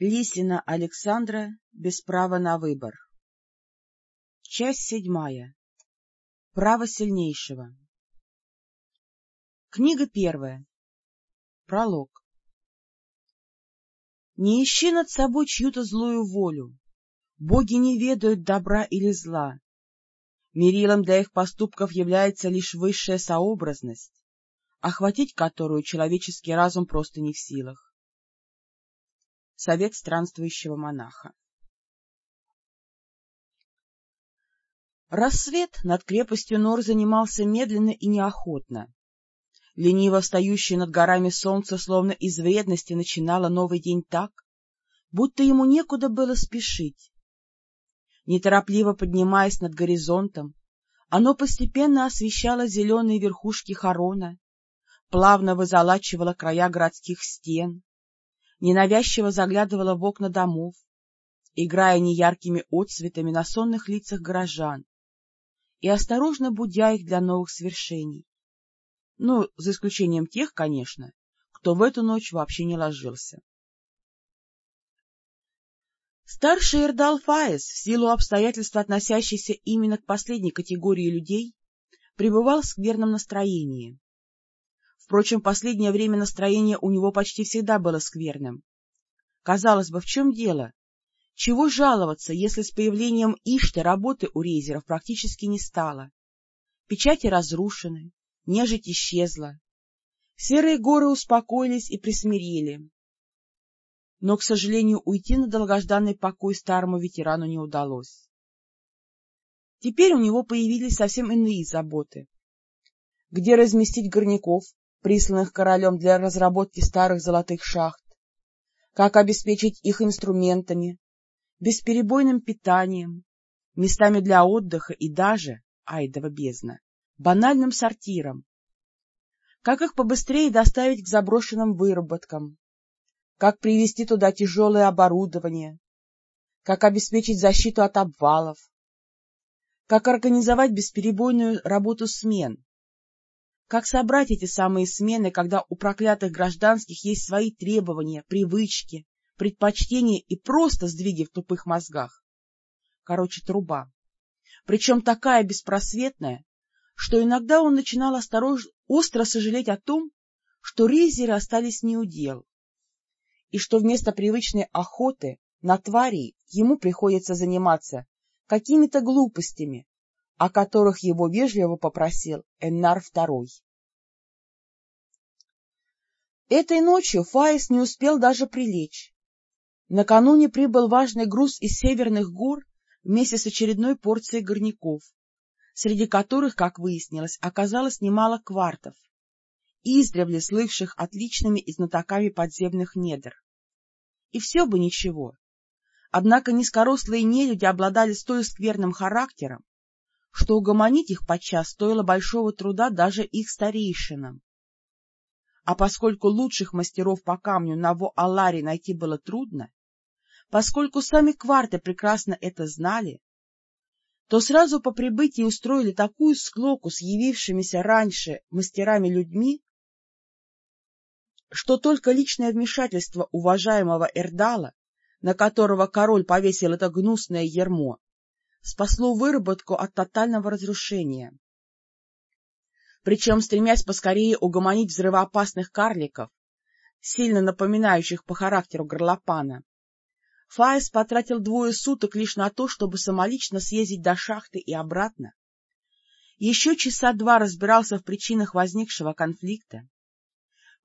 Лисина Александра без права на выбор. Часть седьмая. Право сильнейшего. Книга первая. Пролог. Не ищи над собой чью-то злую волю. Боги не ведают добра или зла. Мерилом для их поступков является лишь высшая сообразность, охватить которую человеческий разум просто не в силах. Совет странствующего монаха. Рассвет над крепостью Нор занимался медленно и неохотно. Лениво встающее над горами солнце словно из вредности начинало новый день так, будто ему некуда было спешить. Неторопливо поднимаясь над горизонтом, оно постепенно освещало зеленые верхушки хорона, плавно вызолачивало края городских стен, ненавязчиво заглядывала в окна домов, играя неяркими отцветами на сонных лицах горожан и осторожно будя их для новых свершений. Ну, за исключением тех, конечно, кто в эту ночь вообще не ложился. Старший Эрдал Фаес, в силу обстоятельств, относящихся именно к последней категории людей, пребывал в скверном настроении. Впрочем, последнее время настроение у него почти всегда было скверным. Казалось бы, в чем дело? Чего жаловаться, если с появлением Ишты работы у рейзеров практически не стало? Печати разрушены, нежить исчезла. Серые горы успокоились и присмирели. Но, к сожалению, уйти на долгожданный покой старому ветерану не удалось. Теперь у него появились совсем иные заботы. Где разместить горняков, присланных королем для разработки старых золотых шахт, как обеспечить их инструментами, бесперебойным питанием, местами для отдыха и даже, айдова бездна, банальным сортиром, как их побыстрее доставить к заброшенным выработкам, как привести туда тяжелое оборудование, как обеспечить защиту от обвалов, как организовать бесперебойную работу смен, как собрать эти самые смены, когда у проклятых гражданских есть свои требования, привычки, предпочтения и просто сдвиги в тупых мозгах? Короче, труба. Причем такая беспросветная, что иногда он начинал осторожно, остро сожалеть о том, что рейзеры остались неудел, и что вместо привычной охоты на тварей ему приходится заниматься какими-то глупостями, о которых его вежливо попросил Эннар II. Этой ночью Фаис не успел даже прилечь. Накануне прибыл важный груз из северных гор вместе с очередной порцией горняков, среди которых, как выяснилось, оказалось немало квартов, издревле слывших отличными и знатоками подземных недр. И все бы ничего. Однако низкорослые нелюди обладали столь скверным характером, что угомонить их подчас стоило большого труда даже их старейшинам. А поскольку лучших мастеров по камню на Во-Аларе найти было трудно, поскольку сами кварты прекрасно это знали, то сразу по прибытии устроили такую склоку с явившимися раньше мастерами-людьми, что только личное вмешательство уважаемого Эрдала, на которого король повесил это гнусное ермо, спасло выработку от тотального разрушения. Причем, стремясь поскорее угомонить взрывоопасных карликов, сильно напоминающих по характеру горлопана, Фаис потратил двое суток лишь на то, чтобы самолично съездить до шахты и обратно. Еще часа два разбирался в причинах возникшего конфликта.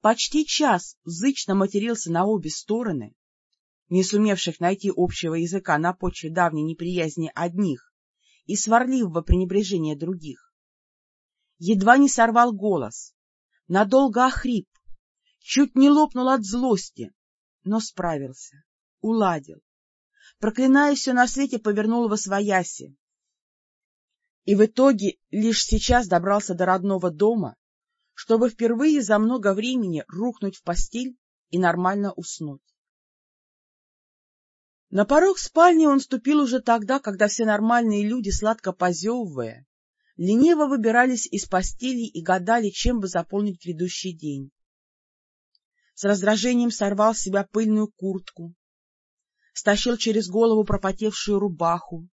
Почти час зычно матерился на обе стороны, не сумевших найти общего языка на почве давней неприязни одних и сварливого пренебрежения других. Едва не сорвал голос, надолго охрип, чуть не лопнул от злости, но справился, уладил. Проклиная все на свете, повернул во свояси. И в итоге лишь сейчас добрался до родного дома, чтобы впервые за много времени рухнуть в постель и нормально уснуть. На порог спальни он ступил уже тогда, когда все нормальные люди, сладко позевывая, лениво выбирались из постелей и гадали, чем бы заполнить грядущий день. С раздражением сорвал с себя пыльную куртку, стащил через голову пропотевшую рубаху,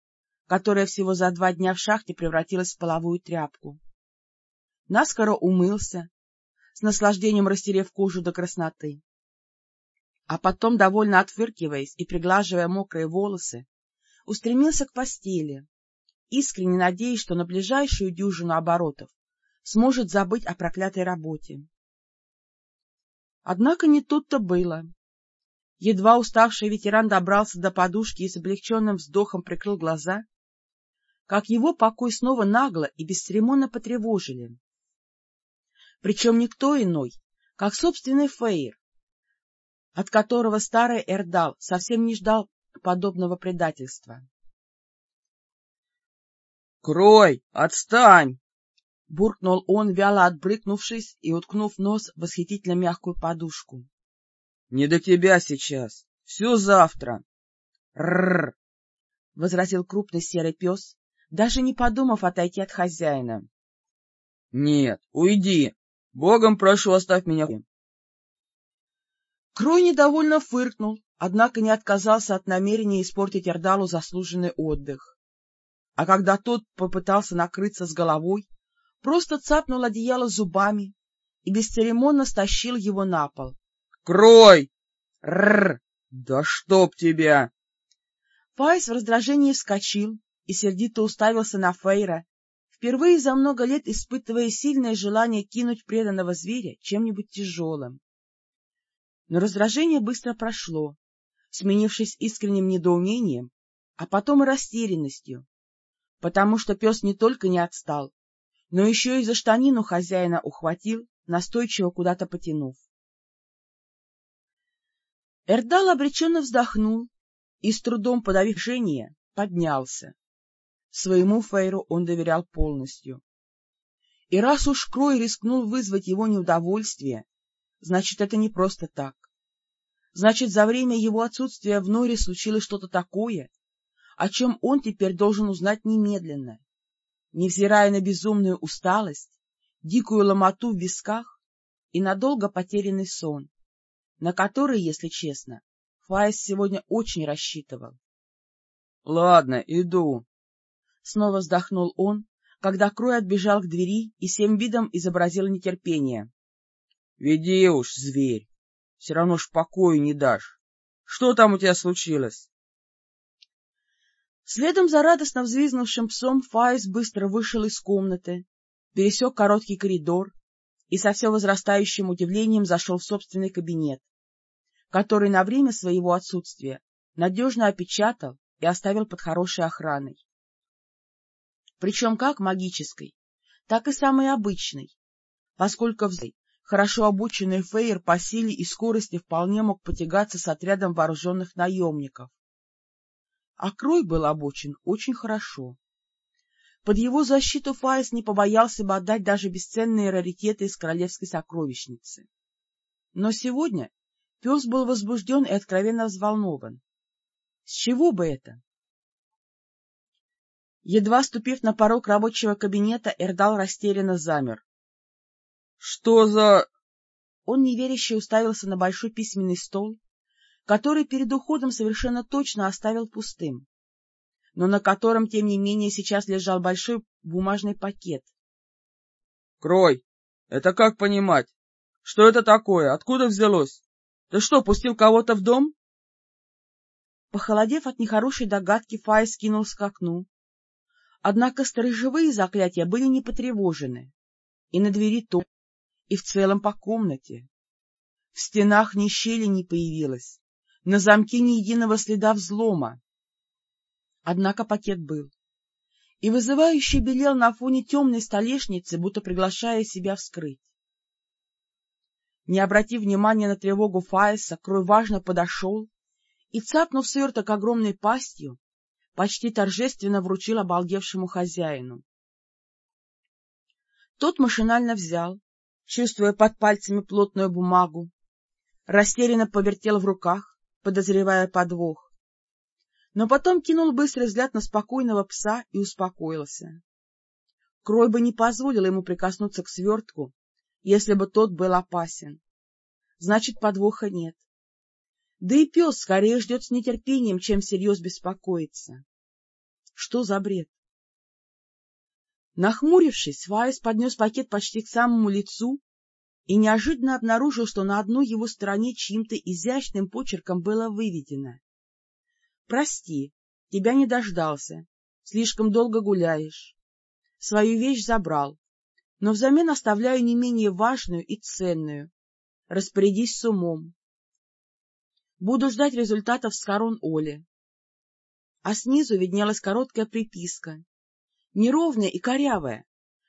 которая всего за два дня в шахте превратилась в половую тряпку. Наскоро умылся, с наслаждением растерев кожу до красноты. А потом, довольно отфыркиваясь и приглаживая мокрые волосы, устремился к постели, искренне надеясь, что на ближайшую дюжину оборотов сможет забыть о проклятой работе. Однако не тут-то было. Едва уставший ветеран добрался до подушки и с облегченным вздохом прикрыл глаза, как его покой снова нагло и бесцеремонно потревожили. Причем никто иной, как собственный Фейр, от которого старый Эрдал совсем не ждал подобного предательства. — Крой, отстань! — буркнул он, вяло отбрыкнувшись и уткнув нос в восхитительно мягкую подушку. — Не до тебя сейчас. Все завтра. — Рррр! — возразил крупный серый пес, даже не подумав отойти от хозяина. — Нет, уйди. Богом прошу, оставь меня. Крой недовольно фыркнул, однако не отказался от намерения испортить Эрдалу заслуженный отдых. А когда тот попытался накрыться с головой, просто цапнул одеяло зубами и бесцеремонно стащил его на пол. — Крой! Рррр! Да чтоб тебя! Файс в раздражении вскочил и сердито уставился на Фейра, впервые за много лет испытывая сильное желание кинуть преданного зверя чем-нибудь тяжелым. Но раздражение быстро прошло, сменившись искренним недоумением, а потом и растерянностью, потому что пес не только не отстал, но еще и за штанину хозяина ухватил, настойчиво куда-то потянув. Эрдал обреченно вздохнул и, с трудом подавив жжение, поднялся. Своему Фейру он доверял полностью. И раз уж Крой рискнул вызвать его неудовольствие, значит, это не просто так. Значит, за время его отсутствия в Норе случилось что-то такое, о чем он теперь должен узнать немедленно невзирая на безумную усталость, дикую ломоту в висках и надолго потерянный сон, на который, если честно, Фаис сегодня очень рассчитывал. — Ладно, иду. Снова вздохнул он, когда Крой отбежал к двери и всем видом изобразил нетерпение. — Веди уж, зверь, все равно ж покою не дашь. Что там у тебя случилось? Следом за радостно взвизнувшим псом Фаис быстро вышел из комнаты, пересек короткий коридор и со все возрастающим удивлением зашел в собственный кабинет, который на время своего отсутствия надежно опечатал и оставил под хорошей охраной. Причем как магической, так и самой обычной, поскольку взы хорошо обученный Фейер по силе и скорости вполне мог потягаться с отрядом вооруженных наемников, а Крой был обучен очень хорошо. Под его защиту Фаис не побоялся бы отдать даже бесценные раритеты из королевской сокровищницы. Но сегодня пес был возбужден и откровенно взволнован. С чего бы это? Едва ступив на порог рабочего кабинета, Эрдал растерянно замер. — Что за... Он неверяще уставился на большой письменный стол, который перед уходом совершенно точно оставил пустым, но на котором, тем не менее, сейчас лежал большой бумажный пакет. — Крой, это как понимать? Что это такое? Откуда взялось? Ты что, пустил кого-то в дом? Похолодев от нехорошей догадки, Фай скинулся к окну. Однако сторожевые заклятия были не потревожены. И на двери то, и в целом по комнате. В стенах ни щели не появилось, на замке ни единого следа взлома. Однако пакет был. И вызывающе белел на фоне темной столешницы, будто приглашая себя вскрыть. Не обратив внимания на тревогу Фаиса, Крой важно подошел и, цапнув сверток огромной пастью, почти торжественно вручил обалдевшему хозяину. Тот машинально взял, чувствуя под пальцами плотную бумагу, растерянно повертел в руках, подозревая подвох. Но потом кинул быстрый взгляд на спокойного пса и успокоился. Крой бы не позволил ему прикоснуться к свертку, если бы тот был опасен. Значит, подвоха нет. Да и пес скорее ждет с нетерпением, чем всерьез беспокоится. Что за бред? Нахмурившись, Вайс поднес пакет почти к самому лицу и неожиданно обнаружил, что на одной его стороне чьим-то изящным почерком было выведено. — Прости, тебя не дождался, слишком долго гуляешь. Свою вещь забрал, но взамен оставляю не менее важную и ценную. Распорядись с умом. Буду ждать результатов с корон Оли. А снизу виднелась короткая приписка, неровная и корявая,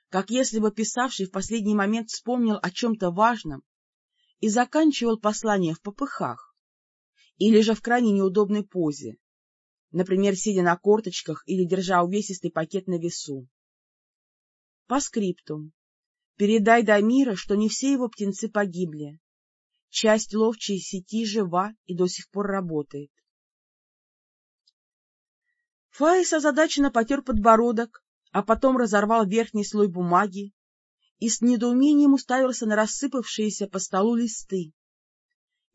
как если бы писавший в последний момент вспомнил о чем-то важном и заканчивал послание в попыхах или же в крайне неудобной позе, например, сидя на корточках или держа увесистый пакет на весу. По скриптум. Передай Дамира, что не все его птенцы погибли. Часть ловчей сети жива и до сих пор работает. Фаис озадаченно потер подбородок, а потом разорвал верхний слой бумаги и с недоумением уставился на рассыпавшиеся по столу листы,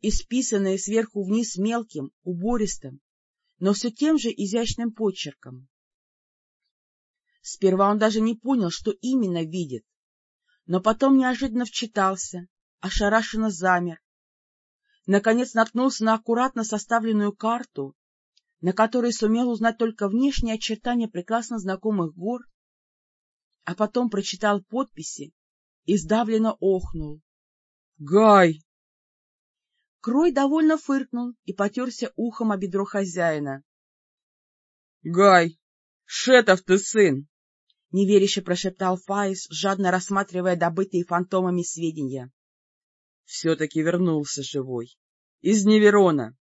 исписанные сверху вниз мелким, убористым, но все тем же изящным почерком. Сперва он даже не понял, что именно видит, но потом неожиданно вчитался, ошарашенно замер. Наконец наткнулся на аккуратно составленную карту, на которой сумел узнать только внешние очертания прекрасно знакомых гор, а потом прочитал подписи и сдавленно охнул. — Гай! Крой довольно фыркнул и потерся ухом о бедро хозяина. — Гай! Шетов ты сын! — неверяще прошептал Фаис, жадно рассматривая добытые фантомами сведения. — Все-таки вернулся живой. Из Неверона.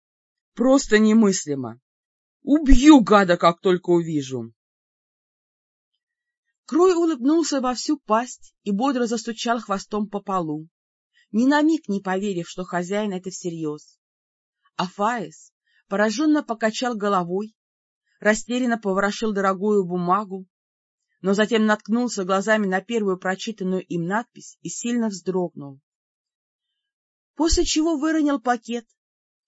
Просто немыслимо. Убью гада, как только увижу. Крой улыбнулся во всю пасть и бодро застучал хвостом по полу, ни на миг не поверив, что хозяин это всерьез. А Фаис пораженно покачал головой, растерянно поворошил дорогую бумагу, но затем наткнулся глазами на первую прочитанную им надпись и сильно вздрогнул. После чего выронил пакет,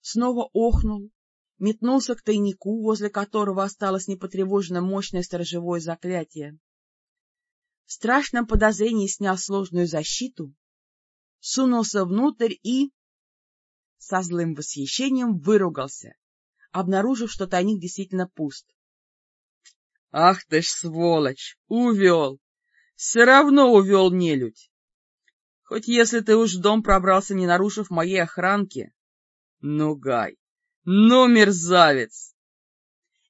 снова охнул, метнулся к тайнику, возле которого осталось непотревожено мощное сторожевое заклятие. В страшном подозрении снял сложную защиту, сунулся внутрь и... со злым восхищением выругался, обнаружив, что тайник действительно пуст. Ах ты ж сволочь! Увел! Все равно увел нелюдь! Хоть если ты уж в дом пробрался, не нарушив моей охранки. Ну, Гай! Ну, мерзавец!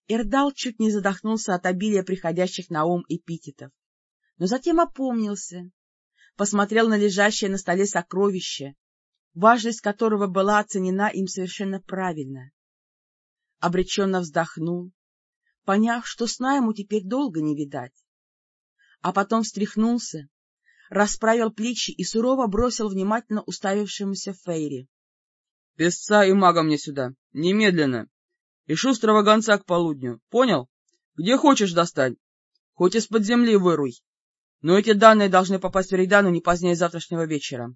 Ирдал чуть не задохнулся от обилия приходящих на ум эпитетов, но затем опомнился, посмотрел на лежащее на столе сокровище, важность которого была оценена им совершенно правильно. Обреченно вздохнул, поняв, что сна ему теперь долго не видать. А потом встряхнулся, расправил плечи и сурово бросил внимательно уставившемуся Фейри. — Песца и мага мне сюда, немедленно, и шустрого гонца к полудню, понял? Где хочешь достань, хоть из-под земли выруй, но эти данные должны попасть в Рейдану не позднее завтрашнего вечера.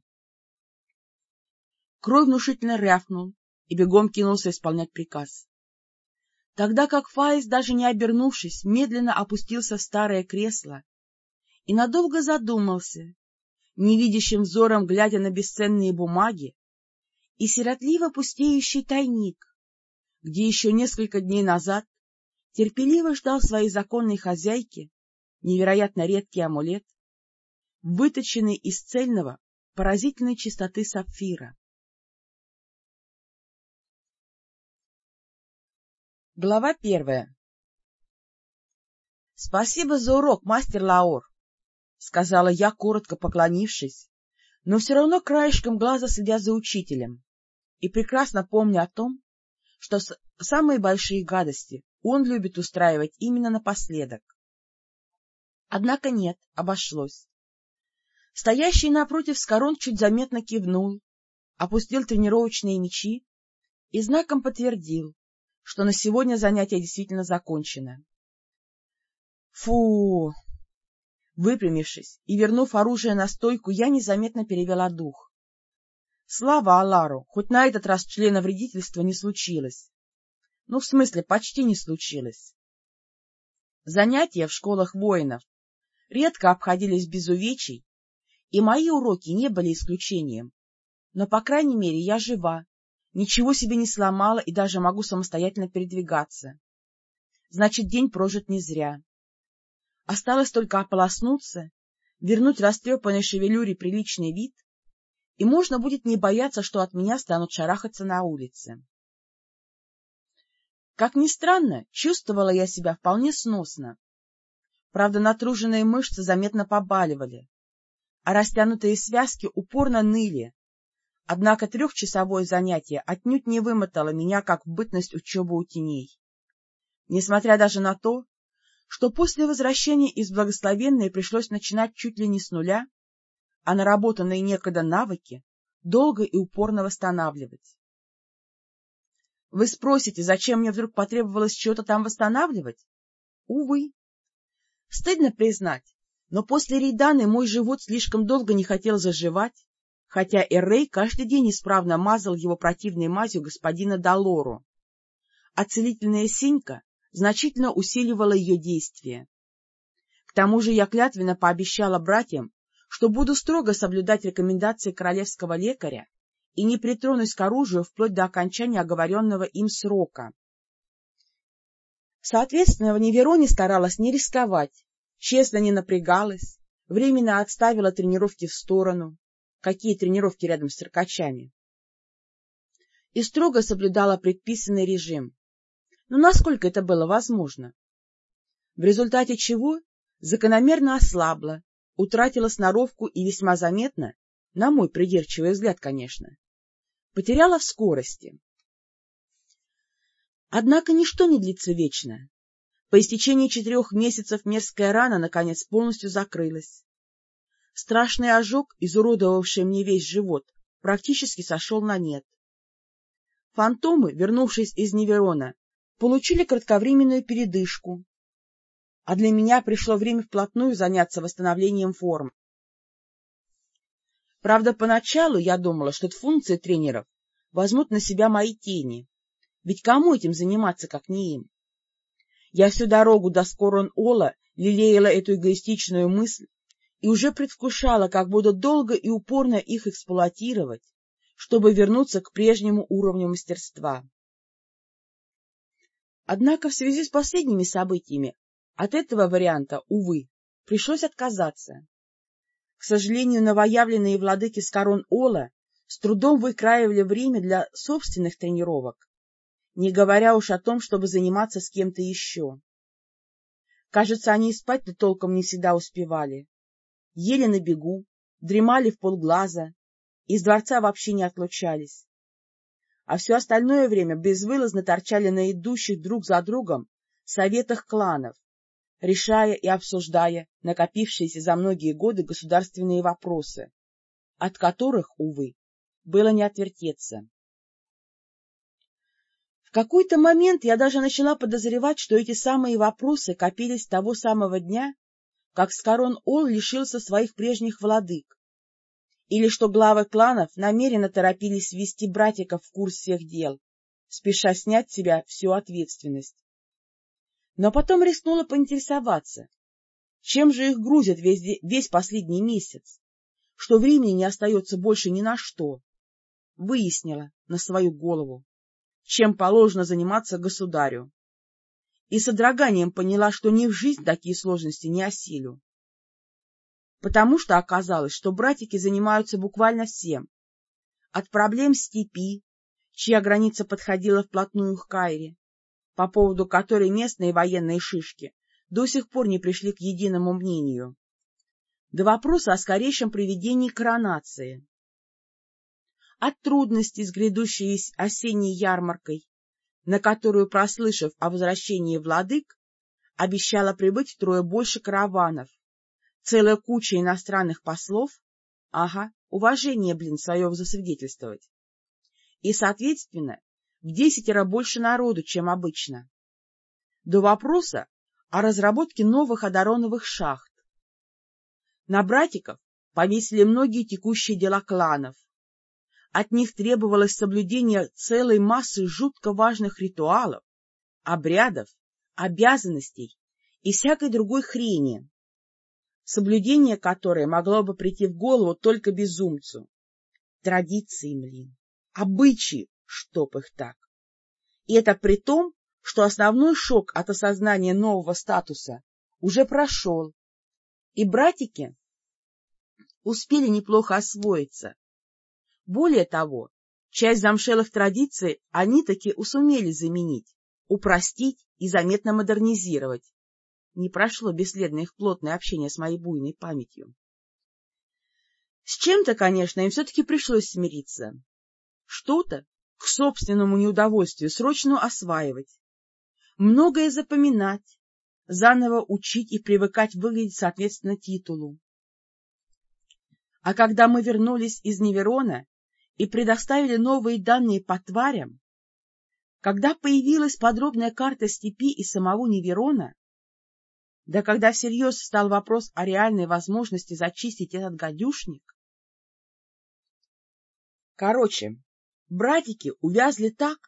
Крой внушительно рявкнул и бегом кинулся исполнять приказ. Тогда как Фаис, даже не обернувшись, медленно опустился в старое кресло и надолго задумался, невидящим взором глядя на бесценные бумаги и сиротливо пустеющий тайник, где еще несколько дней назад терпеливо ждал своей законной хозяйки невероятно редкий амулет, выточенный из цельного, поразительной чистоты сапфира. Глава первая — Спасибо за урок, мастер Лаор, — сказала я, коротко поклонившись, но все равно краешком глаза следя за учителем, и прекрасно помня о том, что самые большие гадости он любит устраивать именно напоследок. Однако нет, обошлось. Стоящий напротив Скорон чуть заметно кивнул, опустил тренировочные мечи и знаком подтвердил, что на сегодня занятие действительно закончено. Фу! Выпрямившись и вернув оружие на стойку, я незаметно перевела дух. Слава Аллару, хоть на этот раз члена вредительства не случилось. Ну, в смысле, почти не случилось. Занятия в школах воинов редко обходились без увечий, и мои уроки не были исключением. Но, по крайней мере, я жива, ничего себе не сломала и даже могу самостоятельно передвигаться. Значит, день прожит не зря. Осталось только ополоснуться, вернуть растрепанной шевелюре приличный вид, и можно будет не бояться, что от меня станут шарахаться на улице. Как ни странно, чувствовала я себя вполне сносно. Правда, натруженные мышцы заметно побаливали, а растянутые связки упорно ныли. Однако трехчасовое занятие отнюдь не вымотало меня, как в бытность учебы у теней. Несмотря даже на то, что после возвращения из благословенной пришлось начинать чуть ли не с нуля, а наработанные некогда навыки долго и упорно восстанавливать. Вы спросите, зачем мне вдруг потребовалось что-то там восстанавливать? Увы. Стыдно признать, но после Рейданы мой живот слишком долго не хотел заживать, хотя Эррей каждый день исправно мазал его противной мазью господина Долору, а целительная синька значительно усиливала ее действие. К тому же я клятвенно пообещала братьям, что буду строго соблюдать рекомендации королевского лекаря и не притронусь к оружию вплоть до окончания оговоренного им срока. Соответственно, в Невероне старалась не рисковать, честно не напрягалась, временно отставила тренировки в сторону, какие тренировки рядом с циркачами, и строго соблюдала предписанный режим. Но насколько это было возможно? В результате чего закономерно ослабла, утратила сноровку и весьма заметно, на мой придирчивый взгляд, конечно, потеряла в скорости. Однако ничто не длится вечно. По истечении четырех месяцев мерзкая рана, наконец, полностью закрылась. Страшный ожог, изуродовавший мне весь живот, практически сошел на нет. Фантомы, вернувшись из Неверона, получили кратковременную передышку, а для меня пришло время вплотную заняться восстановлением форм. Правда, поначалу я думала, что функции тренеров возьмут на себя мои тени, ведь кому этим заниматься, как не им? Я всю дорогу до Скорон-Ола лелеяла эту эгоистичную мысль и уже предвкушала, как буду долго и упорно их эксплуатировать, чтобы вернуться к прежнему уровню мастерства. Однако в связи с последними событиями от этого варианта, увы, пришлось отказаться. К сожалению, новоявленные владыки с корон Ола с трудом выкраивали время для собственных тренировок, не говоря уж о том, чтобы заниматься с кем-то еще. Кажется, они и спать-то толком не всегда успевали. Ели на бегу, дремали в полглаза, из дворца вообще не отлучались. А все остальное время безвылазно торчали на идущих друг за другом советах кланов, решая и обсуждая накопившиеся за многие годы государственные вопросы, от которых, увы, было не отвертеться. В какой-то момент я даже начала подозревать, что эти самые вопросы копились того самого дня, как Скорон Ол лишился своих прежних владык, или что главы кланов намеренно торопились ввести братиков в курс всех дел, спеша снять с себя всю ответственность но потом рискнула поинтересоваться, чем же их грузят весь, весь последний месяц, что времени не остается больше ни на что. Выяснила на свою голову, чем положено заниматься государю. И содроганием поняла, что ни в жизнь такие сложности не осилю. Потому что оказалось, что братики занимаются буквально всем. От проблем степи, чья граница подходила вплотную к Кайре, по поводу которой местные военные шишки до сих пор не пришли к единому мнению, до вопроса о скорейшем приведении коронации. От трудностей с грядущей осенней ярмаркой, на которую, прослышав о возвращении владык, обещала прибыть втрое больше караванов, целая куча иностранных послов, ага, уважение, блин, свое засвидетельствовать, и, соответственно, в десятеро больше народу, чем обычно. До вопроса о разработке новых одароновых шахт. На братиков повесили многие текущие дела кланов, от них требовалось соблюдение целой массы жутко важных ритуалов, обрядов, обязанностей и всякой другой хрени, соблюдение которой могло бы прийти в голову только безумцу. Традиции, млин, обычаи, чтоб их так. И это при том, что основной шок от осознания нового статуса уже прошел, и братики успели неплохо освоиться. Более того, часть замшелых традиций они таки усумели заменить, упростить и заметно модернизировать. Не прошло бесследно их плотное общение с моей буйной памятью. С чем-то, конечно, им все-таки пришлось смириться. Что-то к собственному неудовольствию срочно осваивать, многое запоминать, заново учить и привыкать выглядеть соответственно титулу. А когда мы вернулись из Неверона и предоставили новые данные по тварям, когда появилась подробная карта степи и самого Неверона, да когда всерьез стал вопрос о реальной возможности зачистить этот гадюшник... Короче, братики увязли так,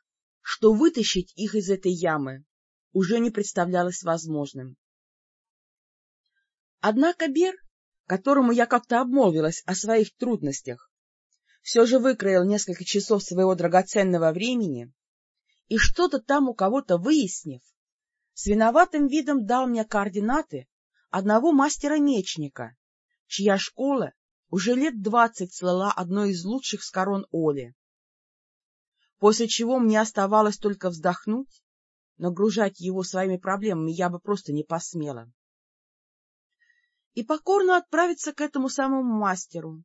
что вытащить их из этой ямы уже не представлялось возможным. Однако Бер, которому я как-то обмолвилась о своих трудностях, все же выкроил несколько часов своего драгоценного времени и что-то там у кого-то выяснив, с виноватым видом дал мне координаты одного мастера-мечника, чья школа уже лет двадцать слала одной из лучших с корон Оли. После чего мне оставалось только вздохнуть, нагружать его своими проблемами я бы просто не посмела. И покорно отправиться к этому самому мастеру,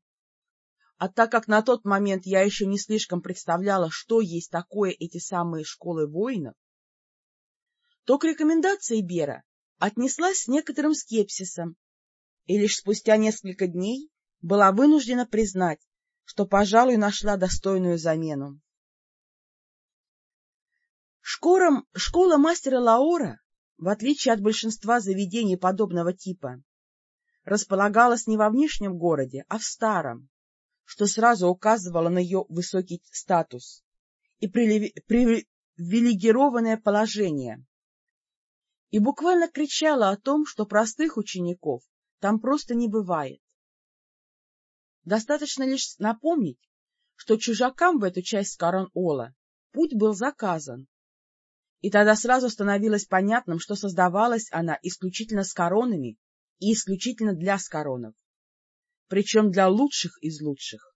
а так как на тот момент я еще не слишком представляла, что есть такое эти самые школы воинов, то к рекомендации Бера отнеслась с некоторым скепсисом и лишь спустя несколько дней была вынуждена признать, что, пожалуй, нашла достойную замену. Школа, школа мастера Лаора, в отличие от большинства заведений подобного типа, располагалась не во внешнем городе, а в старом, что сразу указывало на ее высокий статус и привилегированное положение, и буквально кричала о том, что простых учеников там просто не бывает. Достаточно лишь напомнить, что чужакам в эту часть Каран-Ола путь был заказан, и тогда сразу становилось понятным, что создавалась она исключительно с коронами и исключительно для скоронов. Причем для лучших из лучших,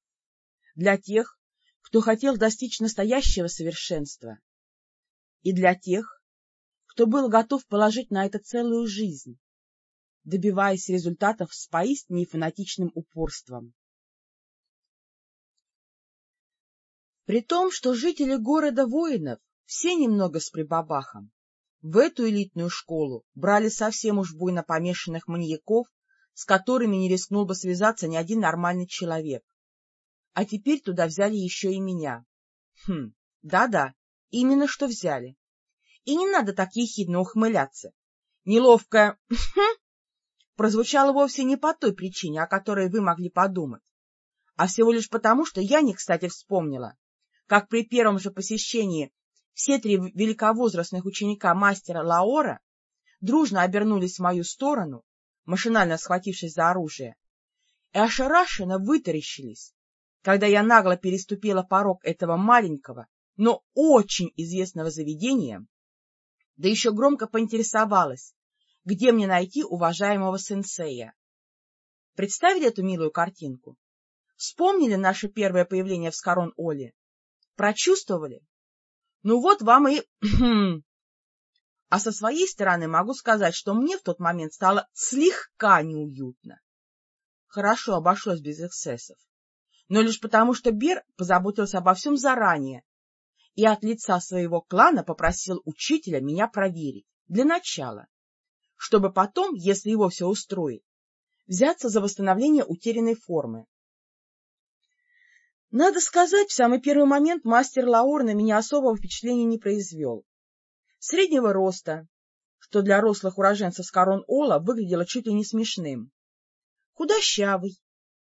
для тех, кто хотел достичь настоящего совершенства, и для тех, кто был готов положить на это целую жизнь, добиваясь результатов с поистине фанатичным упорством. При том, что жители города воинов все немного с прибабахом, в эту элитную школу брали совсем уж буйно помешанных маньяков с которыми не рискнул бы связаться ни один нормальный человек. А теперь туда взяли еще и меня. Хм, да-да, именно что взяли. И не надо так ехидно ухмыляться. Неловкое «хм» прозвучало вовсе не по той причине, о которой вы могли подумать, а всего лишь потому, что я не кстати вспомнила, как при первом же посещении все три великовозрастных ученика мастера Лаора дружно обернулись в мою сторону машинально схватившись за оружие, и ошарашенно вытаращились, когда я нагло переступила порог этого маленького, но очень известного заведения, да еще громко поинтересовалась, где мне найти уважаемого сенсея. Представили эту милую картинку? Вспомнили наше первое появление в Скорон-Оле? Прочувствовали? Ну вот вам и а со своей стороны могу сказать, что мне в тот момент стало слегка неуютно. Хорошо обошлось без эксцессов. Но лишь потому, что Бер позаботился обо всем заранее и от лица своего клана попросил учителя меня проверить, для начала, чтобы потом, если его все устроит, взяться за восстановление утерянной формы. Надо сказать, в самый первый момент мастер Лаур на меня особого впечатления не произвел среднего роста, что для рослых уроженцев с корон Ола выглядело чуть ли не смешным, худощавый,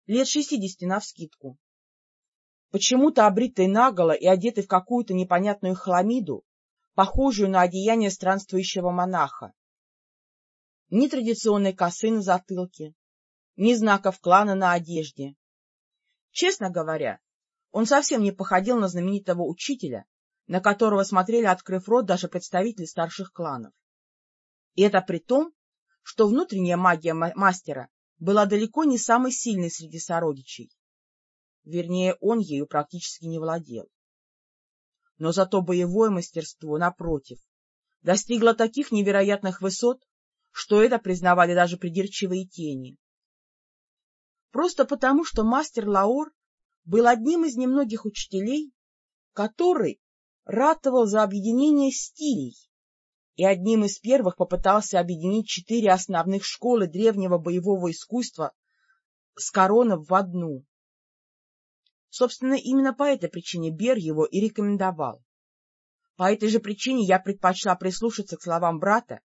лет шестидесяти навскидку. почему-то обритый наголо и одетый в какую-то непонятную хламиду, похожую на одеяние странствующего монаха. Ни традиционной косы на затылке, ни знаков клана на одежде. Честно говоря, он совсем не походил на знаменитого учителя, на которого смотрели, открыв рот, даже представители старших кланов. И это при том, что внутренняя магия мастера была далеко не самой сильной среди сородичей. Вернее, он ею практически не владел. Но зато боевое мастерство, напротив, достигло таких невероятных высот, что это признавали даже придирчивые тени. Просто потому, что мастер Лаор был одним из немногих учителей, который ратовал за объединение стилей и одним из первых попытался объединить четыре основных школы древнего боевого искусства с коронов в одну. Собственно, именно по этой причине Бер его и рекомендовал. По этой же причине я предпочла прислушаться к словам брата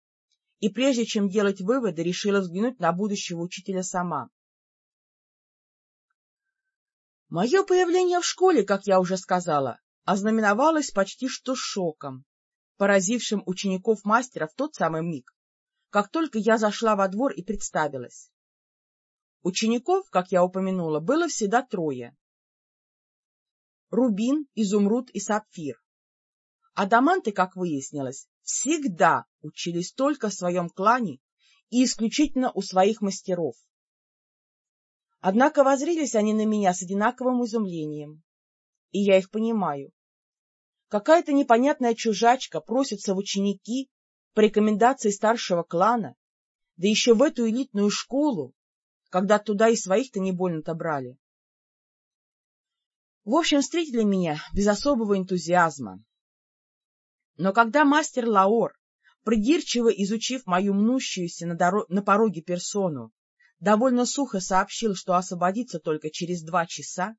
и прежде чем делать выводы, решила взглянуть на будущего учителя сама. Мое появление в школе, как я уже сказала, ознаменовалось почти что шоком, поразившим учеников мастера в тот самый миг, как только я зашла во двор и представилась. Учеников, как я упомянула, было всегда трое. Рубин, Изумруд и Сапфир. Адаманты, как выяснилось, всегда учились только в своем клане и исключительно у своих мастеров. Однако возрились они на меня с одинаковым изумлением. И я их понимаю. Какая-то непонятная чужачка просится в ученики по рекомендации старшего клана, да еще в эту элитную школу, когда туда и своих-то не больно-то брали. В общем, встретили меня без особого энтузиазма. Но когда мастер Лаор, придирчиво изучив мою мнущуюся на, доро... на пороге персону, довольно сухо сообщил, что освободится только через два часа,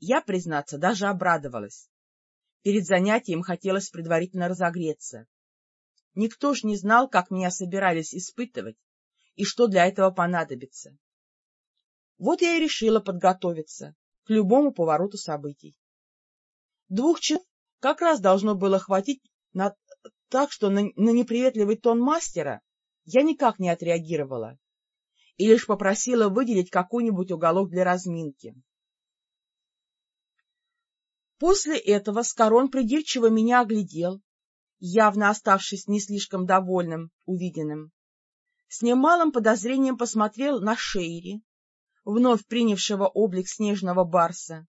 я, признаться, даже обрадовалась. Перед занятием хотелось предварительно разогреться. Никто ж не знал, как меня собирались испытывать и что для этого понадобится. Вот я и решила подготовиться к любому повороту событий. Двух часов как раз должно было хватить на... так, что на, на неприветливый тон мастера я никак не отреагировала и лишь попросила выделить какой-нибудь уголок для разминки. После этого Скорон придирчиво меня оглядел, явно оставшись не слишком довольным увиденным. С немалым подозрением посмотрел на Шейри, вновь принявшего облик снежного барса,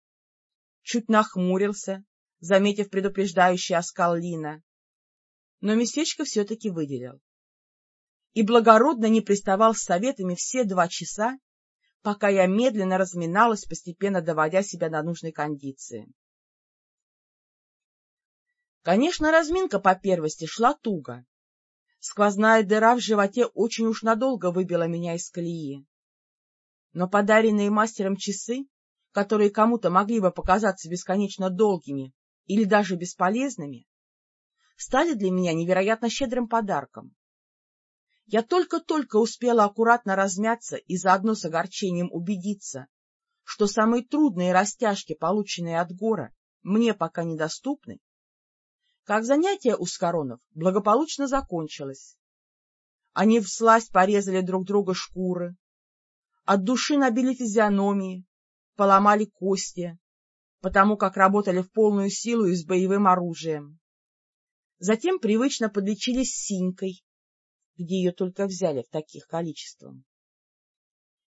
чуть нахмурился, заметив предупреждающий оскал Лина, но местечко все-таки выделил и благородно не приставал с советами все два часа, пока я медленно разминалась, постепенно доводя себя до нужной кондиции. Конечно, разминка по первости шла туго. Сквозная дыра в животе очень уж надолго выбила меня из колеи. Но подаренные мастером часы, которые кому-то могли бы показаться бесконечно долгими или даже бесполезными, стали для меня невероятно щедрым подарком. Я только-только успела аккуратно размяться и заодно с огорчением убедиться, что самые трудные растяжки, полученные от гора, мне пока недоступны, как занятие у скоронов благополучно закончилось. Они всласть порезали друг друга шкуры, от души набили физиономии, поломали кости, потому как работали в полную силу и с боевым оружием. Затем привычно подлечились синькой, где ее только взяли в таких количествах.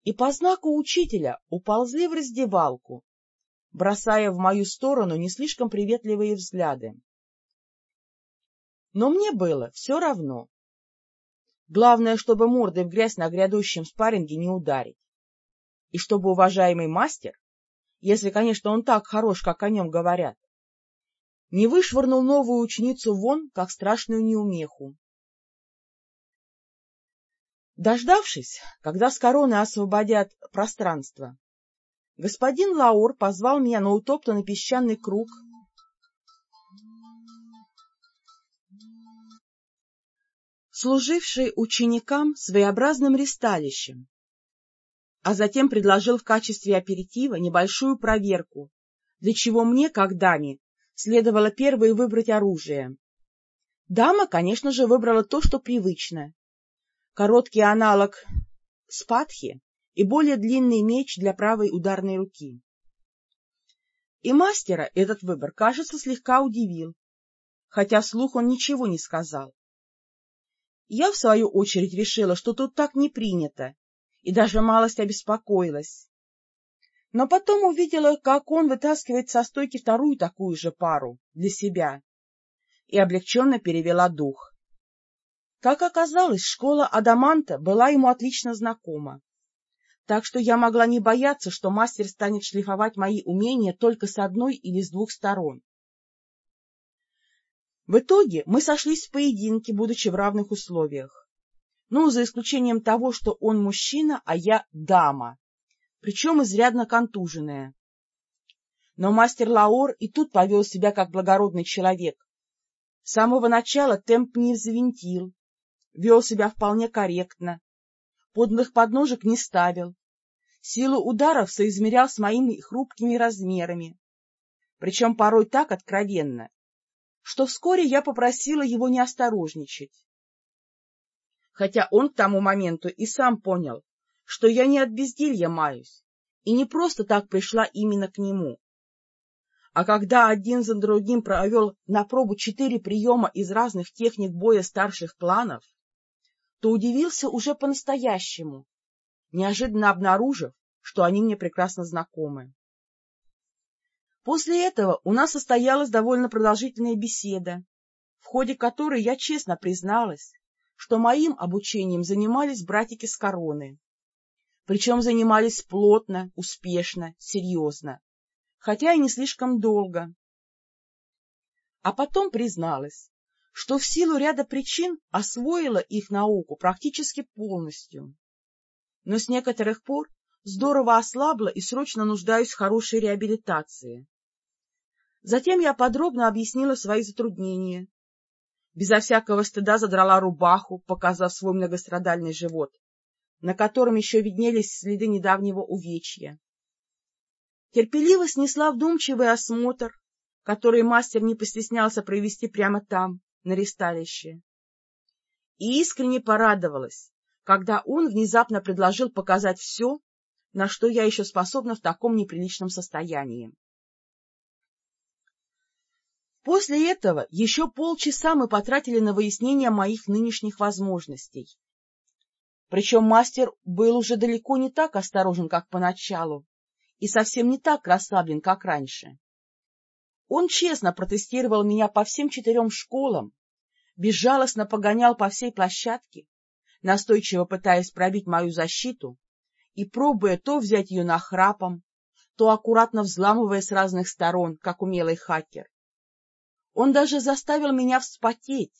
И по знаку учителя уползли в раздевалку, бросая в мою сторону не слишком приветливые взгляды. Но мне было все равно. Главное, чтобы мордой в грязь на грядущем спарринге не ударить. И чтобы уважаемый мастер, если, конечно, он так хорош, как о нем говорят, не вышвырнул новую ученицу вон, как страшную неумеху. Дождавшись, когда с короны освободят пространство, господин Лаур позвал меня на утоптанный песчаный круг, служивший ученикам своеобразным ристалищем, а затем предложил в качестве аперитива небольшую проверку для чего мне, как даме, следовало первой выбрать оружие. Дама, конечно же, выбрала то, что привычно. Короткий аналог спадхи и более длинный меч для правой ударной руки. И мастера этот выбор, кажется, слегка удивил, хотя вслух он ничего не сказал. Я, в свою очередь, решила, что тут так не принято, и даже малость обеспокоилась. Но потом увидела, как он вытаскивает со стойки вторую такую же пару для себя, и облегченно перевела дух. Как оказалось, школа Адаманта была ему отлично знакома, так что я могла не бояться, что мастер станет шлифовать мои умения только с одной или с двух сторон. В итоге мы сошлись в поединке, будучи в равных условиях. Ну, за исключением того, что он мужчина, а я дама, причем изрядно контуженная. Но мастер Лаор и тут повел себя как благородный человек. С самого начала темп не взвинтил, вел себя вполне корректно, подлых подножек не ставил, силу ударов соизмерял с моими хрупкими размерами, причем порой так откровенно, что вскоре я попросила его не осторожничать. Хотя он к тому моменту и сам понял, что я не от безделья маюсь, и не просто так пришла именно к нему. А когда один за другим провел на пробу четыре приема из разных техник боя старших кланов, то удивился уже по-настоящему, неожиданно обнаружив, что они мне прекрасно знакомы. После этого у нас состоялась довольно продолжительная беседа, в ходе которой я честно призналась, что моим обучением занимались братики с короны. Причем занимались плотно, успешно, серьезно, хотя и не слишком долго. А потом призналась, что в силу ряда причин освоила их науку практически полностью. Но с некоторых пор здорово ослабла и срочно нуждаюсь в хорошей реабилитации. Затем я подробно объяснила свои затруднения. Безо всякого стыда задрала рубаху, показав свой многострадальный живот, на котором еще виднелись следы недавнего увечья. Терпеливо снесла вдумчивый осмотр, который мастер не постеснялся провести прямо там, на ресталище. И искренне порадовалась, когда он внезапно предложил показать все, на что я еще способна в таком неприличном состоянии. После этого еще полчаса мы потратили на выяснение моих нынешних возможностей. Причем мастер был уже далеко не так осторожен, как поначалу, и совсем не так расслаблен, как раньше. Он честно протестировал меня по всем четырем школам, безжалостно погонял по всей площадке, настойчиво пытаясь пробить мою защиту и пробуя то взять ее нахрапом, то аккуратно взламывая с разных сторон, как умелый хакер. Он даже заставил меня вспотеть,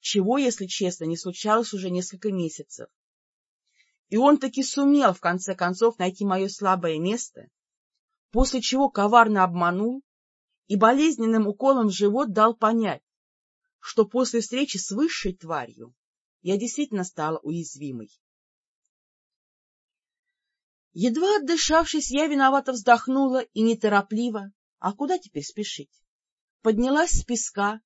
чего, если честно, не случалось уже несколько месяцев. И он таки сумел, в конце концов, найти мое слабое место, после чего коварно обманул и болезненным уколом в живот дал понять, что после встречи с высшей тварью я действительно стала уязвимой. Едва отдышавшись, я виновато вздохнула и неторопливо, а куда теперь спешить? поднялась с песка,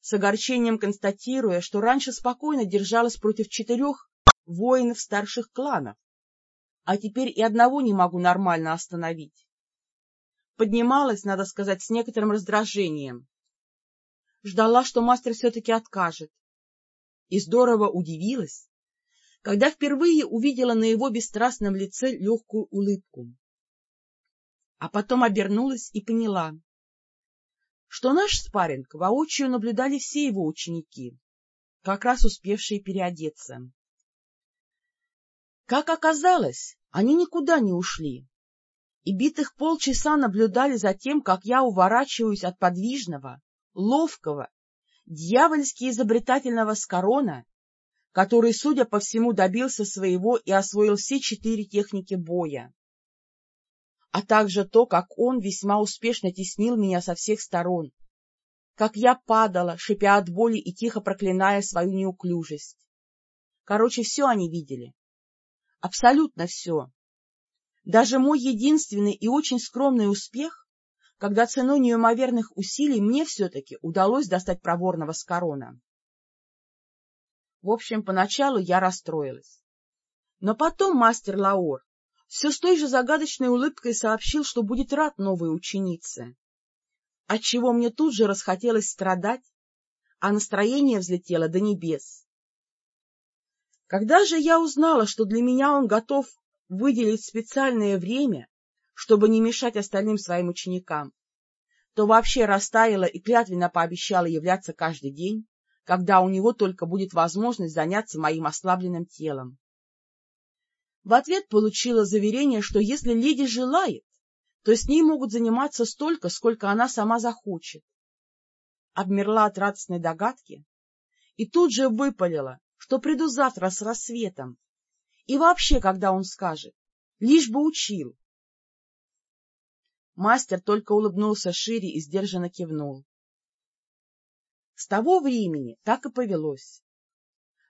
с огорчением констатируя, что раньше спокойно держалась против четырех воинов старших кланов, а теперь и одного не могу нормально остановить. Поднималась, надо сказать, с некоторым раздражением. Ждала, что мастер все-таки откажет. И здорово удивилась, когда впервые увидела на его бесстрастном лице легкую улыбку. А потом обернулась и поняла, что наш спарринг воочию наблюдали все его ученики, как раз успевшие переодеться. Как оказалось, они никуда не ушли, и битых полчаса наблюдали за тем, как я уворачиваюсь от подвижного, ловкого, дьявольски изобретательного Скорона, который, судя по всему, добился своего и освоил все четыре техники боя а также то, как он весьма успешно теснил меня со всех сторон, как я падала, шипя от боли и тихо проклиная свою неуклюжесть. Короче, все они видели. Абсолютно все. Даже мой единственный и очень скромный успех, когда ценой неимоверных усилий мне все-таки удалось достать проворного с корона. В общем, поначалу я расстроилась. Но потом мастер Лаор все с той же загадочной улыбкой сообщил, что будет рад новой ученице, отчего мне тут же расхотелось страдать, а настроение взлетело до небес. Когда же я узнала, что для меня он готов выделить специальное время, чтобы не мешать остальным своим ученикам, то вообще растаяла и клятвенно пообещала являться каждый день, когда у него только будет возможность заняться моим ослабленным телом. В ответ получила заверение, что если леди желает, то с ней могут заниматься столько, сколько она сама захочет. Обмерла от радостной догадки и тут же выпалила, что приду завтра с рассветом, и вообще, когда он скажет, лишь бы учил. Мастер только улыбнулся шире и сдержанно кивнул. С того времени так и повелось.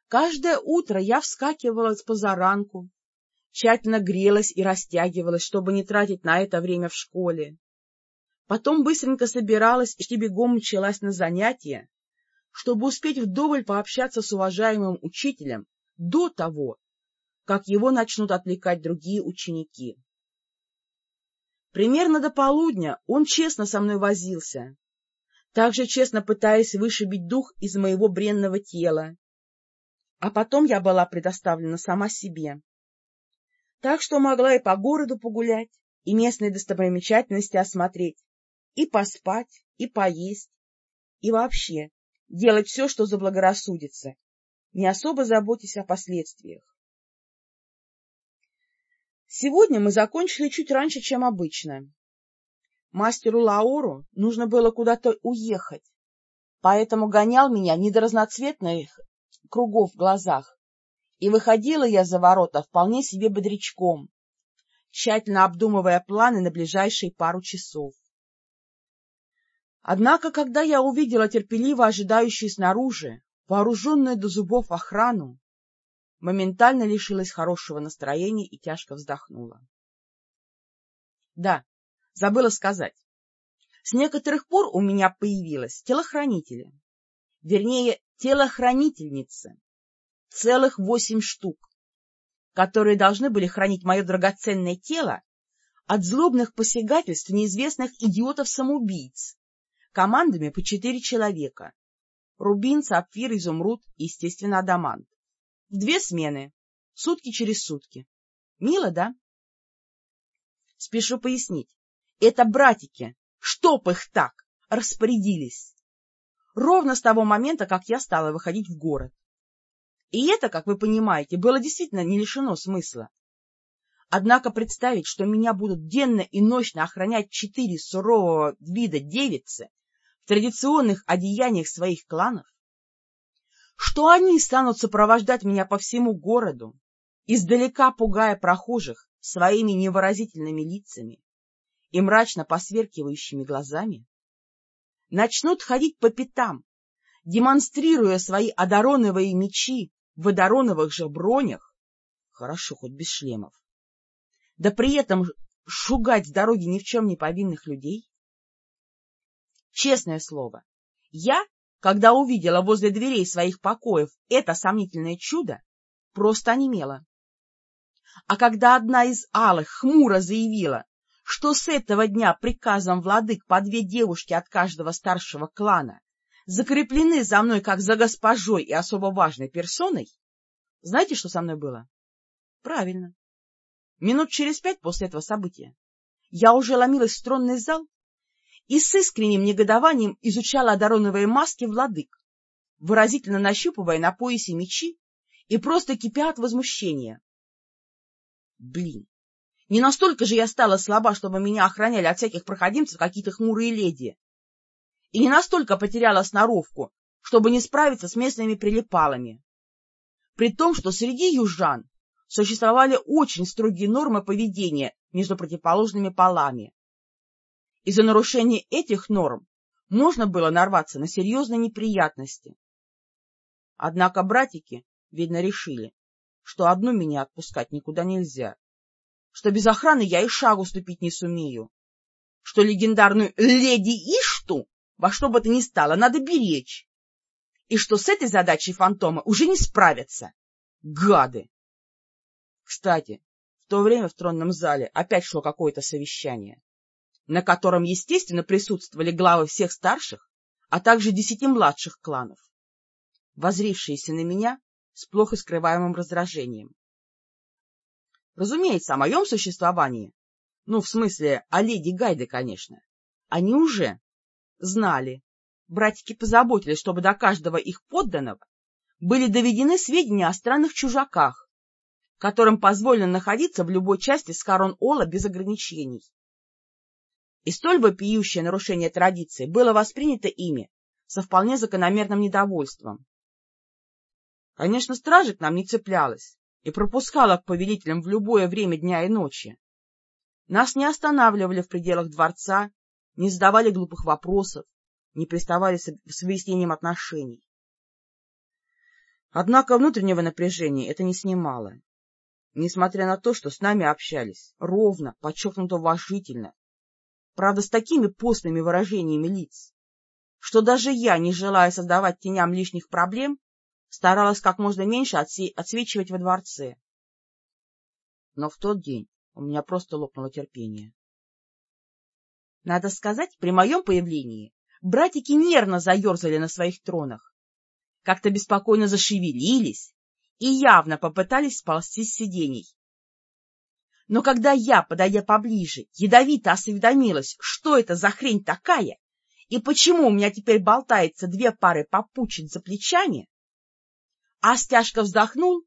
Каждое утро я вскакивала с позаранку, тщательно грелась и растягивалась, чтобы не тратить на это время в школе. Потом быстренько собиралась и бегом мчалась на занятия, чтобы успеть вдоволь пообщаться с уважаемым учителем до того, как его начнут отвлекать другие ученики. Примерно до полудня он честно со мной возился, также честно пытаясь вышибить дух из моего бренного тела. А потом я была предоставлена сама себе. Так что могла и по городу погулять, и местные достопримечательности осмотреть, и поспать, и поесть, и вообще делать все, что заблагорассудится, не особо заботясь о последствиях. Сегодня мы закончили чуть раньше, чем обычно. Мастеру Лауру нужно было куда-то уехать, поэтому гонял меня не до разноцветных кругов в глазах, и выходила я за ворота вполне себе бодрячком, тщательно обдумывая планы на ближайшие пару часов. Однако, когда я увидела терпеливо ожидающую снаружи, вооруженную до зубов охрану, моментально лишилась хорошего настроения и тяжко вздохнула. Да, забыла сказать. С некоторых пор у меня появилась телохранители. Вернее, телохранительницы. Целых восемь штук, которые должны были хранить мое драгоценное тело от злобных посягательств неизвестных идиотов-самоубийц, командами по четыре человека. Рубин, сапфир, изумруд и, естественно, адамант. В две смены, сутки через сутки. Мило, да? Спешу пояснить. Это братики, чтоб их так, распорядились. Ровно с того момента, как я стала выходить в город. И это, как вы понимаете, было действительно не лишено смысла. Однако представить, что меня будут денно и ночно охранять четыре сурового вида девицы в традиционных одеяниях своих кланов, что они станут сопровождать меня по всему городу, издалека пугая прохожих своими невыразительными лицами и мрачно посверкивающими глазами, начнут ходить по пятам, демонстрируя свои одароновые мечи в одароновых же бронях, хорошо хоть без шлемов, да при этом шугать с дороги ни в чем не повинных людей? Честное слово, я когда увидела возле дверей своих покоев это сомнительное чудо, просто онемела. А когда одна из алых хмуро заявила, что с этого дня приказом владык по две девушки от каждого старшего клана закреплены за мной как за госпожой и особо важной персоной, знаете, что со мной было? Правильно. Минут через пять после этого события я уже ломилась в тронный зал и с искренним негодованием изучала одароновые маски владык, выразительно нащупывая на поясе мечи и просто кипя от возмущения. Блин, не настолько же я стала слаба, чтобы меня охраняли от всяких проходимцев какие-то хмурые леди. И не настолько потеряла сноровку, чтобы не справиться с местными прилипалами. При том, что среди южан существовали очень строгие нормы поведения между противоположными полами. Из-за нарушения этих норм можно было нарваться на серьезные неприятности. Однако братики, видно, решили, что одну меня отпускать никуда нельзя, что без охраны я и шагу ступить не сумею, что легендарную леди Ишту во что бы то ни стало надо беречь, и что с этой задачей фантома уже не справятся. Гады! Кстати, в то время в тронном зале опять шло какое-то совещание, на котором, естественно, присутствовали главы всех старших, а также десяти младших кланов, возрившиеся на меня с плохо скрываемым раздражением. Разумеется, о моем существовании, ну, в смысле, о леди Гайде, конечно, они уже знали, братики позаботились, чтобы до каждого их подданного были доведены сведения о странных чужаках, которым позволено находиться в любой части Скарон-Ола без ограничений. И столь вопиющее нарушение традиции было воспринято ими со вполне закономерным недовольством. Конечно, стража к нам не цеплялась и пропускала к повелителям в любое время дня и ночи. Нас не останавливали в пределах дворца, не задавали глупых вопросов, не приставали с выяснением отношений. Однако внутреннего напряжения это не снимало. Несмотря на то, что с нами общались ровно, подчеркнуто уважительно, правда, с такими постными выражениями лиц, что даже я, не желая создавать теням лишних проблем, старалась как можно меньше отсвечивать во дворце. Но в тот день у меня просто лопнуло терпение. Надо сказать, при моем появлении братики нервно заерзали на своих тронах, как-то беспокойно зашевелились и явно попытались сползти с сидений. Но когда я, подойдя поближе, ядовито осведомилась, что это за хрень такая и почему у меня теперь болтается две пары попучин за плечами, Ас тяжко вздохнул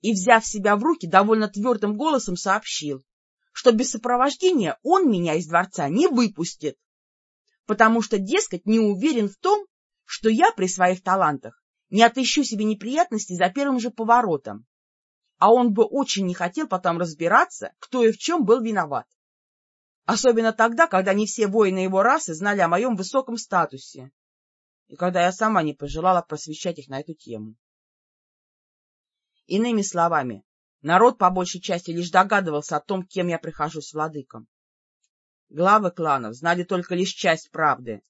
и, взяв себя в руки, довольно твердым голосом сообщил, что без сопровождения он меня из дворца не выпустит потому что, дескать, не уверен в том, что я при своих талантах не отыщу себе неприятностей за первым же поворотом, а он бы очень не хотел потом разбираться, кто и в чем был виноват. Особенно тогда, когда не все воины его расы знали о моем высоком статусе, и когда я сама не пожелала просвещать их на эту тему. Иными словами, народ по большей части лишь догадывался о том, кем я прихожусь владыкам. Главы кланов знали только лишь часть правды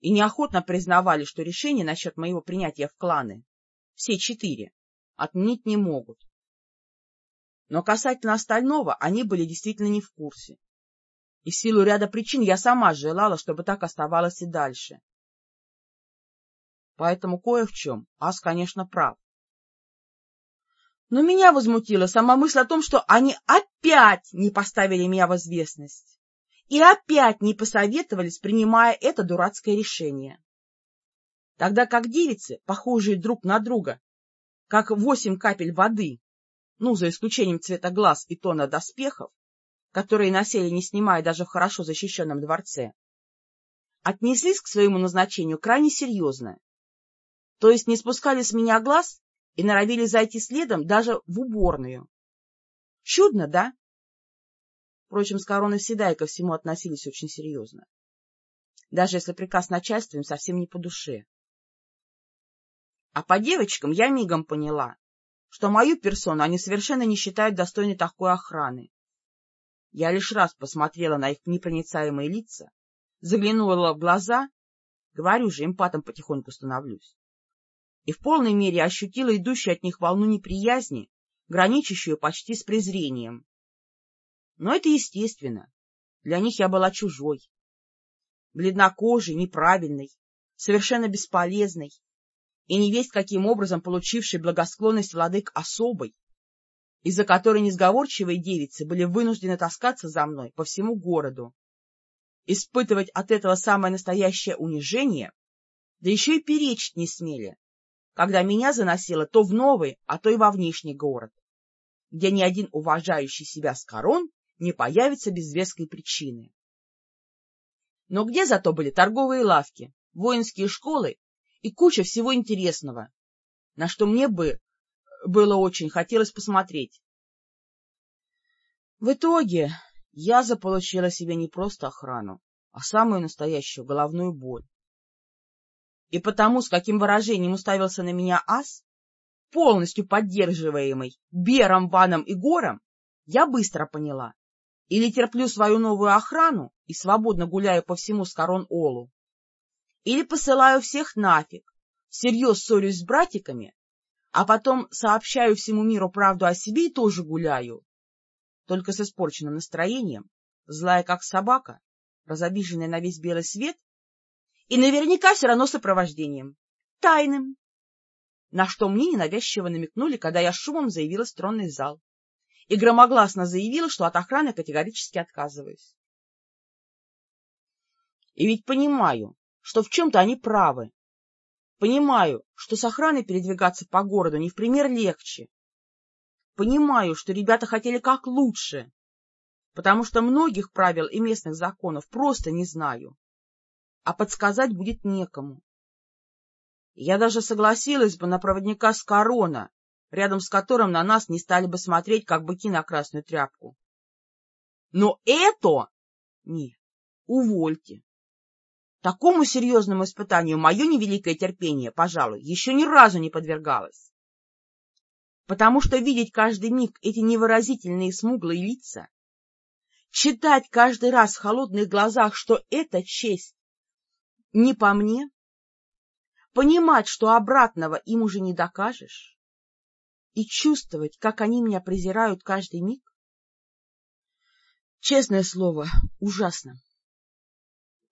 и неохотно признавали, что решение насчет моего принятия в кланы, все четыре, отменить не могут. Но касательно остального они были действительно не в курсе. И в силу ряда причин я сама желала, чтобы так оставалось и дальше. Поэтому кое в чем Ас, конечно, прав. Но меня возмутила сама мысль о том, что они опять не поставили меня в известность и опять не посоветовались, принимая это дурацкое решение. Тогда как девицы, похожие друг на друга, как восемь капель воды, ну, за исключением цвета глаз и тона доспехов, которые носили, не снимая даже в хорошо защищенном дворце, отнеслись к своему назначению крайне серьезно. То есть не спускали с меня глаз и норовили зайти следом даже в уборную. Чудно, да? Впрочем, с короной всегда и ко всему относились очень серьезно. Даже если приказ начальства им совсем не по душе. А по девочкам я мигом поняла, что мою персону они совершенно не считают достойной такой охраны. Я лишь раз посмотрела на их непроницаемые лица, заглянула в глаза, говорю же, эмпатом потихоньку становлюсь, и в полной мере ощутила идущую от них волну неприязни, граничащую почти с презрением. Но это естественно. Для них я была чужой. Бледнокожей, неправильной, совершенно бесполезной и не весть каким образом получившей благосклонность владык особой, из-за которой несговорчивые девицы были вынуждены таскаться за мной по всему городу, испытывать от этого самое настоящее унижение, да еще и перечить не смели, когда меня заносило то в новый, а то и во внешний город, где ни один уважающий себя скорон не появится без веской причины. Но где зато были торговые лавки, воинские школы и куча всего интересного, на что мне бы было очень хотелось посмотреть. В итоге я заполучила себе не просто охрану, а самую настоящую головную боль. И потому, с каким выражением уставился на меня ас, полностью поддерживаемый Бером, Ваном и Гором, я быстро поняла. Или терплю свою новую охрану, и свободно гуляю по всему Скорон-Олу, или посылаю всех нафиг, всерьез ссорюсь с братиками, а потом сообщаю всему миру правду о себе и тоже гуляю, только с испорченным настроением, злая как собака, разобиженная на весь белый свет, и наверняка все равно сопровождением, тайным, на что мне ненавязчиво намекнули, когда я шумом заявилась в тронный зал и громогласно заявила, что от охраны категорически отказываюсь. И ведь понимаю, что в чем-то они правы. Понимаю, что с охраной передвигаться по городу не в пример легче. Понимаю, что ребята хотели как лучше, потому что многих правил и местных законов просто не знаю, а подсказать будет некому. Я даже согласилась бы на проводника с корона, рядом с которым на нас не стали бы смотреть, как быки на красную тряпку. Но это... Не, увольте. Такому серьезному испытанию мое невеликое терпение, пожалуй, еще ни разу не подвергалось. Потому что видеть каждый миг эти невыразительные смуглые лица, читать каждый раз в холодных глазах, что это честь не по мне, понимать, что обратного им уже не докажешь, и чувствовать, как они меня презирают каждый миг? Честное слово, ужасно.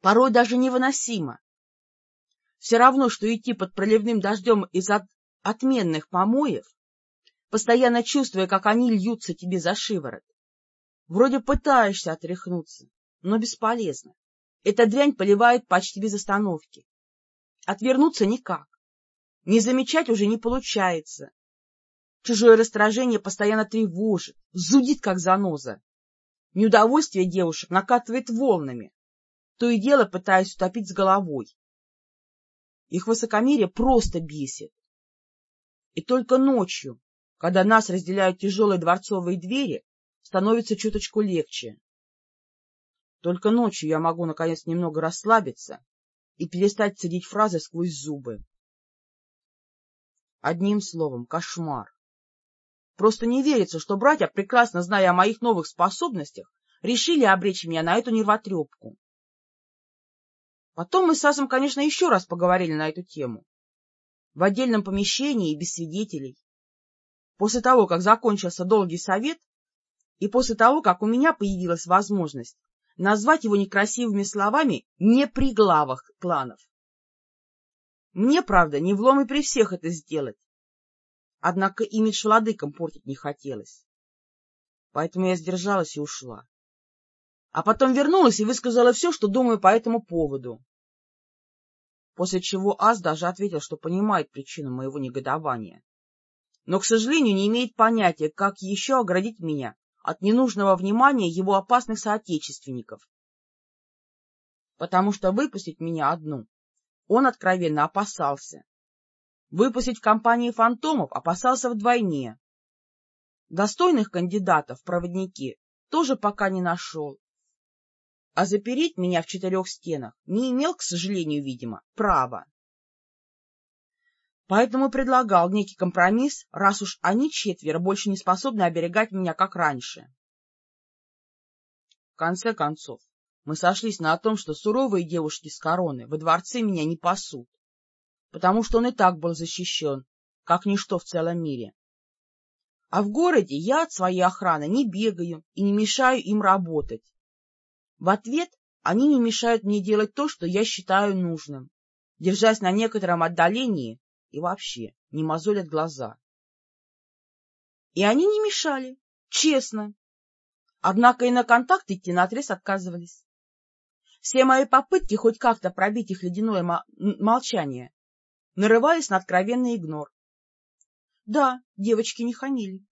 Порой даже невыносимо. Все равно, что идти под проливным дождем из от... отменных помоев, постоянно чувствуя, как они льются тебе за шиворот. Вроде пытаешься отряхнуться, но бесполезно. Эта дрянь поливает почти без остановки. Отвернуться никак. Не замечать уже не получается. Чужое раздражение постоянно тревожит, зудит, как заноза. Неудовольствие девушек накатывает волнами, то и дело пытаясь утопить с головой. Их высокомерие просто бесит. И только ночью, когда нас разделяют тяжелые дворцовые двери, становится чуточку легче. Только ночью я могу, наконец, немного расслабиться и перестать цедить фразы сквозь зубы. Одним словом, кошмар. Просто не верится, что братья, прекрасно зная о моих новых способностях, решили обречь меня на эту нервотрепку. Потом мы с Асом, конечно, еще раз поговорили на эту тему. В отдельном помещении и без свидетелей. После того, как закончился долгий совет, и после того, как у меня появилась возможность назвать его некрасивыми словами не при главах кланов. Мне, правда, не влом и при всех это сделать. Однако имидж владыкам портить не хотелось. Поэтому я сдержалась и ушла. А потом вернулась и высказала все, что думаю по этому поводу. После чего Ас даже ответил, что понимает причину моего негодования. Но, к сожалению, не имеет понятия, как еще оградить меня от ненужного внимания его опасных соотечественников. Потому что выпустить меня одну он откровенно опасался. Выпустить в компании фантомов опасался вдвойне. Достойных кандидатов в проводники тоже пока не нашел. А запереть меня в четырех стенах не имел, к сожалению, видимо, права. Поэтому предлагал некий компромисс, раз уж они четверо больше не способны оберегать меня, как раньше. В конце концов, мы сошлись на том, что суровые девушки с короны во дворце меня не пасут, потому что он и так был защищен, как ничто в целом мире. А в городе я от своей охраны не бегаю и не мешаю им работать. В ответ они не мешают мне делать то, что я считаю нужным, держась на некотором отдалении и вообще не мозолят глаза. И они не мешали, честно. Однако и на контакт идти наотрез отказывались. Все мои попытки хоть как-то пробить их ледяное молчание нарывались на откровенный игнор. Да, девочки не хамили,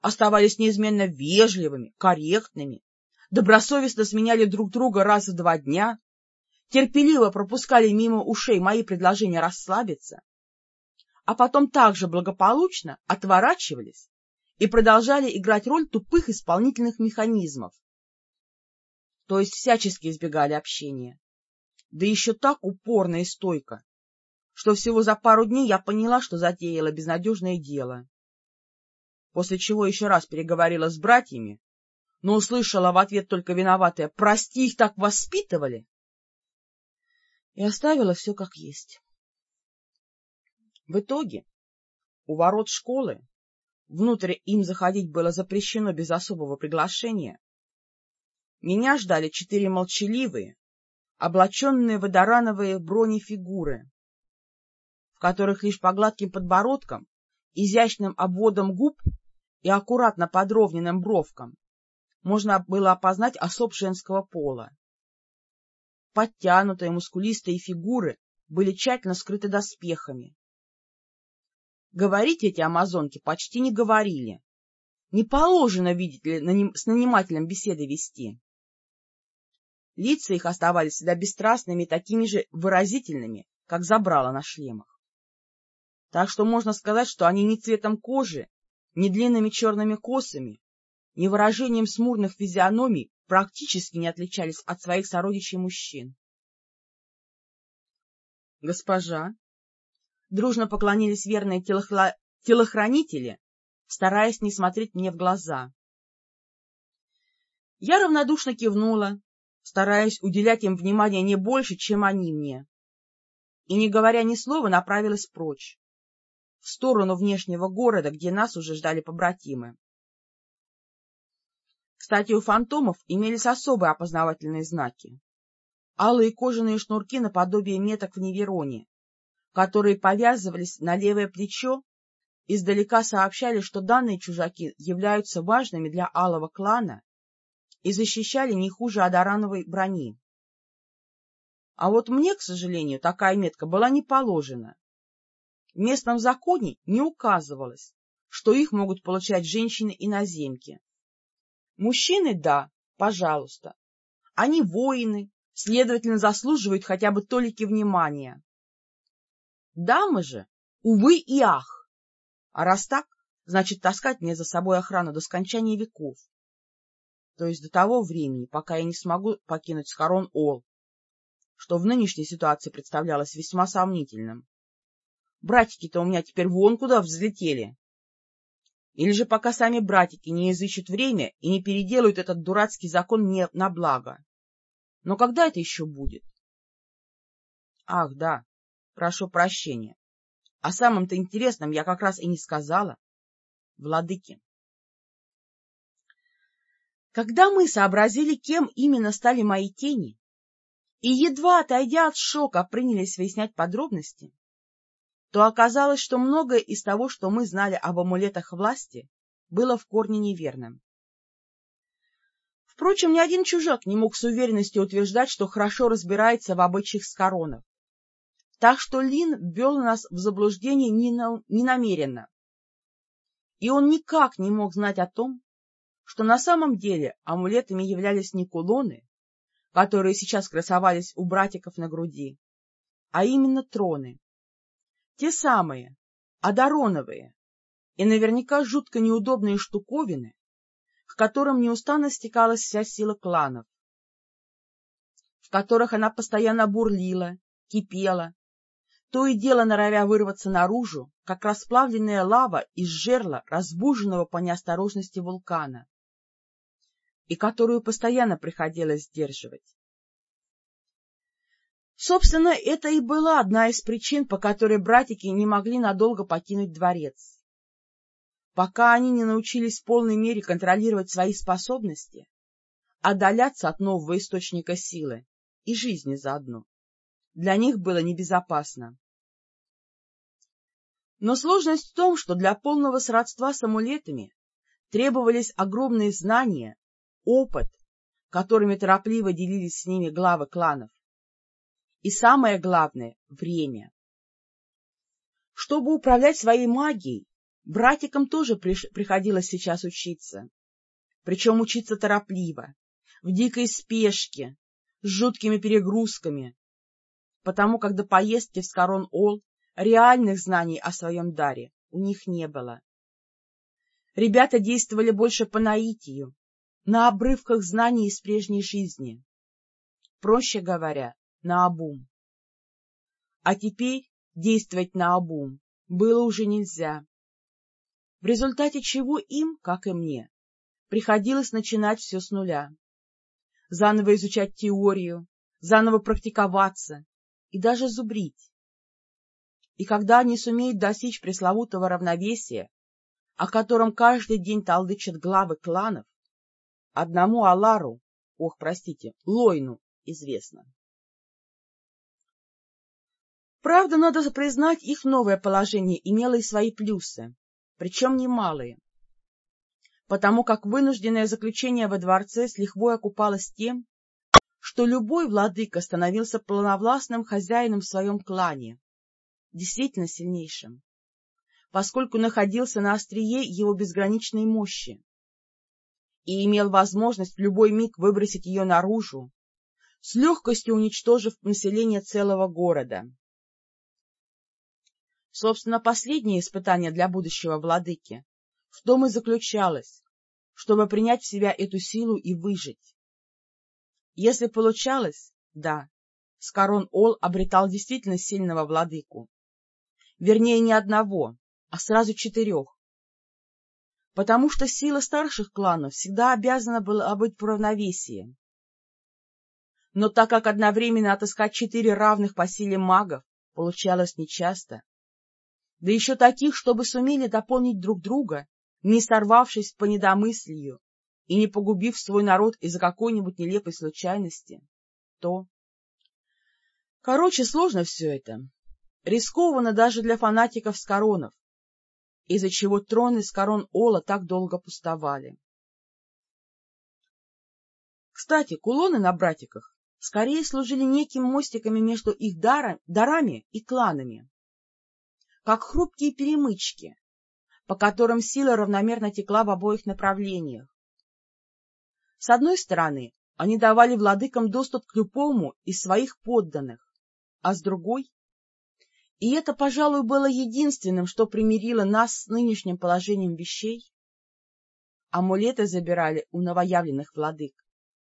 оставались неизменно вежливыми, корректными, добросовестно сменяли друг друга раз в два дня, терпеливо пропускали мимо ушей мои предложения расслабиться, а потом также благополучно отворачивались и продолжали играть роль тупых исполнительных механизмов. То есть всячески избегали общения. Да еще так упорно и стойко, что всего за пару дней я поняла, что затеяла безнадежное дело. После чего еще раз переговорила с братьями, но услышала в ответ только виноватое «Прости, их так воспитывали!» и оставила все как есть. В итоге у ворот школы, внутрь им заходить было запрещено без особого приглашения, меня ждали четыре молчаливые, облаченные водорановые бронефигуры, в которых лишь по гладким подбородкам, изящным обводом губ и аккуратно подровненным бровкам можно было опознать особ женского пола. Подтянутые мускулистые фигуры были тщательно скрыты доспехами. Говорить эти амазонки почти не говорили. Не положено, видите ли, с нанимателем беседы вести. Лица их оставались всегда бесстрастными такими же выразительными, как забрало на шлемах. Так что можно сказать, что они ни цветом кожи, ни длинными черными косами, ни выражением смурных физиономий практически не отличались от своих сородичей мужчин. — Госпожа! — дружно поклонились верные телохла... телохранители, стараясь не смотреть мне в глаза. Я равнодушно кивнула, стараясь уделять им внимание не больше, чем они мне, и, не говоря ни слова, направилась прочь, в сторону внешнего города, где нас уже ждали побратимы. Кстати, у фантомов имелись особые опознавательные знаки. Алые кожаные шнурки наподобие меток в Невероне, которые повязывались на левое плечо, издалека сообщали, что данные чужаки являются важными для алого клана и защищали не хуже Адарановой брони. А вот мне, к сожалению, такая метка была не положена. В местном законе не указывалось, что их могут получать женщины-иноземки. Мужчины — да, пожалуйста. Они воины, следовательно, заслуживают хотя бы толики внимания. Дамы же, увы и ах. А раз так, значит, таскать мне за собой охрану до скончания веков то есть до того времени, пока я не смогу покинуть схорон Ол, что в нынешней ситуации представлялось весьма сомнительным. Братики-то у меня теперь вон куда взлетели. Или же пока сами братики не изыщут время и не переделают этот дурацкий закон мне на благо. Но когда это еще будет? Ах, да, прошу прощения. О самом-то интересном я как раз и не сказала. Владыки. Когда мы сообразили, кем именно стали мои тени, и, едва отойдя от шока, принялись выяснять подробности, то оказалось, что многое из того, что мы знали об амулетах власти, было в корне неверным. Впрочем, ни один чужак не мог с уверенностью утверждать, что хорошо разбирается в обычаях скоронов. Так что Лин ввел нас в заблуждение ненамеренно. И он никак не мог знать о том, что на самом деле амулетами являлись не кулоны, которые сейчас красовались у братиков на груди, а именно троны. Те самые, одароновые, и наверняка жутко неудобные штуковины, к которым неустанно стекалась вся сила кланов, в которых она постоянно бурлила, кипела, то и дело норовя вырваться наружу, как расплавленная лава из жерла, разбуженного по неосторожности вулкана и которую постоянно приходилось сдерживать. Собственно, это и была одна из причин, по которой братики не могли надолго покинуть дворец. Пока они не научились в полной мере контролировать свои способности, отдаляться от нового источника силы и жизни заодно, для них было небезопасно. Но сложность в том, что для полного сродства с амулетами требовались огромные знания опыт, которыми торопливо делились с ними главы кланов. И самое главное — время. Чтобы управлять своей магией, братикам тоже приходилось сейчас учиться. Причем учиться торопливо, в дикой спешке, с жуткими перегрузками, потому как до поездки в Скорон-Ол реальных знаний о своем даре у них не было. Ребята действовали больше по наитию, на обрывках знаний из прежней жизни. Проще говоря, на обум. А теперь действовать на обум было уже нельзя. В результате чего им, как и мне, приходилось начинать все с нуля, заново изучать теорию, заново практиковаться и даже зубрить. И когда они сумеют достичь пресловутого равновесия, о котором каждый день толдычат главы кланов, одному Алару, ох, простите, Лойну, известно. Правда, надо признать, их новое положение имело и свои плюсы, причем немалые, потому как вынужденное заключение во дворце с лихвой окупалось тем, что любой владыка становился полновластным хозяином в своем клане, действительно сильнейшим, поскольку находился на острие его безграничной мощи и имел возможность в любой миг выбросить ее наружу, с легкостью уничтожив население целого города. Собственно, последнее испытание для будущего владыки в том и заключалось, чтобы принять в себя эту силу и выжить. Если получалось, да, Скорон Ол обретал действительно сильного владыку. Вернее, не одного, а сразу четырех. Потому что сила старших кланов всегда обязана была быть в равновесии. Но так как одновременно отыскать четыре равных по силе магов получалось нечасто, да еще таких, чтобы сумели дополнить друг друга, не сорвавшись по недомыслию и не погубив свой народ из-за какой-нибудь нелепой случайности, то... Короче, сложно все это. Рискованно даже для фанатиков с коронов, из-за чего троны с корон Ола так долго пустовали. Кстати, кулоны на братиках скорее служили некими мостиками между их дарами и кланами как хрупкие перемычки, по которым сила равномерно текла в обоих направлениях. С одной стороны, они давали владыкам доступ к любому из своих подданных, а с другой... И это, пожалуй, было единственным, что примирило нас с нынешним положением вещей. Амулеты забирали у новоявленных владык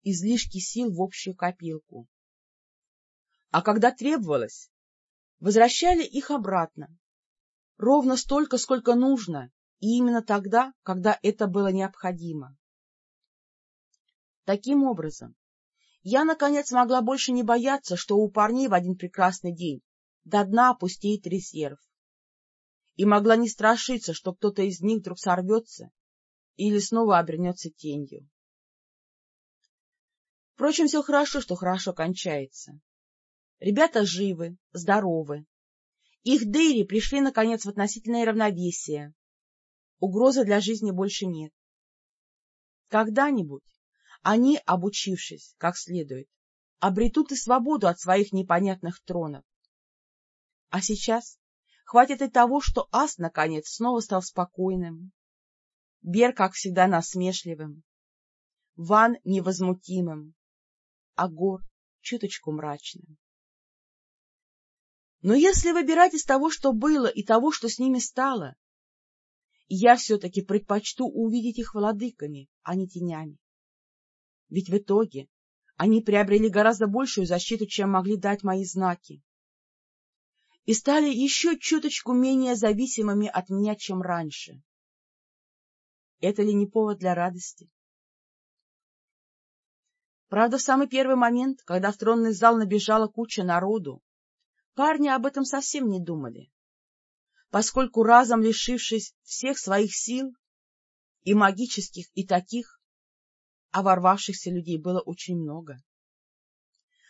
излишки сил в общую копилку. А когда требовалось, возвращали их обратно, ровно столько, сколько нужно, и именно тогда, когда это было необходимо. Таким образом, я, наконец, могла больше не бояться, что у парней в один прекрасный день до дна опустеет резерв, и могла не страшиться, что кто-то из них вдруг сорвется или снова обернется тенью. Впрочем, все хорошо, что хорошо кончается. Ребята живы, здоровы, их Дейри пришли, наконец, в относительное равновесие. Угрозы для жизни больше нет. Когда-нибудь они, обучившись как следует, обретут и свободу от своих непонятных тронов. А сейчас хватит и того, что Ас, наконец, снова стал спокойным, Бер, как всегда, насмешливым, Ван — невозмутимым, а Гор — чуточку мрачным. Но если выбирать из того, что было, и того, что с ними стало, я все-таки предпочту увидеть их владыками, а не тенями. Ведь в итоге они приобрели гораздо большую защиту, чем могли дать мои знаки, и стали еще чуточку менее зависимыми от меня, чем раньше. Это ли не повод для радости? Правда, в самый первый момент, когда в тронный зал набежала куча народу, Парни об этом совсем не думали, поскольку разом лишившись всех своих сил, и магических, и таких, а ворвавшихся людей было очень много.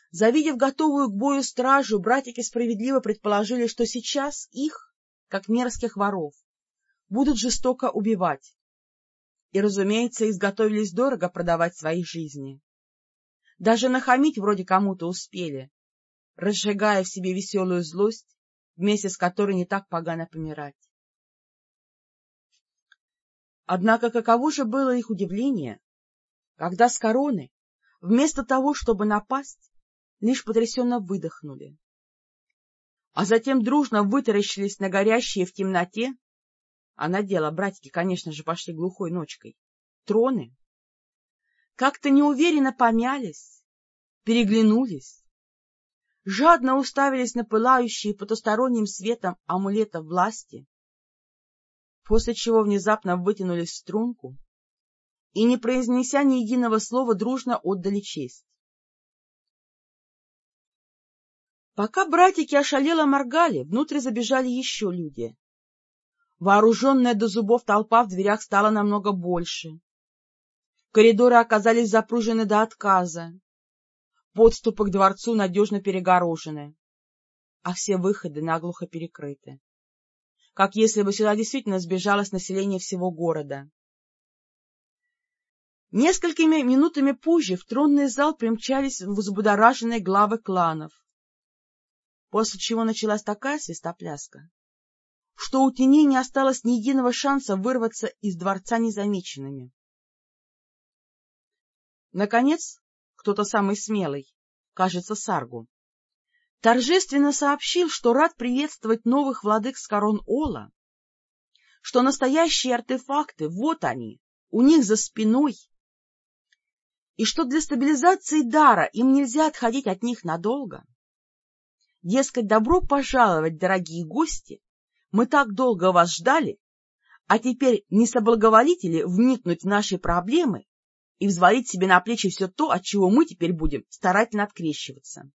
Завидев готовую к бою стражу, братики справедливо предположили, что сейчас их, как мерзких воров, будут жестоко убивать. И, разумеется, изготовились дорого продавать свои жизни. Даже нахамить вроде кому-то успели, разжигая в себе веселую злость, вместе с которой не так погано помирать. Однако каково же было их удивление, когда с короны, вместо того, чтобы напасть, лишь потрясенно выдохнули. А затем дружно вытаращились на горящие в темноте, а на дело братики, конечно же, пошли глухой ночкой, троны, как-то неуверенно помялись, переглянулись, жадно уставились на пылающие потусторонним светом амулета власти, после чего внезапно вытянулись в струнку и, не произнеся ни единого слова, дружно отдали честь. Пока братики ошалело моргали, внутрь забежали еще люди. Вооруженная до зубов толпа в дверях стала намного больше. Коридоры оказались запружены до отказа. Подступы к дворцу надежно перегорожены, а все выходы наглухо перекрыты. Как если бы сюда действительно сбежалось население всего города. Несколькими минутами позже в тронный зал примчались взбудораженные главы кланов, после чего началась такая свистопляска, что у теней не осталось ни единого шанса вырваться из дворца незамеченными. Наконец, кто-то самый смелый, кажется, Саргу, торжественно сообщил, что рад приветствовать новых владык с корон Ола, что настоящие артефакты, вот они, у них за спиной, и что для стабилизации дара им нельзя отходить от них надолго. Дескать, добро пожаловать, дорогие гости, мы так долго вас ждали, а теперь не соблаговолите ли вникнуть в наши проблемы и взвалить себе на плечи все то, от чего мы теперь будем старательно открещиваться?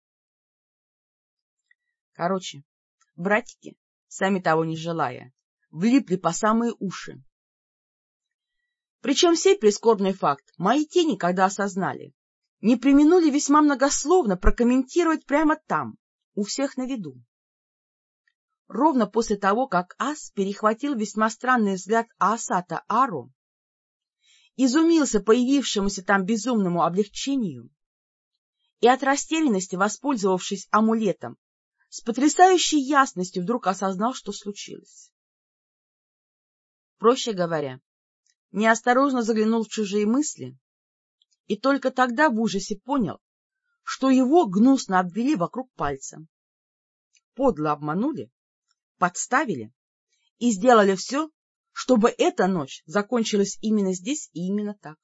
Короче, братики, сами того не желая, влипли по самые уши. Причем сей прискорбный факт мои тени, когда осознали, не применули весьма многословно прокомментировать прямо там, у всех на виду. Ровно после того, как Ас перехватил весьма странный взгляд Аасата Ару, изумился появившемуся там безумному облегчению и от растерянности, воспользовавшись амулетом, с потрясающей ясностью вдруг осознал, что случилось. Проще говоря, неосторожно заглянул в чужие мысли и только тогда в ужасе понял, что его гнусно обвели вокруг пальца. Подло обманули, подставили и сделали все, чтобы эта ночь закончилась именно здесь и именно так.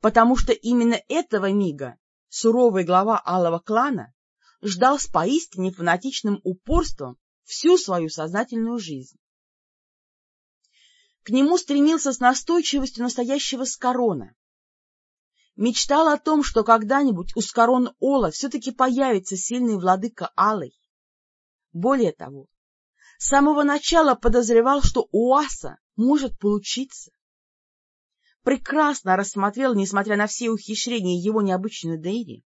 Потому что именно этого мига суровый глава алого клана ждал с поистине фанатичным упорством всю свою сознательную жизнь к нему стремился с настойчивостью настоящего Скорона. Мечтал о том, что когда-нибудь у Скорон Ола все-таки появится сильный владыка Алый. Более того, с самого начала подозревал, что у Аса может получиться. Прекрасно рассмотрел, несмотря на все ухищрения, его необычную Дейри.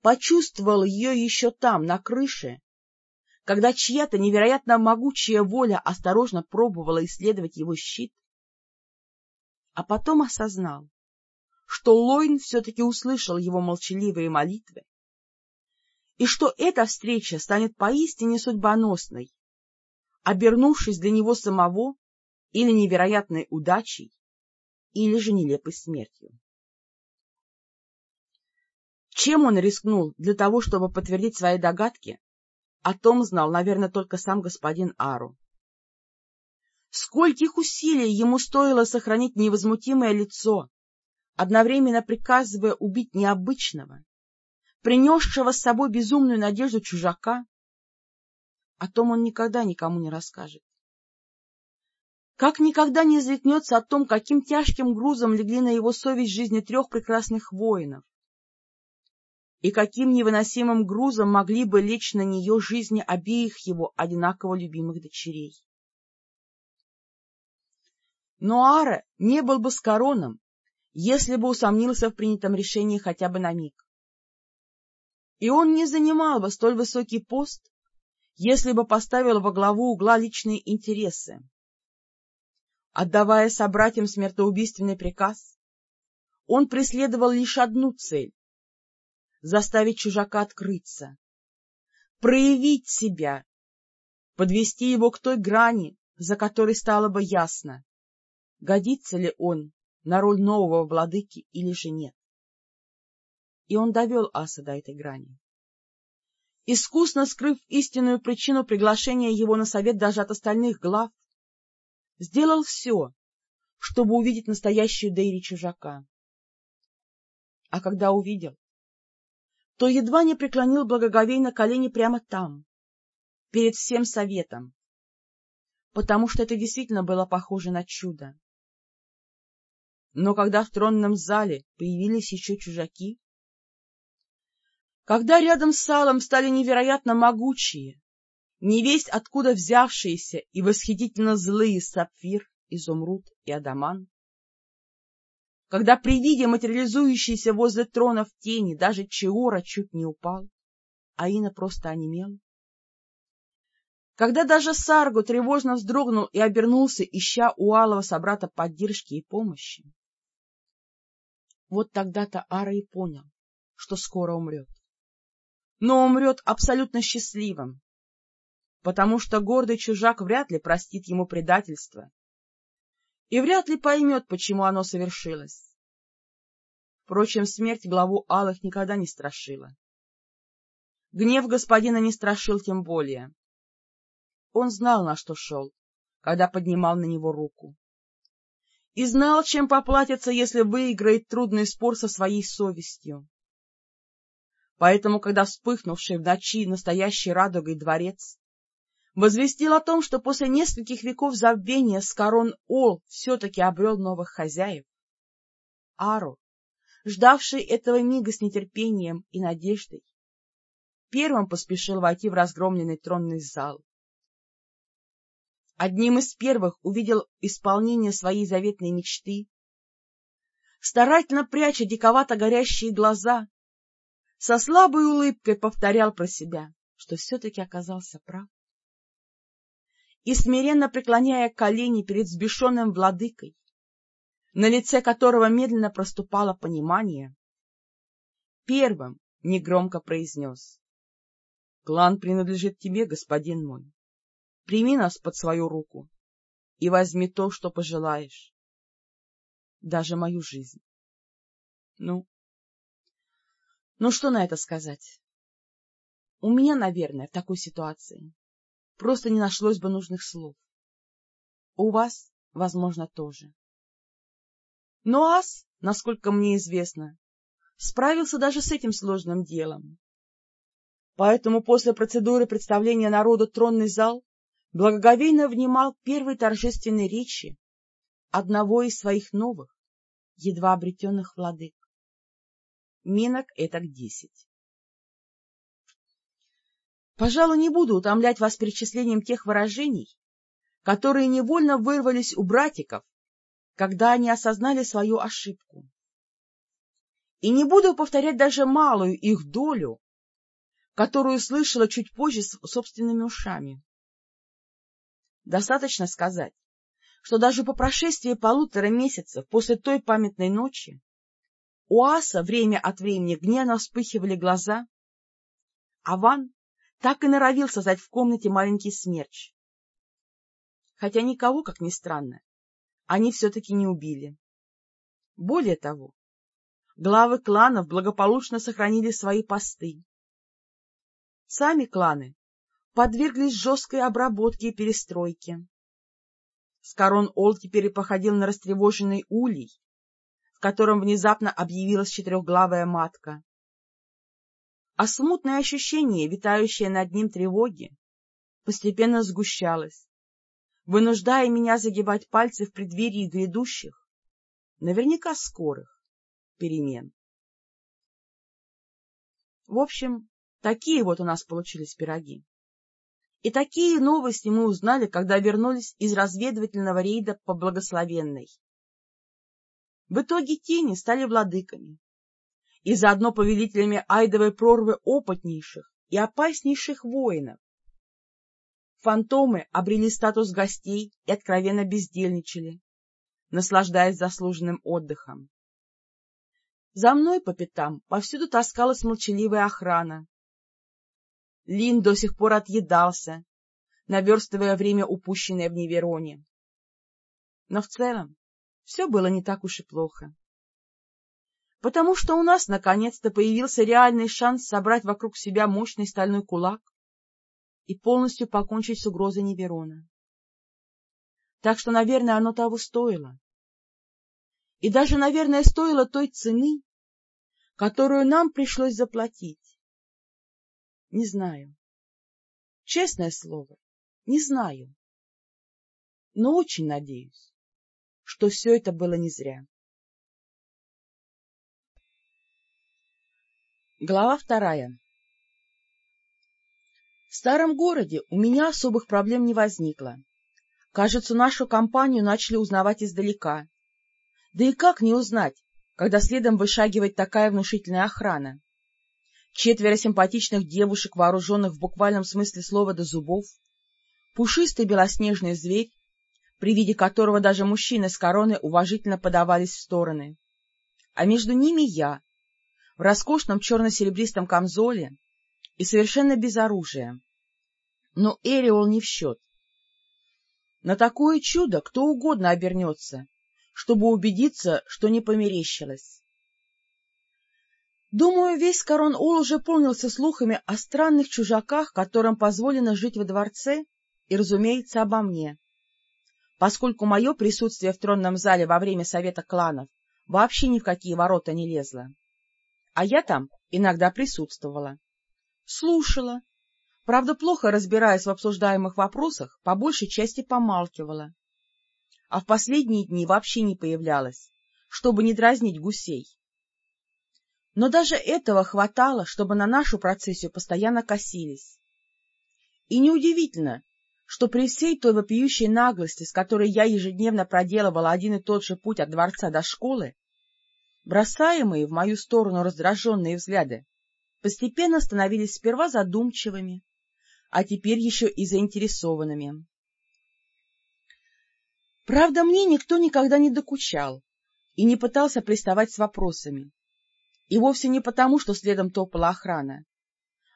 Почувствовал ее еще там, на крыше, когда чья-то невероятно могучая воля осторожно пробовала исследовать его щит, а потом осознал, что Лойн все-таки услышал его молчаливые молитвы, и что эта встреча станет поистине судьбоносной, обернувшись для него самого или невероятной удачей, или же нелепой смертью. Чем он рискнул для того, чтобы подтвердить свои догадки, о том знал, наверное, только сам господин Ару. Скольких усилий ему стоило сохранить невозмутимое лицо, одновременно приказывая убить необычного, принесшего с собой безумную надежду чужака, о том он никогда никому не расскажет. Как никогда не заикнется о том, каким тяжким грузом легли на его совесть жизни трех прекрасных воинов, и каким невыносимым грузом могли бы лечь на нее жизни обеих его одинаково любимых дочерей. Но Ара не был бы с короном, если бы усомнился в принятом решении хотя бы на миг. И он не занимал бы столь высокий пост, если бы поставил во главу угла личные интересы. Отдавая собратьям смертоубийственный приказ, он преследовал лишь одну цель заставить чужака открыться, проявить себя, подвести его к той грани, за которой стало бы ясно, годится ли он на роль нового владыки или же нет. И он довел Аса до этой грани. Искусно скрыв истинную причину приглашения его на совет даже от остальных глав, сделал все, чтобы увидеть настоящую Дейри чужака. А когда увидел, то едва не преклонил благоговейно колени прямо там, перед всем советом, потому что это действительно было похоже на чудо. Но когда в тронном зале появились еще чужаки, когда рядом с салом стали невероятно могучие, невесть откуда взявшиеся и восхитительно злые сапфир, изумруд и адаман, когда при виде материализующейся возле трона в тени даже Чиора чуть не упал, а Ина просто онемел, когда даже Саргу тревожно вздрогнул и обернулся, ища у алого собрата поддержки и помощи, вот тогда-то Ара и понял, что скоро умрет. Но умрет абсолютно счастливым, потому что гордый чужак вряд ли простит ему предательство и вряд ли поймет, почему оно совершилось. Впрочем, смерть главу Алых никогда не страшила. Гнев господина не страшил тем более. Он знал, на что шел, когда поднимал на него руку. И знал, чем поплатится, если выиграет трудный спор со своей совестью. Поэтому, когда вспыхнувший в ночи настоящий радугой дворец возвестил о том, что после нескольких веков забвения Скорон Ол все-таки обрел новых хозяев. Ару, ждавший этого мига с нетерпением и надеждой, первым поспешил войти в разгромленный тронный зал. Одним из первых увидел исполнение своей заветной мечты, старательно пряча диковато горящие глаза, со слабой улыбкой повторял про себя, что все-таки оказался прав и, смиренно преклоняя колени перед взбешенным владыкой, на лице которого медленно проступало понимание, первым негромко произнес «Клан принадлежит тебе, господин мой. Прими нас под свою руку и возьми то, что пожелаешь, даже мою жизнь». Ну, ну что на это сказать? У меня, наверное, в такой ситуации просто не нашлось бы нужных слов. У вас, возможно, тоже. Но Ас, насколько мне известно, справился даже с этим сложным делом. Поэтому после процедуры представления народу тронный зал благоговейно внимал первой торжественной речи одного из своих новых, едва обретенных владык. Минок этак десять. Пожалуй, не буду утомлять вас перечислением тех выражений, которые невольно вырвались у братиков, когда они осознали свою ошибку. И не буду повторять даже малую их долю, которую слышала чуть позже собственными ушами. Достаточно сказать, что даже по прошествии полутора месяцев после той памятной ночи у Аса время от времени гневно вспыхивали глаза, а Ван так и норовил создать в комнате маленький смерч. Хотя никого, как ни странно, они все-таки не убили. Более того, главы кланов благополучно сохранили свои посты. Сами кланы подверглись жесткой обработке и перестройке. Скорон Ол теперь походил на растревоженный улей, котором внезапно объявилась четырехглавая матка а смутное ощущение, витающее над ним тревоги, постепенно сгущалось, вынуждая меня загибать пальцы в преддверии грядущих, наверняка скорых, перемен. В общем, такие вот у нас получились пироги. И такие новости мы узнали, когда вернулись из разведывательного рейда по Благословенной. В итоге тени стали владыками, и заодно повелителями Айдовой прорвы опытнейших и опаснейших воинов. Фантомы обрели статус гостей и откровенно бездельничали, наслаждаясь заслуженным отдыхом. За мной по пятам повсюду таскалась молчаливая охрана. Лин до сих пор отъедался, наверстывая время, упущенное в Невероне. Но в целом все было не так уж и плохо потому что у нас наконец-то появился реальный шанс собрать вокруг себя мощный стальной кулак и полностью покончить с угрозой Неверона. Так что, наверное, оно того стоило. И даже, наверное, стоило той цены, которую нам пришлось заплатить. Не знаю. Честное слово, не знаю. Но очень надеюсь, что все это было не зря. Глава вторая В старом городе у меня особых проблем не возникло. Кажется, нашу компанию начали узнавать издалека. Да и как не узнать, когда следом вышагивает такая внушительная охрана? Четверо симпатичных девушек, вооруженных в буквальном смысле слова до зубов, пушистый белоснежный зверь, при виде которого даже мужчины с короны уважительно подавались в стороны, а между ними я, в роскошном черно-серебристом камзоле и совершенно без оружия. Но Эриол не в счет. На такое чудо кто угодно обернется, чтобы убедиться, что не померещилось. Думаю, весь Корон-Ул уже полнился слухами о странных чужаках, которым позволено жить во дворце, и, разумеется, обо мне, поскольку мое присутствие в тронном зале во время совета кланов вообще ни в какие ворота не лезло. А я там иногда присутствовала. Слушала. Правда, плохо разбираясь в обсуждаемых вопросах, по большей части помалкивала. А в последние дни вообще не появлялась, чтобы не дразнить гусей. Но даже этого хватало, чтобы на нашу процессию постоянно косились. И неудивительно, что при всей той вопиющей наглости, с которой я ежедневно проделывала один и тот же путь от дворца до школы, бросаемые в мою сторону раздраженные взгляды постепенно становились сперва задумчивыми, а теперь еще и заинтересованными. Правда, мне никто никогда не докучал и не пытался приставать с вопросами. И вовсе не потому, что следом топала охрана,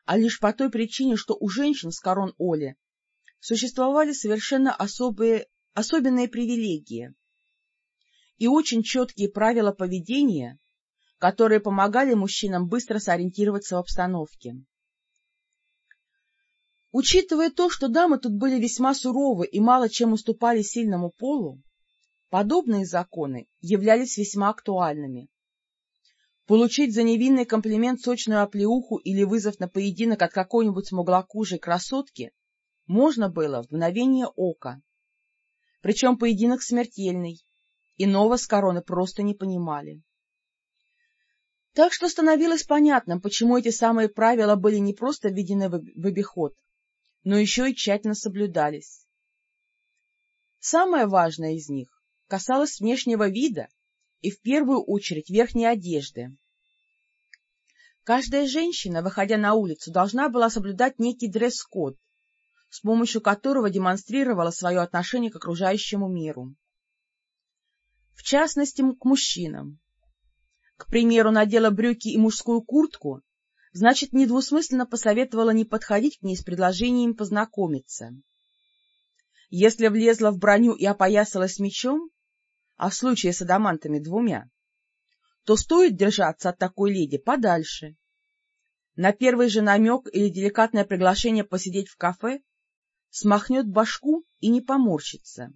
а лишь по той причине, что у женщин с корон Оли существовали совершенно особые, особенные привилегии и очень четкие правила поведения, которые помогали мужчинам быстро сориентироваться в обстановке. Учитывая то, что дамы тут были весьма суровы и мало чем уступали сильному полу, подобные законы являлись весьма актуальными. Получить за невинный комплимент сочную оплеуху или вызов на поединок от какой-нибудь смуглокужей красотки можно было в мгновение ока. Причем поединок смертельный, иного с короны просто не понимали. Так что становилось понятным, почему эти самые правила были не просто введены в обиход, но еще и тщательно соблюдались. Самое важное из них касалось внешнего вида и в первую очередь верхней одежды. Каждая женщина, выходя на улицу, должна была соблюдать некий дресс-код, с помощью которого демонстрировала свое отношение к окружающему миру. В частности, к мужчинам. К примеру, надела брюки и мужскую куртку, значит, недвусмысленно посоветовала не подходить к ней с предложением познакомиться. Если влезла в броню и опоясалась мечом, а в случае с адамантами двумя, то стоит держаться от такой леди подальше. На первый же намек или деликатное приглашение посидеть в кафе смахнет башку и не поморщится.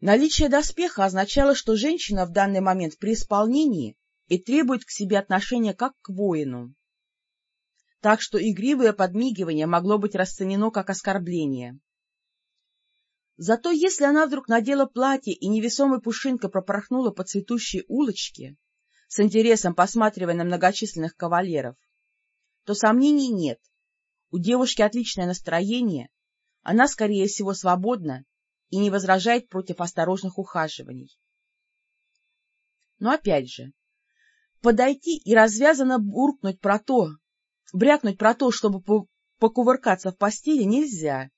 Наличие доспеха означало, что женщина в данный момент при исполнении и требует к себе отношения как к воину. Так что игривое подмигивание могло быть расценено как оскорбление. Зато если она вдруг надела платье и невесомой пушинкой пропорхнула по цветущей улочке, с интересом посматривая на многочисленных кавалеров, то сомнений нет. У девушки отличное настроение, она, скорее всего, свободна и не возражает против осторожных ухаживаний. Но опять же, подойти и развязанно буркнуть про то, брякнуть про то, чтобы покувыркаться в постели, нельзя.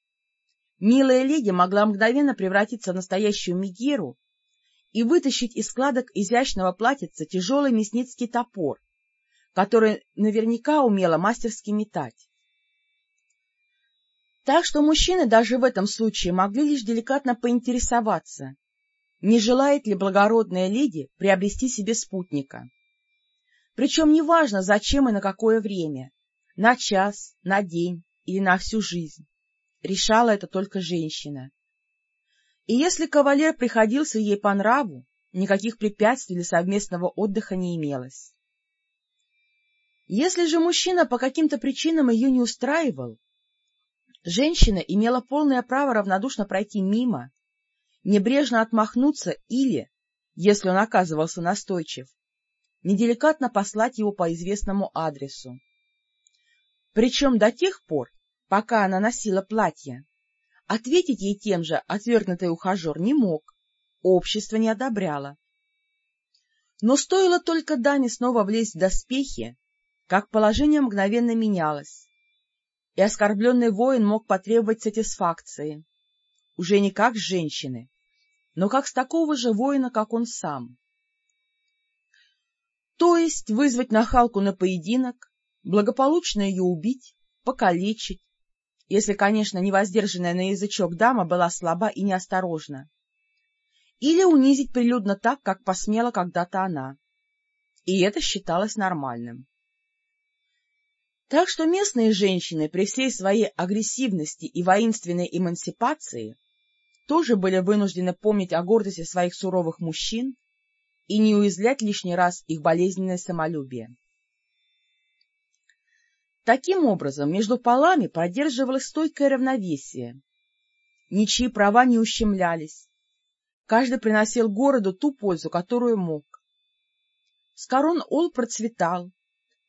Милая леди могла мгновенно превратиться в настоящую Мегеру и вытащить из складок изящного платьица тяжелый мясницкий топор, который наверняка умела мастерски метать. Так что мужчины даже в этом случае могли лишь деликатно поинтересоваться, не желает ли благородная леди приобрести себе спутника. Причем неважно, зачем и на какое время, на час, на день или на всю жизнь. Решала это только женщина. И если кавалер приходился ей по нраву, никаких препятствий для совместного отдыха не имелось. Если же мужчина по каким-то причинам ее не устраивал, женщина имела полное право равнодушно пройти мимо, небрежно отмахнуться или, если он оказывался настойчив, неделикатно послать его по известному адресу. Причем до тех пор, пока она носила платье, ответить ей тем же отвергнутый ухажер не мог, общество не одобряло. Но стоило только даме снова влезть в доспехи, как положение мгновенно менялось, и оскорбленный воин мог потребовать сатисфакции, уже не как с женщины, но как с такого же воина, как он сам. То есть вызвать нахалку на поединок, благополучно ее убить, покалечить, если, конечно, невоздержанная на язычок дама была слаба и неосторожна, или унизить прилюдно так, как посмела когда-то она. И это считалось нормальным. Так что местные женщины при всей своей агрессивности и воинственной эмансипации тоже были вынуждены помнить о гордости своих суровых мужчин и не уязвлять лишний раз их болезненное самолюбие. Таким образом, между полами поддерживалось стойкое равновесие. Ничьи права не ущемлялись. Каждый приносил городу ту пользу, которую мог. Скорон-Ол процветал,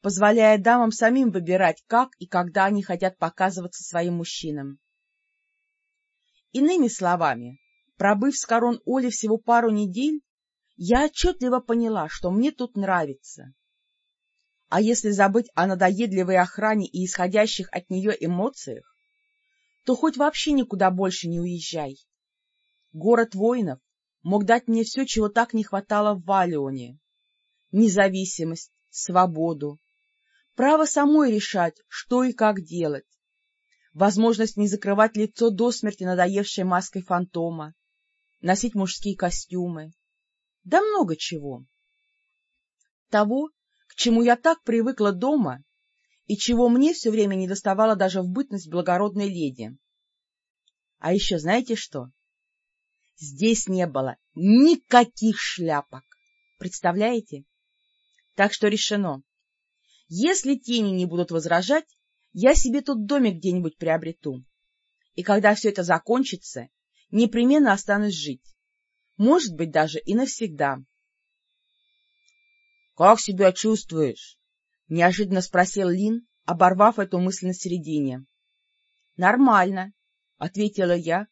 позволяя дамам самим выбирать, как и когда они хотят показываться своим мужчинам. Иными словами, пробыв с корон Оли всего пару недель, я отчетливо поняла, что мне тут нравится. А если забыть о надоедливой охране и исходящих от нее эмоциях, то хоть вообще никуда больше не уезжай. Город воинов мог дать мне все, чего так не хватало в Валионе. Независимость, свободу, право самой решать, что и как делать, возможность не закрывать лицо до смерти надоевшей маской фантома, носить мужские костюмы, да много чего. Того, к чему я так привыкла дома и чего мне все время не доставало даже в бытность благородной леди. А еще знаете что? Здесь не было никаких шляпок. Представляете? Так что решено. Если тени не будут возражать, я себе тут домик где-нибудь приобрету. И когда все это закончится, непременно останусь жить. Может быть, даже и навсегда. Как себя чувствуешь? — неожиданно спросил Лин, оборвав эту мысль на середине. — Нормально, — ответила я,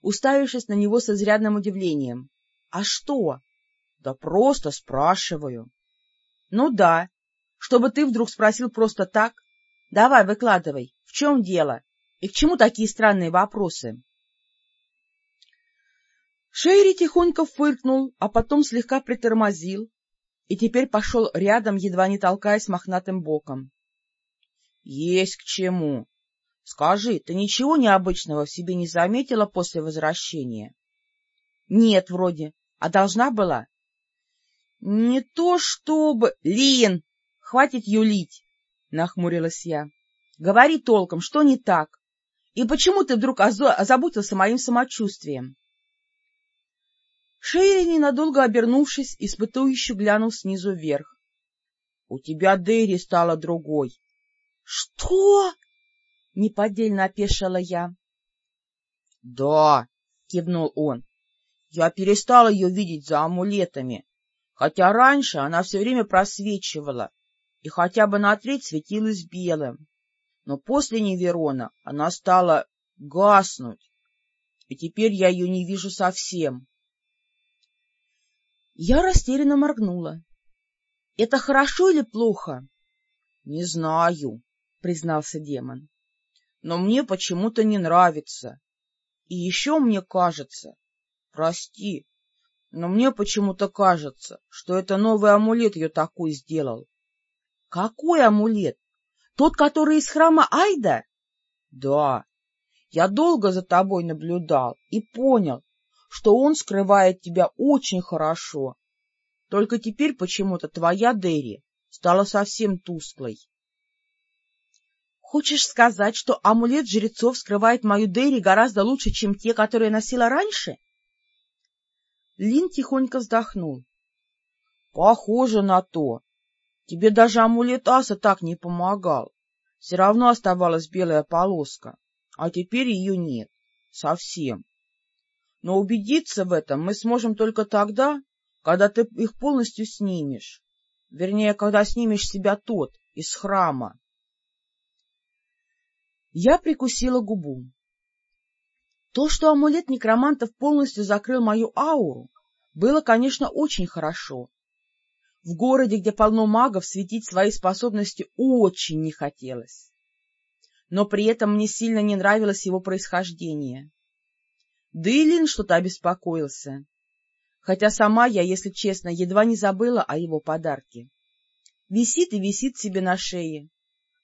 уставившись на него с изрядным удивлением. — А что? — Да просто спрашиваю. — Ну да, чтобы ты вдруг спросил просто так. Давай, выкладывай, в чем дело? И к чему такие странные вопросы? Шейри тихонько фыркнул, а потом слегка притормозил, и теперь пошел рядом, едва не толкаясь мохнатым боком. — Есть к чему. Скажи, ты ничего необычного в себе не заметила после возвращения? — Нет, вроде. А должна была? — Не то чтобы... — Лин, хватит юлить! — нахмурилась я. — Говори толком, что не так? И почему ты вдруг озаботился моим самочувствием? Шейри, ненадолго обернувшись, испытующе глянул снизу вверх. — У тебя Дэри стала другой. — Что? — неподдельно опешила я. — Да, — кивнул он. — Я перестал ее видеть за амулетами, хотя раньше она все время просвечивала и хотя бы на треть светилась белым. Но после Неверона она стала гаснуть, и теперь я ее не вижу совсем. Я растерянно моргнула. — Это хорошо или плохо? — Не знаю, — признался демон. — Но мне почему-то не нравится. И еще мне кажется... Прости, но мне почему-то кажется, что это новый амулет ее такой сделал. — Какой амулет? Тот, который из храма Айда? — Да. Я долго за тобой наблюдал и понял, что он скрывает тебя очень хорошо. Только теперь почему-то твоя Дерри стала совсем тусклой. — Хочешь сказать, что амулет жрецов скрывает мою Дерри гораздо лучше, чем те, которые носила раньше? Лин тихонько вздохнул. — Похоже на то. Тебе даже амулет аса так не помогал. Все равно оставалась белая полоска, а теперь ее нет. Совсем. Но убедиться в этом мы сможем только тогда, когда ты их полностью снимешь. Вернее, когда снимешь себя тот из храма. Я прикусила губу. То, что амулет некромантов полностью закрыл мою ауру, было, конечно, очень хорошо. В городе, где полно магов, светить свои способности очень не хотелось. Но при этом мне сильно не нравилось его происхождение. Да и Лин что-то обеспокоился. Хотя сама я, если честно, едва не забыла о его подарке. Висит и висит себе на шее.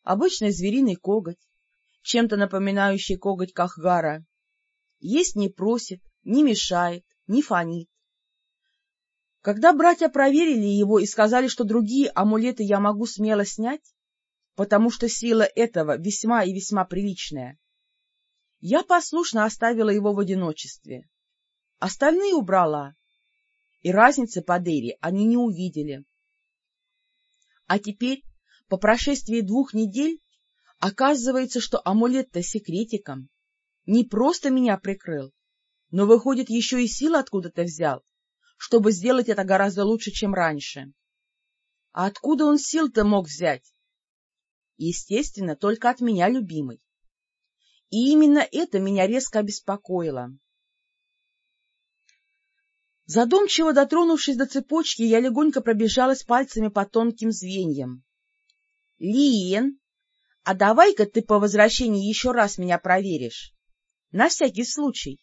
Обычный звериный коготь, чем-то напоминающий коготь Кахгара. Есть не просит, не мешает, не фонит. Когда братья проверили его и сказали, что другие амулеты я могу смело снять, потому что сила этого весьма и весьма приличная, я послушно оставила его в одиночестве. Остальные убрала, и разницы по Дерри они не увидели. А теперь, по прошествии двух недель, оказывается, что амулет-то секретиком не просто меня прикрыл, но, выходит, еще и сил откуда-то взял, чтобы сделать это гораздо лучше, чем раньше. А откуда он сил-то мог взять? Естественно, только от меня, любимый. И именно это меня резко обеспокоило. Задумчиво дотронувшись до цепочки, я легонько пробежалась пальцами по тонким звеньям. — Лиен, а давай-ка ты по возвращении еще раз меня проверишь. На всякий случай.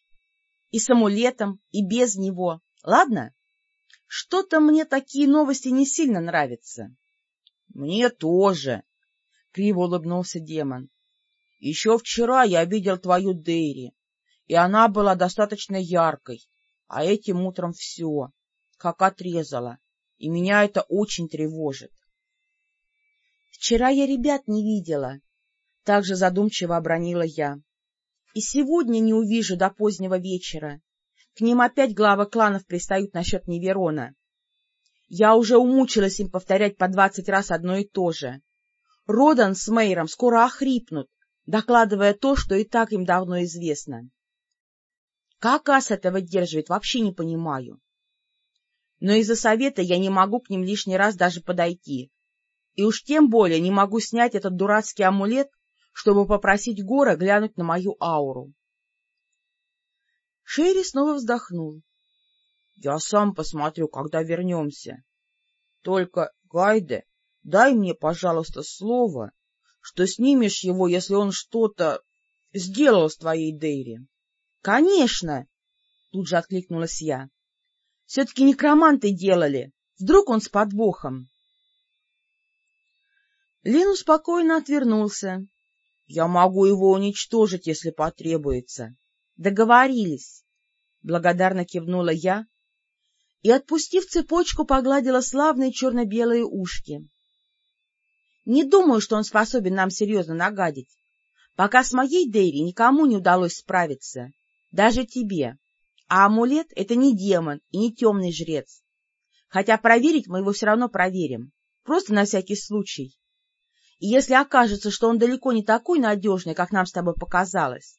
И с амулетом, и без него. Ладно? Что-то мне такие новости не сильно нравятся. — Мне тоже, — криво улыбнулся демон. — Еще вчера я видел твою Дейри, и она была достаточно яркой, а этим утром все, как отрезала, и меня это очень тревожит. — Вчера я ребят не видела, — также задумчиво обронила я. — И сегодня не увижу до позднего вечера. К ним опять главы кланов пристают насчет Неверона. Я уже умучилась им повторять по двадцать раз одно и то же. Родан с Мейром скоро охрипнут, докладывая то, что и так им давно известно. Как Ас это выдерживает, вообще не понимаю. Но из-за совета я не могу к ним лишний раз даже подойти. И уж тем более не могу снять этот дурацкий амулет, чтобы попросить Гора глянуть на мою ауру. Шерри снова вздохнул. — Я сам посмотрю, когда вернемся. Только, Гайде, дай мне, пожалуйста, слово, что снимешь его, если он что-то сделал с твоей Дейри. — Конечно! — тут же откликнулась я. — Все-таки некроманты делали. Вдруг он с подвохом? Лин спокойно отвернулся. — Я могу его уничтожить, если потребуется. Договорились. Благодарно кивнула я и, отпустив цепочку, погладила славные черно-белые ушки. Не думаю, что он способен нам серьезно нагадить. Пока с моей Дейри никому не удалось справиться, даже тебе. А амулет — это не демон и не темный жрец. Хотя проверить мы его все равно проверим, просто на всякий случай. И если окажется, что он далеко не такой надежный, как нам с тобой показалось,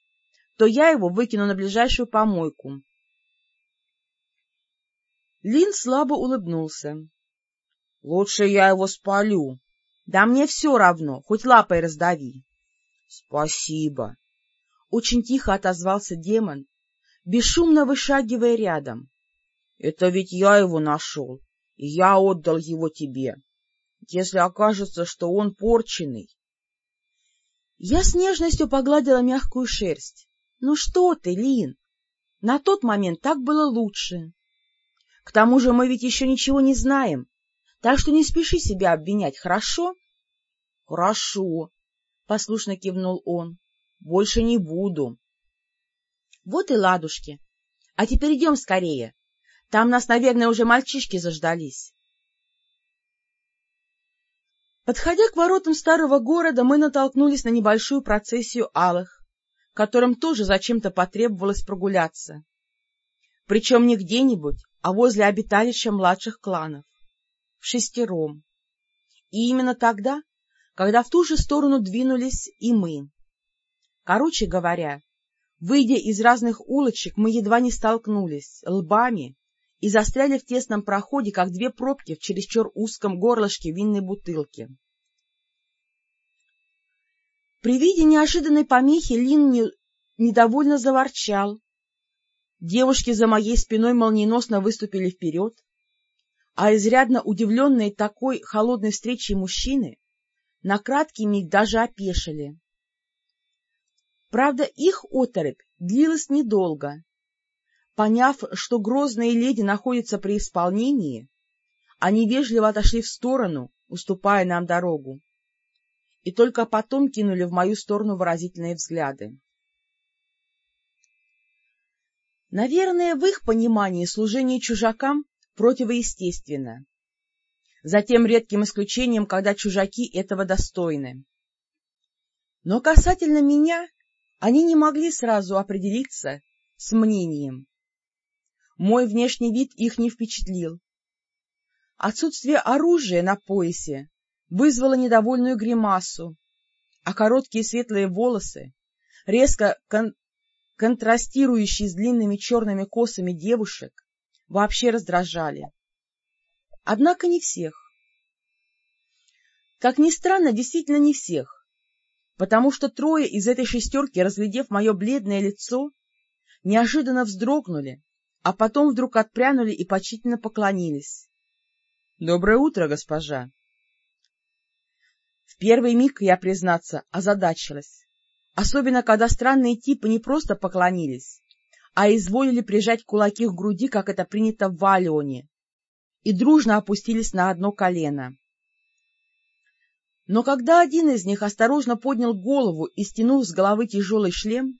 то я его выкину на ближайшую помойку. Лин слабо улыбнулся. — Лучше я его спалю. — Да мне все равно, хоть лапой раздави. — Спасибо. Очень тихо отозвался демон, бесшумно вышагивая рядом. — Это ведь я его нашел, и я отдал его тебе. Если окажется, что он порченый... Я с нежностью погладила мягкую шерсть. Ну что ты, Лин? На тот момент так было лучше. К тому же мы ведь еще ничего не знаем, так что не спеши себя обвинять, хорошо? — Хорошо, — послушно кивнул он. — Больше не буду. — Вот и ладушки. А теперь идем скорее. Там нас, наверное, уже мальчишки заждались. Подходя к воротам старого города, мы натолкнулись на небольшую процессию алых, которым тоже зачем-то потребовалось прогуляться. Причем не где-нибудь, а возле обиталища младших кланов. В шестером. И именно тогда, когда в ту же сторону двинулись и мы. Короче говоря, выйдя из разных улочек, мы едва не столкнулись лбами и застряли в тесном проходе, как две пробки в чересчур узком горлышке винной бутылки. При виде неожиданной помехи Лин не... недовольно заворчал. Девушки за моей спиной молниеносно выступили вперед, а изрядно удивленные такой холодной встречей мужчины на краткий миг даже опешили. Правда, их оторопь длилась недолго. Поняв, что грозные леди находятся при исполнении, они вежливо отошли в сторону, уступая нам дорогу, и только потом кинули в мою сторону выразительные взгляды. Наверное, в их понимании служение чужакам противоестественно. За тем редким исключением, когда чужаки этого достойны. Но касательно меня они не могли сразу определиться с мнением. Мой внешний вид их не впечатлил. Отсутствие оружия на поясе вызвало недовольную гримасу, а короткие светлые волосы, резко кон контрастирующие с длинными черными косами девушек, вообще раздражали. Однако не всех. Как ни странно, действительно не всех, потому что трое из этой шестерки, разглядев мое бледное лицо, неожиданно вздрогнули, а потом вдруг отпрянули и почтительно поклонились. — Доброе утро, госпожа! В первый миг я, признаться, озадачилась, особенно когда странные типы не просто поклонились, а изволили прижать кулаки к груди, как это принято в Валионе, и дружно опустились на одно колено. Но когда один из них осторожно поднял голову и, стянув с головы тяжелый шлем,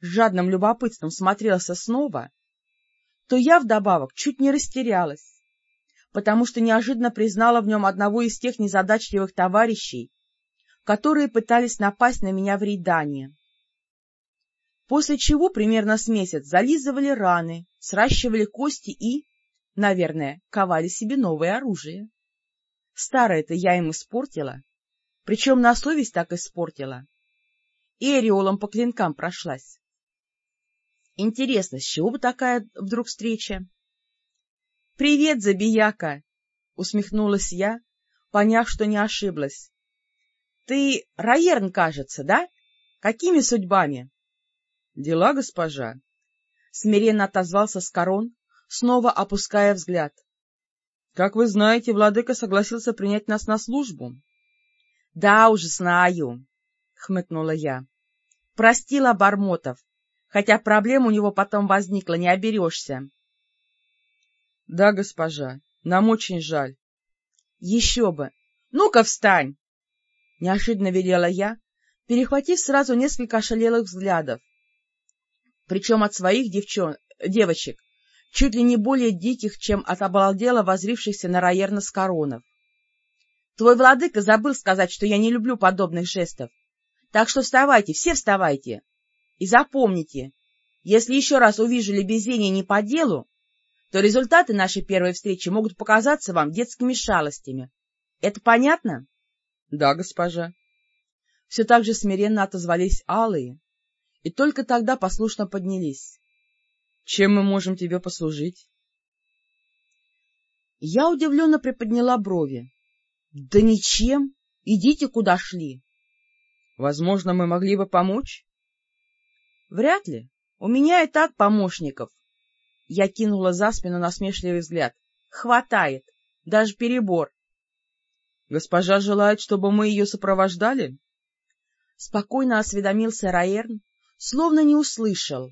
с жадным любопытством смотрелся снова, то я вдобавок чуть не растерялась, потому что неожиданно признала в нем одного из тех незадачливых товарищей, которые пытались напасть на меня в Рейдане. После чего примерно с месяц зализывали раны, сращивали кости и, наверное, ковали себе новое оружие. Старое-то я им испортила, причем на совесть так испортила. И ореолом по клинкам прошлась. Интересно, с чего бы такая вдруг встреча? — Привет, забияка! — усмехнулась я, поняв, что не ошиблась. — Ты Раерн, кажется, да? Какими судьбами? — Дела, госпожа. Смиренно отозвался Скорон, снова опуская взгляд. — Как вы знаете, владыка согласился принять нас на службу. — Да уж знаю, — хмыкнула я. — Простила Бармотов, хотя проблем у него потом возникла, не оберешься. — Да, госпожа, нам очень жаль. — Еще бы! Ну-ка встань! — неожиданно велела я, перехватив сразу несколько ошалелых взглядов, причем от своих девчон... девочек, чуть ли не более диких, чем от обалдела возрившихся на Раерна с коронов. Твой владыка забыл сказать, что я не люблю подобных жестов. Так что вставайте, все вставайте. И запомните, если еще раз увижу лебезение не по делу, то результаты нашей первой встречи могут показаться вам детскими шалостями. Это понятно? — Да, госпожа. Все так же смиренно отозвались алые, и только тогда послушно поднялись. — Чем мы можем тебе послужить? Я удивленно приподняла брови. — Да ничем. Идите, куда шли. — Возможно, мы могли бы помочь? — Вряд ли. У меня и так помощников. Я кинула за спину насмешливый взгляд. — Хватает. Даже перебор. — Госпожа желает, чтобы мы ее сопровождали? Спокойно осведомился Раерн, словно не услышал,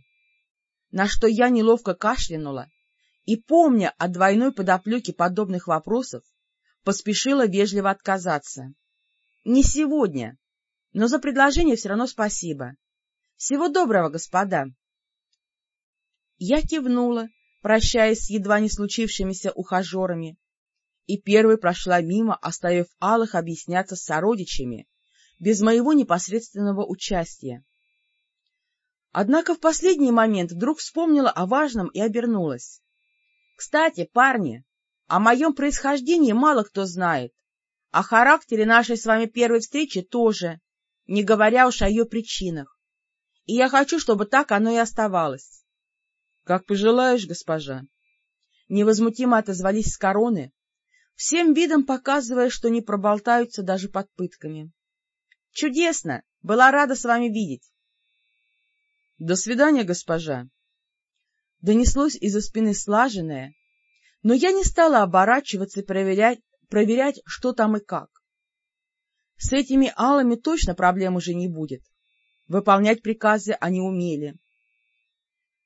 на что я неловко кашлянула и, помня о двойной подоплеке подобных вопросов, поспешила вежливо отказаться. — Не сегодня, но за предложение все равно спасибо. Всего доброго, господа. Я кивнула, прощаясь с едва не случившимися ухажерами, и первой прошла мимо, оставив Алых объясняться с сородичами, без моего непосредственного участия. Однако в последний момент вдруг вспомнила о важном и обернулась. — Кстати, парни, о моем происхождении мало кто знает, о характере нашей с вами первой встречи тоже, не говоря уж о ее причинах. И я хочу, чтобы так оно и оставалось. — Как пожелаешь, госпожа. невозмутимо отозвались с короны, всем видом показывая, что не проболтаются даже под пытками. — Чудесно! Была рада с вами видеть. — До свидания, госпожа. Донеслось из-за спины слаженное, но я не стала оборачиваться и проверять, проверять, что там и как. С этими алами точно проблем уже не будет. Выполнять приказы они умели.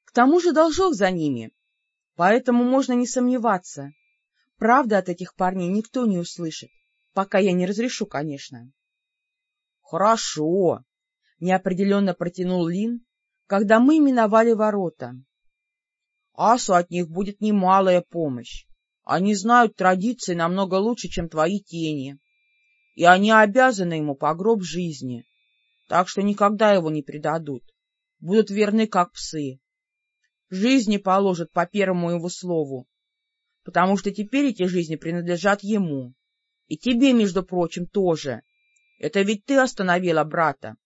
К тому же должок за ними, поэтому можно не сомневаться. Правда от этих парней никто не услышит, пока я не разрешу, конечно. — Хорошо, — неопределенно протянул Лин, когда мы миновали ворота. — Асу от них будет немалая помощь. Они знают традиции намного лучше, чем твои тени, и они обязаны ему по гроб жизни, так что никогда его не предадут, будут верны, как псы. Жизни положат по первому его слову, потому что теперь эти жизни принадлежат ему, и тебе, между прочим, тоже. Это ведь ты остановила брата.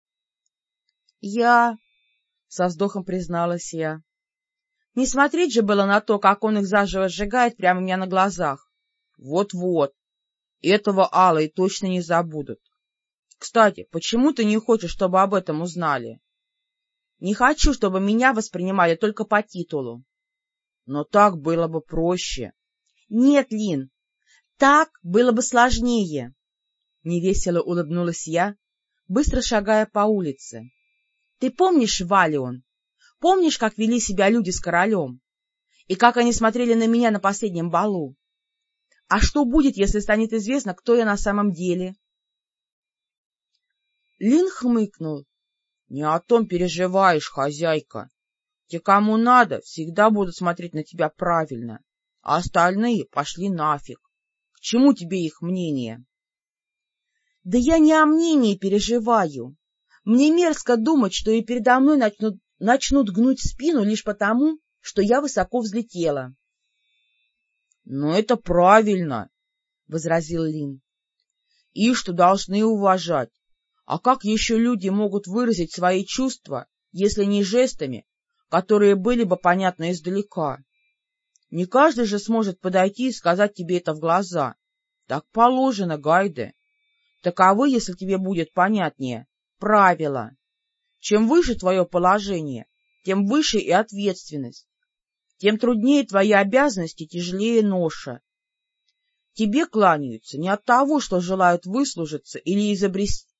— Я... — со вздохом призналась я. Не смотреть же было на то, как он их заживо сжигает прямо у меня на глазах. Вот-вот. Этого Аллы точно не забудут. Кстати, почему ты не хочешь, чтобы об этом узнали? Не хочу, чтобы меня воспринимали только по титулу. Но так было бы проще. Нет, Лин, так было бы сложнее. Невесело улыбнулась я, быстро шагая по улице. Ты помнишь Валион? Помнишь, как вели себя люди с королем? И как они смотрели на меня на последнем балу? А что будет, если станет известно, кто я на самом деле? Лин хмыкнул. — Не о том переживаешь, хозяйка. Те, кому надо, всегда будут смотреть на тебя правильно, а остальные пошли нафиг. К чему тебе их мнение? — Да я не о мнении переживаю. Мне мерзко думать, что и передо мной начнут начнут гнуть спину лишь потому, что я высоко взлетела. — Но это правильно, — возразил Лин. — И что должны уважать. А как еще люди могут выразить свои чувства, если не жестами, которые были бы понятны издалека? Не каждый же сможет подойти и сказать тебе это в глаза. Так положено, Гайде. Таковы, если тебе будет понятнее, правила. Чем выше твое положение, тем выше и ответственность, тем труднее твои обязанности, тяжелее ноша. Тебе кланяются не от того, что желают выслужиться или изобрести,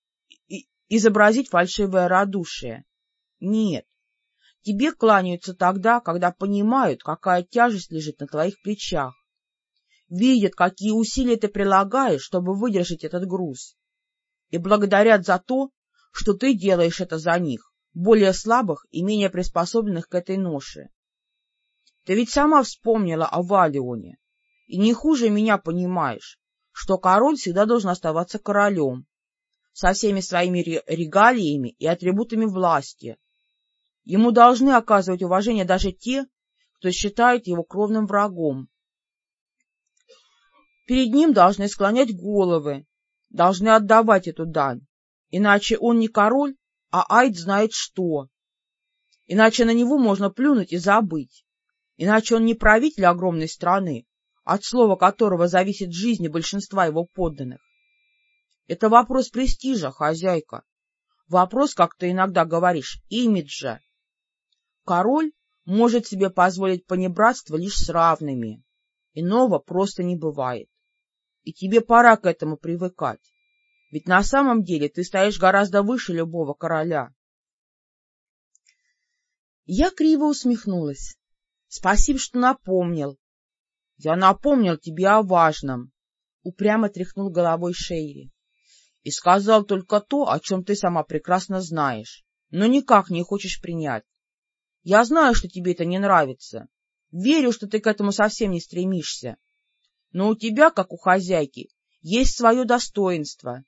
изобразить фальшивое радушие. Нет, тебе кланяются тогда, когда понимают, какая тяжесть лежит на твоих плечах, видят, какие усилия ты прилагаешь, чтобы выдержать этот груз, и благодарят за то, что ты делаешь это за них, более слабых и менее приспособленных к этой ноше. Ты ведь сама вспомнила о Валионе, и не хуже меня понимаешь, что король всегда должен оставаться королем, со всеми своими регалиями и атрибутами власти. Ему должны оказывать уважение даже те, кто считает его кровным врагом. Перед ним должны склонять головы, должны отдавать эту дань, Иначе он не король, а Айд знает что. Иначе на него можно плюнуть и забыть. Иначе он не правитель огромной страны, от слова которого зависит жизнь большинства его подданных. Это вопрос престижа, хозяйка. Вопрос, как ты иногда говоришь, имиджа. Король может себе позволить понебратство лишь с равными. Иного просто не бывает. И тебе пора к этому привыкать. Ведь на самом деле ты стоишь гораздо выше любого короля. Я криво усмехнулась. Спасибо, что напомнил. — Я напомнил тебе о важном, — упрямо тряхнул головой Шейри. — И сказал только то, о чем ты сама прекрасно знаешь, но никак не хочешь принять. Я знаю, что тебе это не нравится. Верю, что ты к этому совсем не стремишься. Но у тебя, как у хозяйки, есть свое достоинство,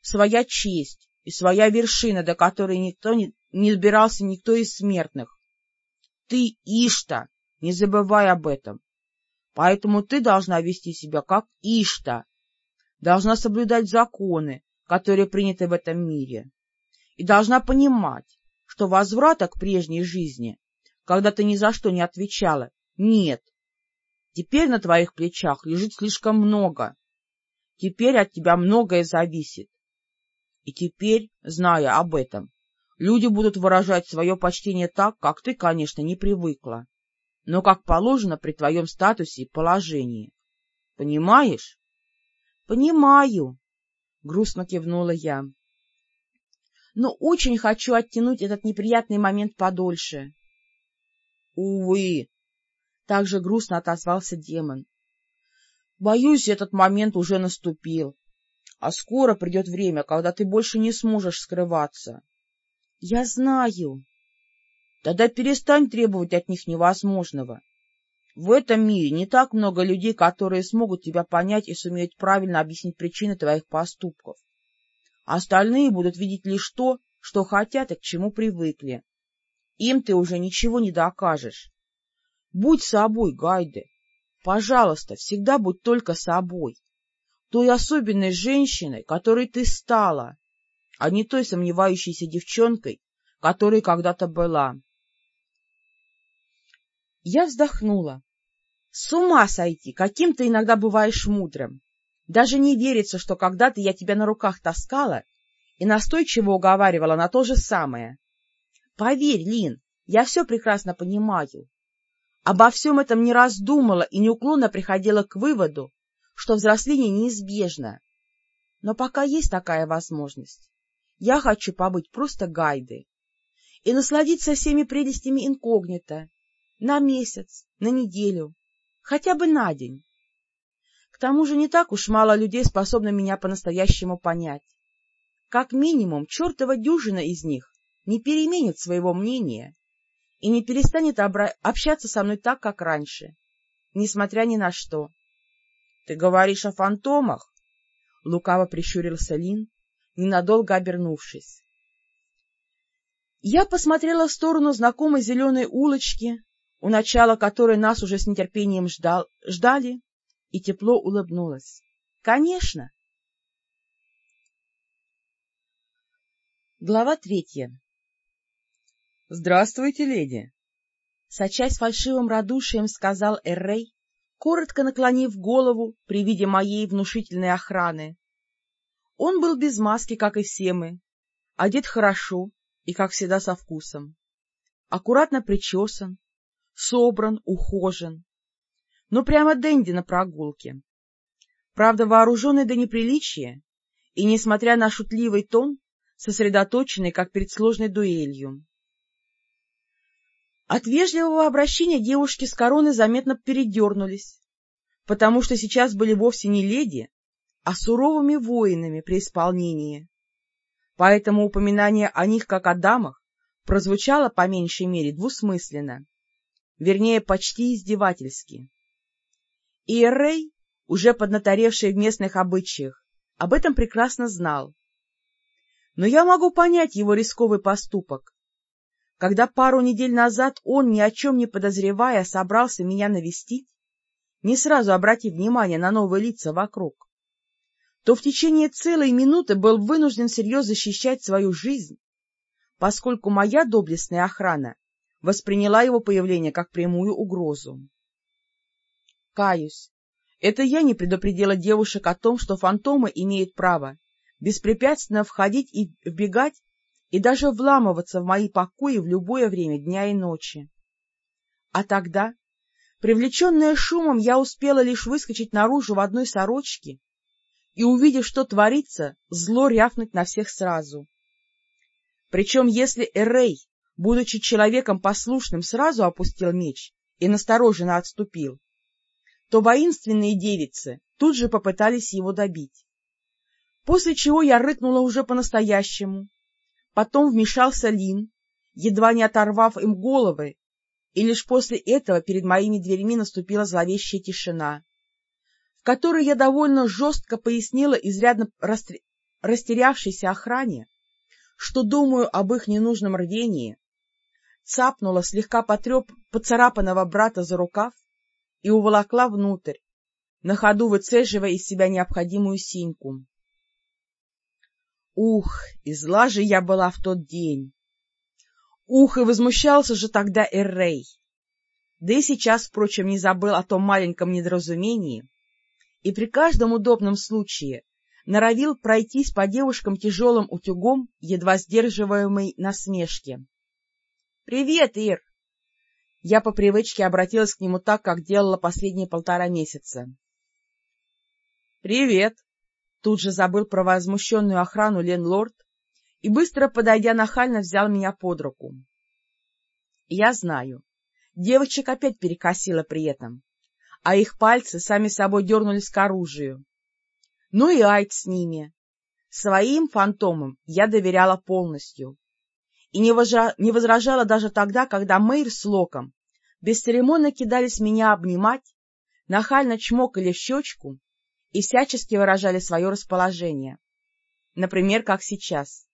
своя честь и своя вершина, до которой никто не, не никто из смертных. Ты Ишта, не забывай об этом. Поэтому ты должна вести себя как Ишта, должна соблюдать законы, которые приняты в этом мире, и должна понимать, что возврата к прежней жизни, когда ты ни за что не отвечала, нет. Теперь на твоих плечах лежит слишком много. Теперь от тебя многое зависит. И теперь, зная об этом, люди будут выражать свое почтение так, как ты, конечно, не привыкла, но как положено при твоем статусе и положении. Понимаешь? — Понимаю, — грустно кивнула я. — Но очень хочу оттянуть этот неприятный момент подольше. — Увы, — также грустно отозвался демон. — Боюсь, этот момент уже наступил. А скоро придет время, когда ты больше не сможешь скрываться. — Я знаю. — Тогда перестань требовать от них невозможного. В этом мире не так много людей, которые смогут тебя понять и сумеют правильно объяснить причины твоих поступков. Остальные будут видеть лишь то, что хотят и к чему привыкли. Им ты уже ничего не докажешь. Будь собой, Гайде. Пожалуйста, всегда будь только собой. Той особенной женщиной, которой ты стала, а не той сомневающейся девчонкой, которой когда-то была. Я вздохнула. С ума сойти, каким ты иногда бываешь мудрым. Даже не верится, что когда-то я тебя на руках таскала и настойчиво уговаривала на то же самое. Поверь, Лин, я все прекрасно понимаю. Обо всем этом не раз думала и неуклонно приходила к выводу, что взросление неизбежно. Но пока есть такая возможность, я хочу побыть просто гайды и насладиться всеми прелестями инкогнито на месяц, на неделю, хотя бы на день. К тому же не так уж мало людей способны меня по-настоящему понять. Как минимум, чертова дюжина из них не переменит своего мнения и не перестанет общаться со мной так, как раньше, несмотря ни на что. — Ты говоришь о фантомах? — лукаво прищурился Лин, ненадолго обернувшись. Я посмотрела в сторону знакомой зеленой улочки, у начала которой нас уже с нетерпением ждал, ждали, и тепло улыбнулась. — Конечно! Глава третья — Здравствуйте, леди! — сочась фальшивым радушием, сказал Эррей, коротко наклонив голову при виде моей внушительной охраны. Он был без маски, как и все мы, одет хорошо и, как всегда, со вкусом. Аккуратно причесан, собран, ухожен. Ну, прямо Дэнди на прогулке. Правда, вооруженный до неприличия, и, несмотря на шутливый тон, сосредоточенный, как перед сложной дуэлью. От вежливого обращения девушки с короны заметно передернулись, потому что сейчас были вовсе не леди, а суровыми воинами при исполнении. Поэтому упоминание о них как о дамах прозвучало по меньшей мере двусмысленно вернее, почти издевательски. И Рэй, уже поднаторевший в местных обычаях, об этом прекрасно знал. Но я могу понять его рисковый поступок. Когда пару недель назад он, ни о чем не подозревая, собрался меня навестить, не сразу обратив внимание на новые лица вокруг, то в течение целой минуты был вынужден всерьез защищать свою жизнь, поскольку моя доблестная охрана восприняла его появление как прямую угрозу. Каюсь, это я не предупредила девушек о том, что фантомы имеют право беспрепятственно входить и вбегать и даже вламываться в мои покои в любое время дня и ночи. А тогда, привлеченная шумом, я успела лишь выскочить наружу в одной сорочке и, увидев, что творится, зло рявкнуть на всех сразу. Причем, если Эрей будучи человеком послушным, сразу опустил меч и настороженно отступил, то воинственные девицы тут же попытались его добить. После чего я рыкнула уже по-настоящему. Потом вмешался Лин, едва не оторвав им головы, и лишь после этого перед моими дверьми наступила зловещая тишина, в которой я довольно жестко пояснила изрядно растерявшейся охране, что думаю об их ненужном рвении цапнула слегка потреп поцарапанного брата за рукав и уволокла внутрь, на ходу выцеживая из себя необходимую синьку. Ух, и зла же я была в тот день! Ух, и возмущался же тогда Эррей! да и сейчас, впрочем, не забыл о том маленьком недоразумении, и при каждом удобном случае норовил пройтись по девушкам тяжелым утюгом, едва сдерживаемой насмешки. — Привет, Ир! Я по привычке обратилась к нему так, как делала последние полтора месяца. — Привет! Тут же забыл про возмущенную охрану ленлорд и, быстро подойдя нахально, взял меня под руку. Я знаю, девочек опять перекосило при этом, а их пальцы сами собой дернулись к оружию. Ну и айд с ними. Своим фантомам я доверяла полностью и не, возражала даже тогда, когда Мэйр с Локом бесцеремонно кидались меня обнимать, нахально чмокали в щечку и всячески выражали свое расположение. Например, как сейчас.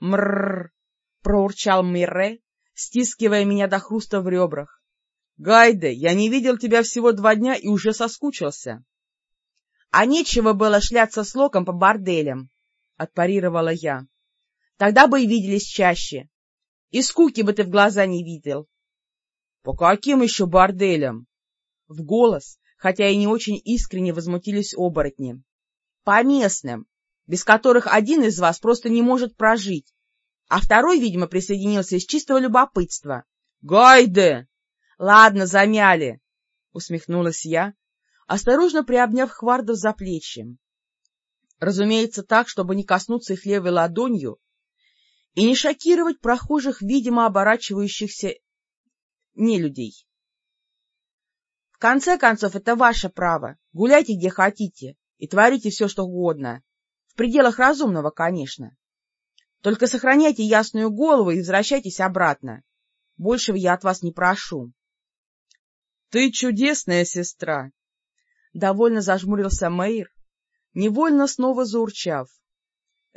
«Мрррр!» — проурчал Мирре, стискивая меня до хруста в ребрах. «Гайде, я не видел тебя всего два дня и уже соскучился». «А нечего было шляться с Локом по борделям», — отпарировала я. Тогда бы и виделись чаще. И скуки бы ты в глаза не видел. — По каким еще борделям? В голос, хотя и не очень искренне возмутились оборотни. — По местным, без которых один из вас просто не может прожить, а второй, видимо, присоединился из чистого любопытства. — Гайде! — Ладно, замяли, — усмехнулась я, осторожно приобняв Хвардов за плечи. Разумеется, так, чтобы не коснуться их левой ладонью, и не шокировать прохожих, видимо, оборачивающихся нелюдей. В конце концов, это ваше право. Гуляйте где хотите и творите все, что угодно. В пределах разумного, конечно. Только сохраняйте ясную голову и возвращайтесь обратно. Большего я от вас не прошу. — Ты чудесная сестра! — довольно зажмурился Мэйр, невольно снова заурчав.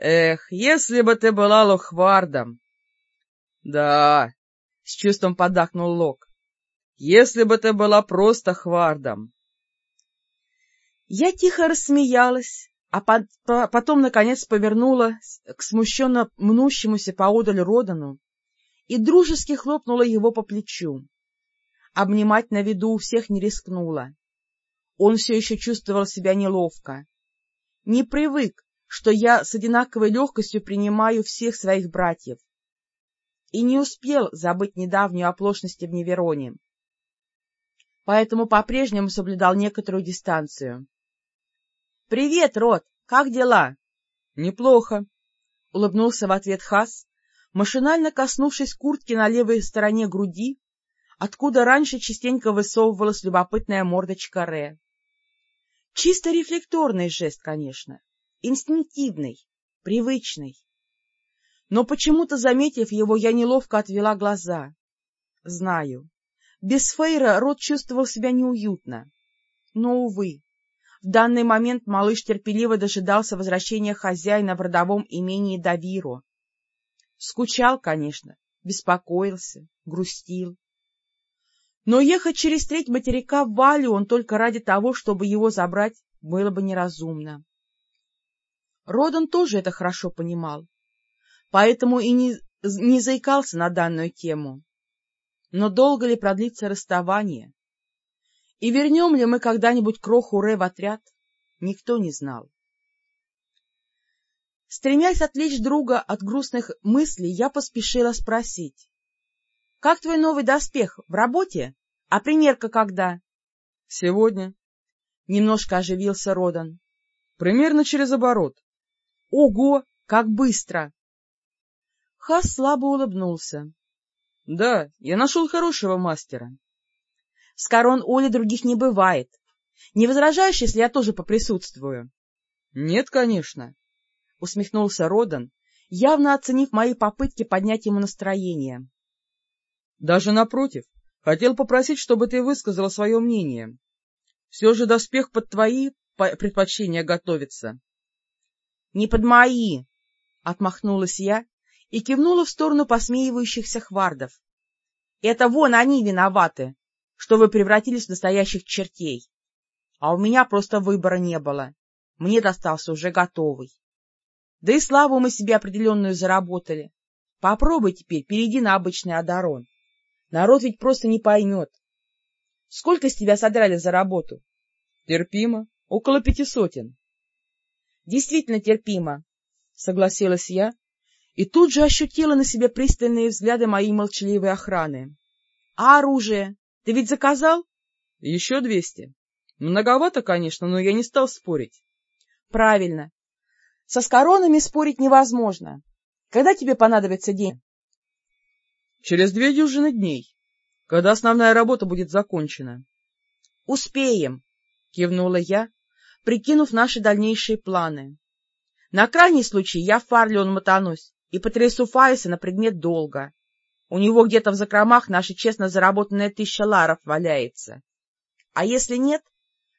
Эх, если бы ты была лохвардом! — Да, — с чувством подахнул Лок, — если бы ты была просто хвардом. Я тихо рассмеялась, а под, по, потом, наконец, повернула к смущенно мнущемуся поодаль Родану и дружески хлопнула его по плечу. Обнимать на виду у всех не рискнула. Он все еще чувствовал себя неловко. Не привык что я с одинаковой легкостью принимаю всех своих братьев. И не успел забыть недавнюю оплошность в Невероне. Поэтому по-прежнему соблюдал некоторую дистанцию. — Привет, Рот! Как дела? — Неплохо, — улыбнулся в ответ Хас, машинально коснувшись куртки на левой стороне груди, откуда раньше частенько высовывалась любопытная мордочка Ре. Чисто рефлекторный жест, конечно инстинктивный, привычный. Но почему-то, заметив его, я неловко отвела глаза. Знаю, без Фейра Рот чувствовал себя неуютно. Но, увы, в данный момент малыш терпеливо дожидался возвращения хозяина в родовом имении Давиру. Скучал, конечно, беспокоился, грустил. Но ехать через треть материка в Валю он только ради того, чтобы его забрать, было бы неразумно. Родан тоже это хорошо понимал, поэтому и не, не заикался на данную тему. Но долго ли продлится расставание? И вернем ли мы когда-нибудь кроху Ре в отряд? Никто не знал. Стремясь отвлечь друга от грустных мыслей, я поспешила спросить. — Как твой новый доспех? В работе? А примерка когда? — Сегодня. Немножко оживился Родан. — Примерно через оборот. Ого, как быстро! Хас слабо улыбнулся. — Да, я нашел хорошего мастера. — С корон Оли других не бывает. Не возражаешь, если я тоже поприсутствую? — Нет, конечно, — усмехнулся Родан, явно оценив мои попытки поднять ему настроение. — Даже напротив, хотел попросить, чтобы ты высказала свое мнение. Все же доспех под твои предпочтения готовится. — Не под мои! — отмахнулась я и кивнула в сторону посмеивающихся хвардов. — Это вон они виноваты, что вы превратились в настоящих чертей. А у меня просто выбора не было. Мне достался уже готовый. Да и славу мы себе определенную заработали. Попробуй теперь, перейди на обычный одарон. Народ ведь просто не поймет. Сколько с тебя содрали за работу? — Терпимо. Около пяти сотен. — Действительно терпимо, — согласилась я, и тут же ощутила на себе пристальные взгляды моей молчаливой охраны. — А оружие? Ты ведь заказал? — Еще двести. Многовато, конечно, но я не стал спорить. — Правильно. Со скоронами спорить невозможно. Когда тебе понадобится день? — Через две дюжины дней, когда основная работа будет закончена. — Успеем, — кивнула я, прикинув наши дальнейшие планы. На крайний случай я в Фарлион мотанусь и потрясу Фаиса на предмет долга. У него где-то в закромах наша честно заработанная тысяча ларов валяется. А если нет,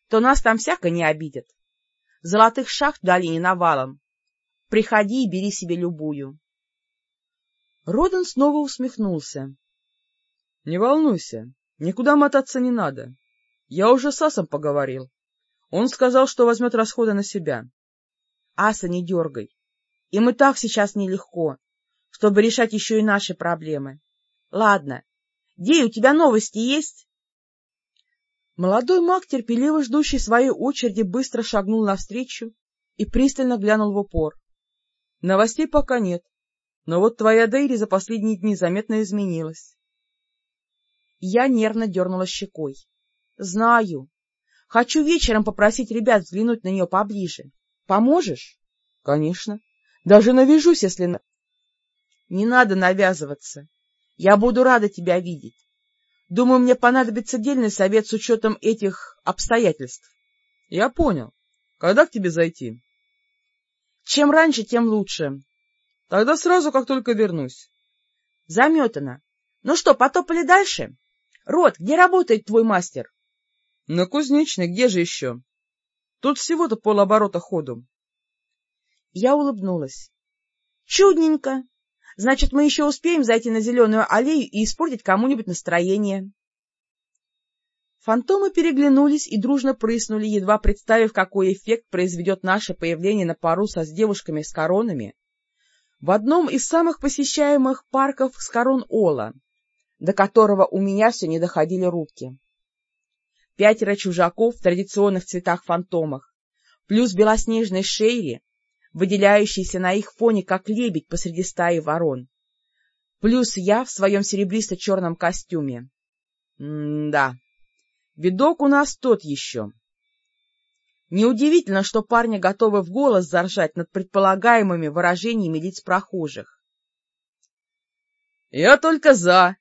то нас там всяко не обидят. Золотых шахт в долине навалом. Приходи и бери себе любую. Родан снова усмехнулся. — Не волнуйся, никуда мотаться не надо. Я уже с Асом поговорил. Он сказал, что возьмет расходы на себя. — Аса не дергай. Им и так сейчас нелегко, чтобы решать еще и наши проблемы. Ладно. Дей, у тебя новости есть? Молодой маг, терпеливо ждущий своей очереди, быстро шагнул навстречу и пристально глянул в упор. — Новостей пока нет, но вот твоя Дейри за последние дни заметно изменилась. Я нервно дернула щекой. — Знаю. Хочу вечером попросить ребят взглянуть на нее поближе. Поможешь? — Конечно. Даже навяжусь, если... — Не надо навязываться. Я буду рада тебя видеть. Думаю, мне понадобится дельный совет с учетом этих обстоятельств. — Я понял. Когда к тебе зайти? — Чем раньше, тем лучше. — Тогда сразу, как только вернусь. — Заметано. Ну что, потопали дальше? Рот, где работает твой мастер? На кузнечной, где же еще? Тут всего-то полоборота ходу. Я улыбнулась. Чудненько. Значит, мы еще успеем зайти на зеленую аллею и испортить кому-нибудь настроение. Фантомы переглянулись и дружно прыснули, едва представив, какой эффект произведет наше появление на пару со с девушками с коронами в одном из самых посещаемых парков с корон Ола, до которого у меня все не доходили руки пятеро чужаков в традиционных цветах-фантомах, плюс белоснежный Шейри, выделяющийся на их фоне как лебедь посреди стаи ворон, плюс я в своем серебристо-черном костюме. М-да, видок у нас тот еще. Неудивительно, что парни готовы в голос заржать над предполагаемыми выражениями лиц прохожих. — Я только за,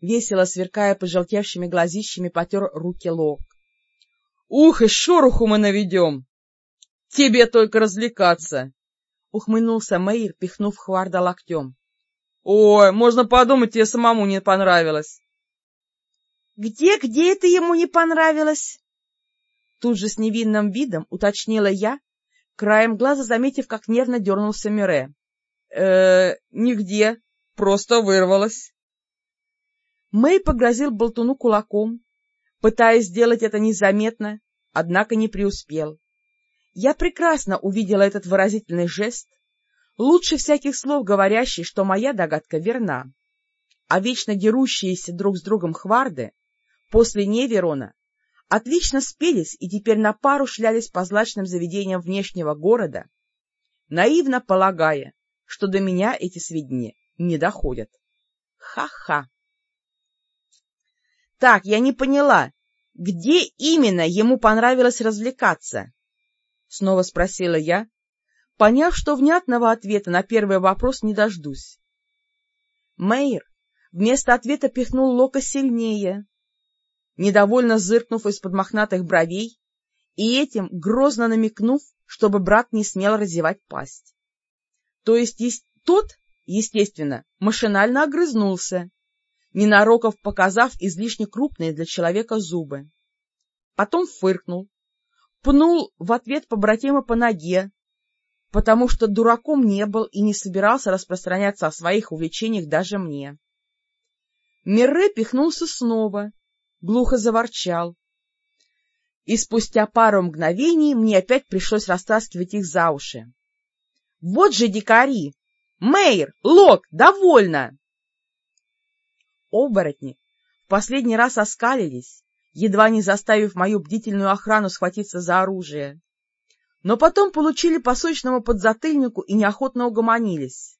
Весело сверкая пожелтевшими глазищами, потер руки Лок. — Ух, и шороху мы наведем! Тебе только развлекаться! — ухмыльнулся Мэйр, пихнув Хварда локтем. — Ой, можно подумать, тебе самому не понравилось. «Где, — Где-где это ему не понравилось? Тут же с невинным видом уточнила я, краем глаза заметив, как нервно дернулся Мюре. «Э, — нигде, просто вырвалось. Мэй погрозил болтуну кулаком, пытаясь сделать это незаметно, однако не преуспел. Я прекрасно увидела этот выразительный жест, лучше всяких слов говорящий, что моя догадка верна. А вечно дерущиеся друг с другом хварды после Неверона отлично спелись и теперь на пару шлялись по злачным заведениям внешнего города, наивно полагая, что до меня эти сведения не доходят. Ха-ха! Так, я не поняла, где именно ему понравилось развлекаться? Снова спросила я, поняв, что внятного ответа на первый вопрос не дождусь. Мэйр вместо ответа пихнул Лока сильнее, недовольно зыркнув из-под мохнатых бровей и этим грозно намекнув, чтобы брат не смел разевать пасть. То есть тот, естественно, машинально огрызнулся, ненароков показав излишне крупные для человека зубы. Потом фыркнул, пнул в ответ побратима по ноге, потому что дураком не был и не собирался распространяться о своих увлечениях даже мне. Мирре пихнулся снова, глухо заворчал. И спустя пару мгновений мне опять пришлось растаскивать их за уши. — Вот же дикари! Мэйр! Лок! Довольно! Оборотни в последний раз оскалились едва не заставив мою бдительную охрану схватиться за оружие. Но потом получили по сочному подзатыльнику и неохотно угомонились.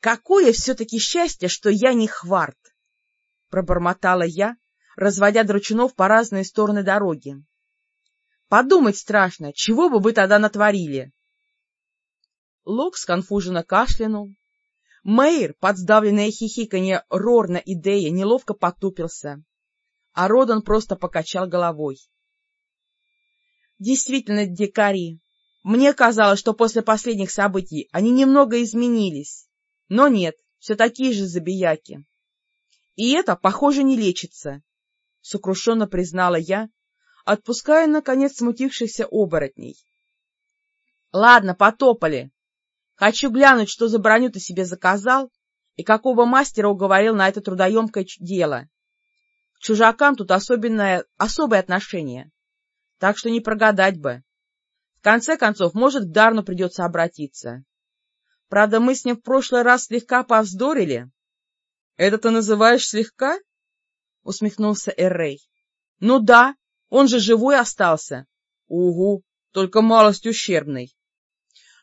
Какое все-таки счастье, что я не хварт! — пробормотала я, разводя дручунов по разные стороны дороги. — Подумать страшно, чего бы вы тогда натворили? Лок сконфуженно кашлянул. Мэйр, под сдавленное хихиканье Рорна и Дея, неловко потупился, а Родан просто покачал головой. — Действительно, дикари. Мне казалось, что после последних событий они немного изменились. Но нет, все такие же забияки. И это, похоже, не лечится, — сокрушенно признала я, отпуская, наконец, смутившихся оборотней. — Ладно, потопали. Хочу глянуть, что за броню ты себе заказал и какого мастера уговорил на это трудоемкое дело. К чужакам тут особенное, особое отношение, так что не прогадать бы. В конце концов, может, к Дарну придется обратиться. Правда, мы с ним в прошлый раз слегка повздорили. — Это ты называешь слегка? — усмехнулся Эррей. — Ну да, он же живой остался. — Угу, только малость ущербный. —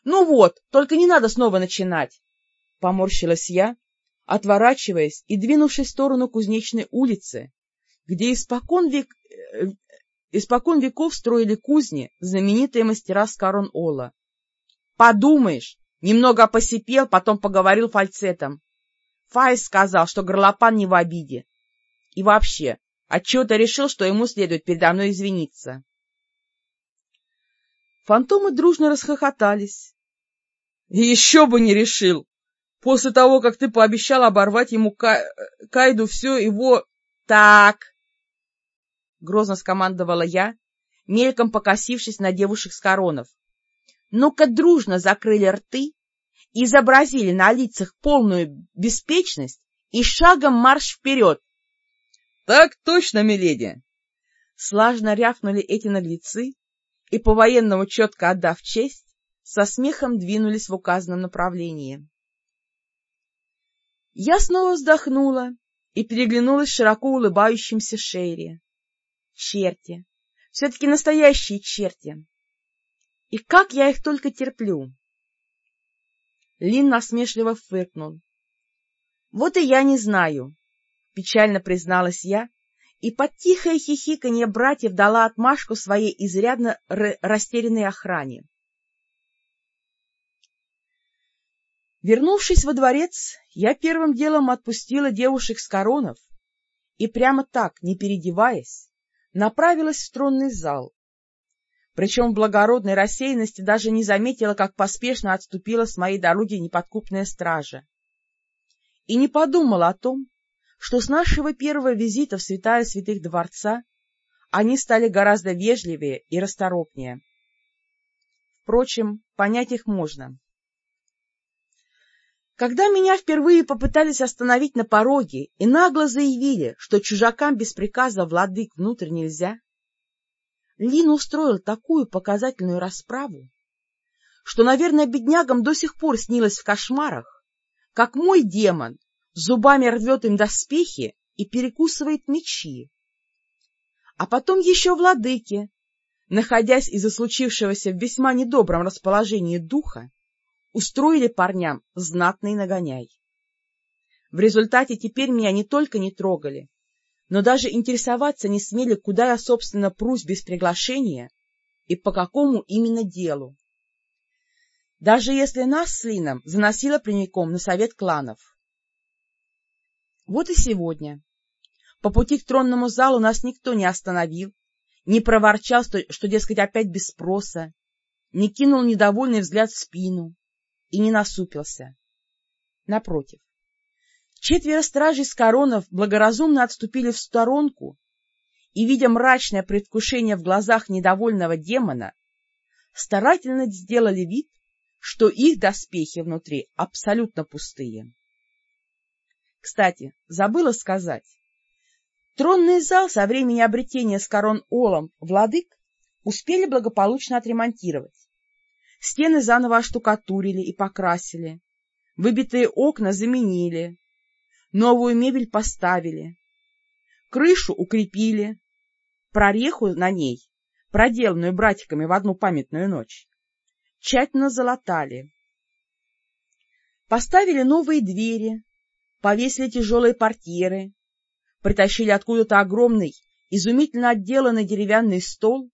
Ну вот, только не надо снова начинать. Поморщилась я, отворачиваясь и двинувшись в сторону Кузнечной улицы, где испокон, век... Э, испокон веков строили кузни знаменитые мастера Скарон-Ола. Подумаешь, Немного посипел, потом поговорил фальцетом. Файс сказал, что горлопан не в обиде. И вообще, отчего-то решил, что ему следует передо мной извиниться. Фантомы дружно расхохотались. — Еще бы не решил! После того, как ты пообещал оборвать ему Ка... Кайду все его... — Так! — грозно скомандовала я, мельком покосившись на девушек с коронов ну-ка дружно закрыли рты, изобразили на лицах полную беспечность и шагом марш вперед. — Так точно, миледи! Слажно рявкнули эти наглецы и, по-военному четко отдав честь, со смехом двинулись в указанном направлении. Я снова вздохнула и переглянулась широко улыбающимся Шерри. Черти! Все-таки настоящие черти! И как я их только терплю! Лин насмешливо фыркнул. — Вот и я не знаю, — печально призналась я, и под тихое хихиканье братьев дала отмашку своей изрядно растерянной охране. Вернувшись во дворец, я первым делом отпустила девушек с коронов и прямо так, не переодеваясь, направилась в тронный зал, причем в благородной рассеянности даже не заметила, как поспешно отступила с моей дороги неподкупная стража. И не подумала о том, что с нашего первого визита в святая святых дворца они стали гораздо вежливее и расторопнее. Впрочем, понять их можно. Когда меня впервые попытались остановить на пороге и нагло заявили, что чужакам без приказа владык внутрь нельзя, Лин устроил такую показательную расправу, что, наверное, беднягам до сих пор снилось в кошмарах, как мой демон зубами рвет им доспехи и перекусывает мечи. А потом еще владыки, находясь из-за случившегося в весьма недобром расположении духа, устроили парням знатный нагоняй. В результате теперь меня не только не трогали, но даже интересоваться не смели, куда я, собственно, прусь без приглашения и по какому именно делу. Даже если нас с Лином заносило прямиком на совет кланов. Вот и сегодня. По пути к тронному залу нас никто не остановил, не проворчал, что, дескать, опять без спроса, не кинул недовольный взгляд в спину и не насупился. Напротив, Четверо стражей с коронов благоразумно отступили в сторонку и, видя мрачное предвкушение в глазах недовольного демона, старательно сделали вид, что их доспехи внутри абсолютно пустые. Кстати, забыла сказать, тронный зал со времени обретения с корон Олом владык успели благополучно отремонтировать. Стены заново оштукатурили и покрасили, выбитые окна заменили, новую мебель поставили. Крышу укрепили, прореху на ней, проделанную братиками в одну памятную ночь, тщательно залатали. Поставили новые двери, повесили тяжелые портьеры, притащили откуда-то огромный, изумительно отделанный деревянный стол,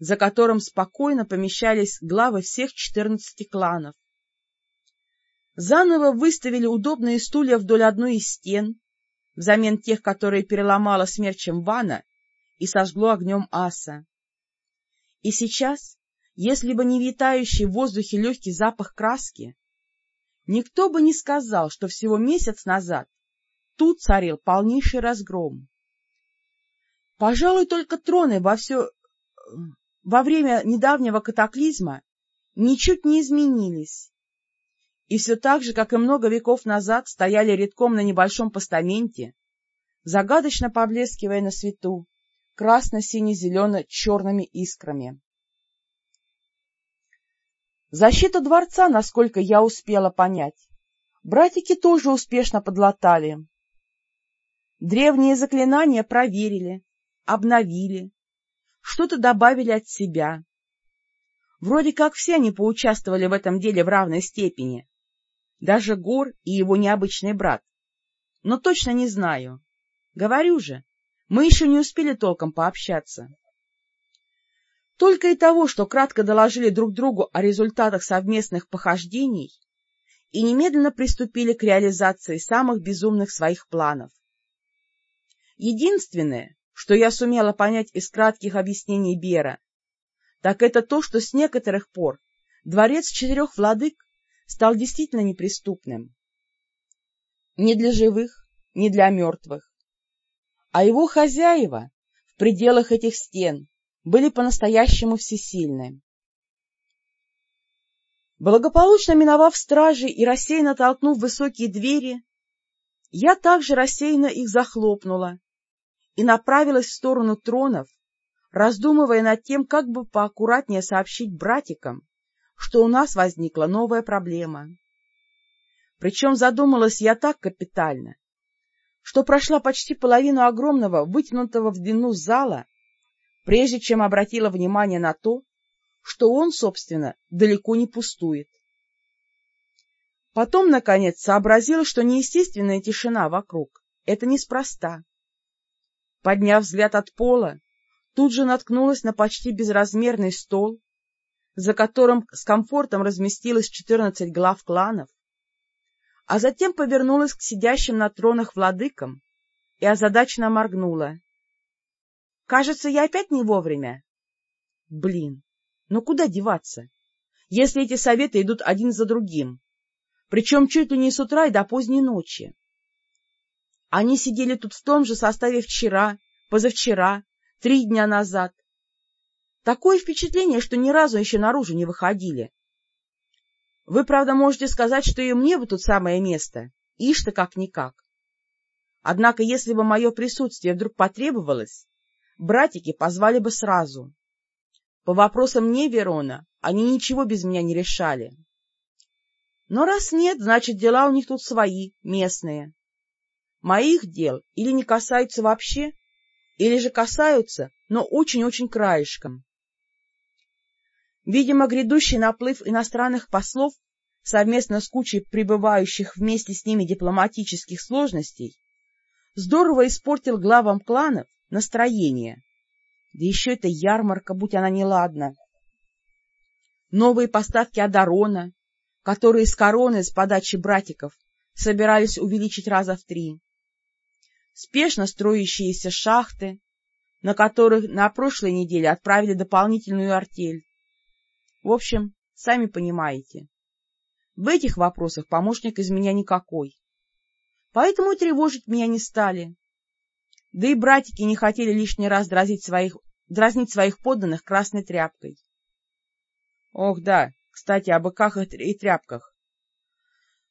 за которым спокойно помещались главы всех четырнадцати кланов. Заново выставили удобные стулья вдоль одной из стен, взамен тех, которые переломала смерчем Вана и сожгло огнем Аса. И сейчас, если бы не витающий в воздухе легкий запах краски, никто бы не сказал, что всего месяц назад тут царил полнейший разгром. Пожалуй, только троны во все... во время недавнего катаклизма ничуть не изменились, и все так же, как и много веков назад, стояли редком на небольшом постаменте, загадочно поблескивая на свету красно-сине-зелено-черными искрами. Защита дворца, насколько я успела понять, братики тоже успешно подлатали. Древние заклинания проверили, обновили, что-то добавили от себя. Вроде как все они поучаствовали в этом деле в равной степени, даже Гор и его необычный брат. Но точно не знаю. Говорю же, мы еще не успели толком пообщаться. Только и того, что кратко доложили друг другу о результатах совместных похождений и немедленно приступили к реализации самых безумных своих планов. Единственное, что я сумела понять из кратких объяснений Бера, так это то, что с некоторых пор дворец четырех владык стал действительно неприступным. Не для живых, не для мертвых. А его хозяева в пределах этих стен были по-настоящему всесильны. Благополучно миновав стражи и рассеянно толкнув высокие двери, я также рассеянно их захлопнула и направилась в сторону тронов, раздумывая над тем, как бы поаккуратнее сообщить братикам, что у нас возникла новая проблема. Причем задумалась я так капитально, что прошла почти половину огромного, вытянутого в длину зала, прежде чем обратила внимание на то, что он, собственно, далеко не пустует. Потом, наконец, сообразила, что неестественная тишина вокруг — это неспроста. Подняв взгляд от пола, тут же наткнулась на почти безразмерный стол, за которым с комфортом разместилось четырнадцать глав кланов, а затем повернулась к сидящим на тронах владыкам и озадаченно моргнула. Кажется, я опять не вовремя. Блин, ну куда деваться, если эти советы идут один за другим, причем чуть ли не с утра и до поздней ночи. Они сидели тут в том же составе вчера, позавчера, три дня назад. Такое впечатление, что ни разу еще наружу не выходили. Вы, правда, можете сказать, что и мне бы тут самое место, ишь-то как-никак. Однако, если бы мое присутствие вдруг потребовалось, братики позвали бы сразу. По вопросам не Верона они ничего без меня не решали. Но раз нет, значит, дела у них тут свои, местные. Моих дел или не касаются вообще, или же касаются, но очень-очень краешком. Видимо, грядущий наплыв иностранных послов совместно с кучей пребывающих вместе с ними дипломатических сложностей здорово испортил главам кланов настроение. Да еще эта ярмарка, будь она неладна. Новые поставки Адарона, которые с короны с подачи братиков собирались увеличить раза в три. Спешно строящиеся шахты, на которых на прошлой неделе отправили дополнительную артель. В общем, сами понимаете. В этих вопросах помощник из меня никакой. Поэтому и тревожить меня не стали. Да и братики не хотели лишний раз дразнить своих, дразнить своих подданных красной тряпкой. Ох, да, кстати, о быках и тряпках.